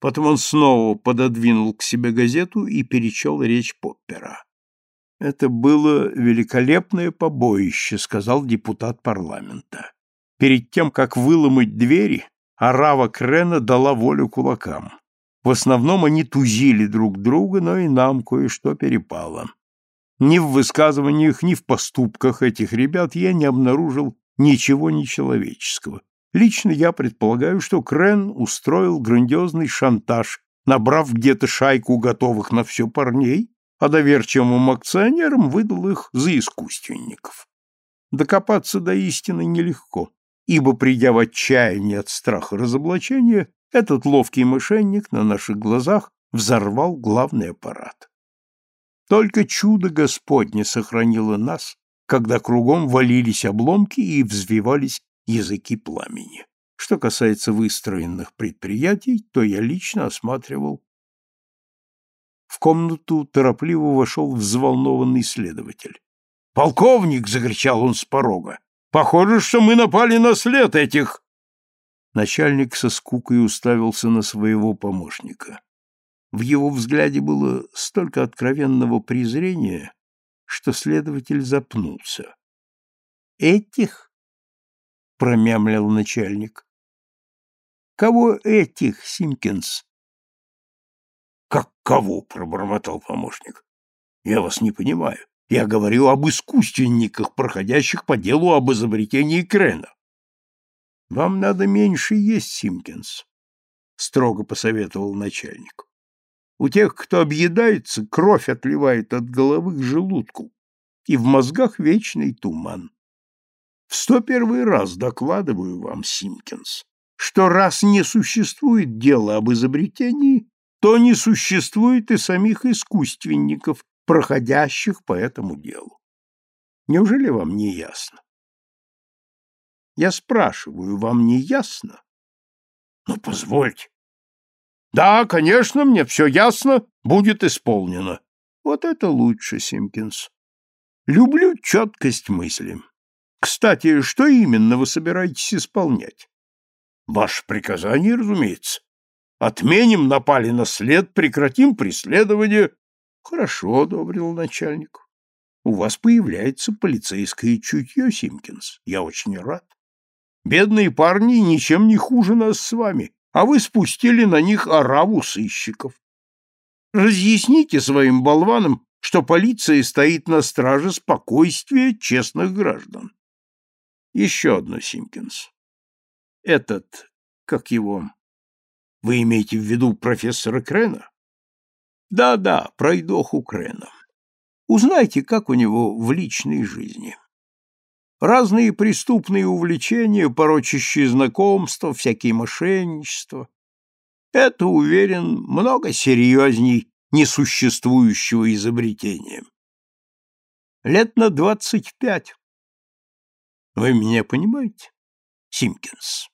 Speaker 1: Потом он снова пододвинул к себе газету и перечел речь Поппера. «Это было великолепное побоище», — сказал депутат парламента. Перед тем, как выломать двери, Арава Крена дала волю кулакам. В основном они тузили друг друга, но и нам кое-что перепало. Ни в высказываниях, ни в поступках этих ребят я не обнаружил ничего нечеловеческого. Лично я предполагаю, что Крен устроил грандиозный шантаж, набрав где-то шайку готовых на все парней, а доверчивым акционерам выдал их за искусственников. Докопаться до истины нелегко, ибо, придя в отчаяние от страха разоблачения, этот ловкий мошенник на наших глазах взорвал главный аппарат. Только чудо Господне сохранило нас, когда кругом валились обломки и взвивались языки пламени. Что касается выстроенных предприятий, то я лично осматривал. В комнату торопливо вошел взволнованный следователь. «Полковник!» — закричал он с порога. «Похоже, что мы напали на след этих...» Начальник со скукой уставился на своего помощника. В его взгляде было столько откровенного презрения, что следователь запнулся. «Этих?» промямлил начальник. Кого этих, Симкинс? Как кого? пробормотал помощник. Я вас не понимаю. Я говорю об искусственниках, проходящих по делу об изобретении крена. Вам надо меньше есть, Симкинс, строго посоветовал начальник. У тех, кто объедается, кровь отливает от головы к желудку, и в мозгах вечный туман. В сто первый раз докладываю вам, Симкинс, что раз не существует дела об изобретении, то не существует и самих искусственников, проходящих по этому делу. Неужели вам не ясно? Я спрашиваю, вам не ясно? Ну, позвольте. Да, конечно, мне все ясно, будет исполнено. Вот это лучше, Симкинс. Люблю четкость мысли. Кстати, что именно вы собираетесь исполнять? Ваше приказание, разумеется. Отменим, напали на след, прекратим преследование. Хорошо, одобрил начальник. У вас появляется полицейское чутье, Симкинс. Я очень рад. Бедные парни ничем не хуже нас с вами, а вы спустили на них ораву сыщиков. Разъясните своим болванам, что полиция стоит на страже спокойствия честных граждан. Еще одно, Симкинс. Этот, как его... Вы имеете в виду профессора Крена? Да-да, пройдоху Крена. Узнайте, как у него в личной жизни. Разные преступные увлечения, порочащие знакомства, всякие мошенничества. Это, уверен, много серьезней несуществующего изобретения. Лет на двадцать пять вы меня понимаете, Симкинс?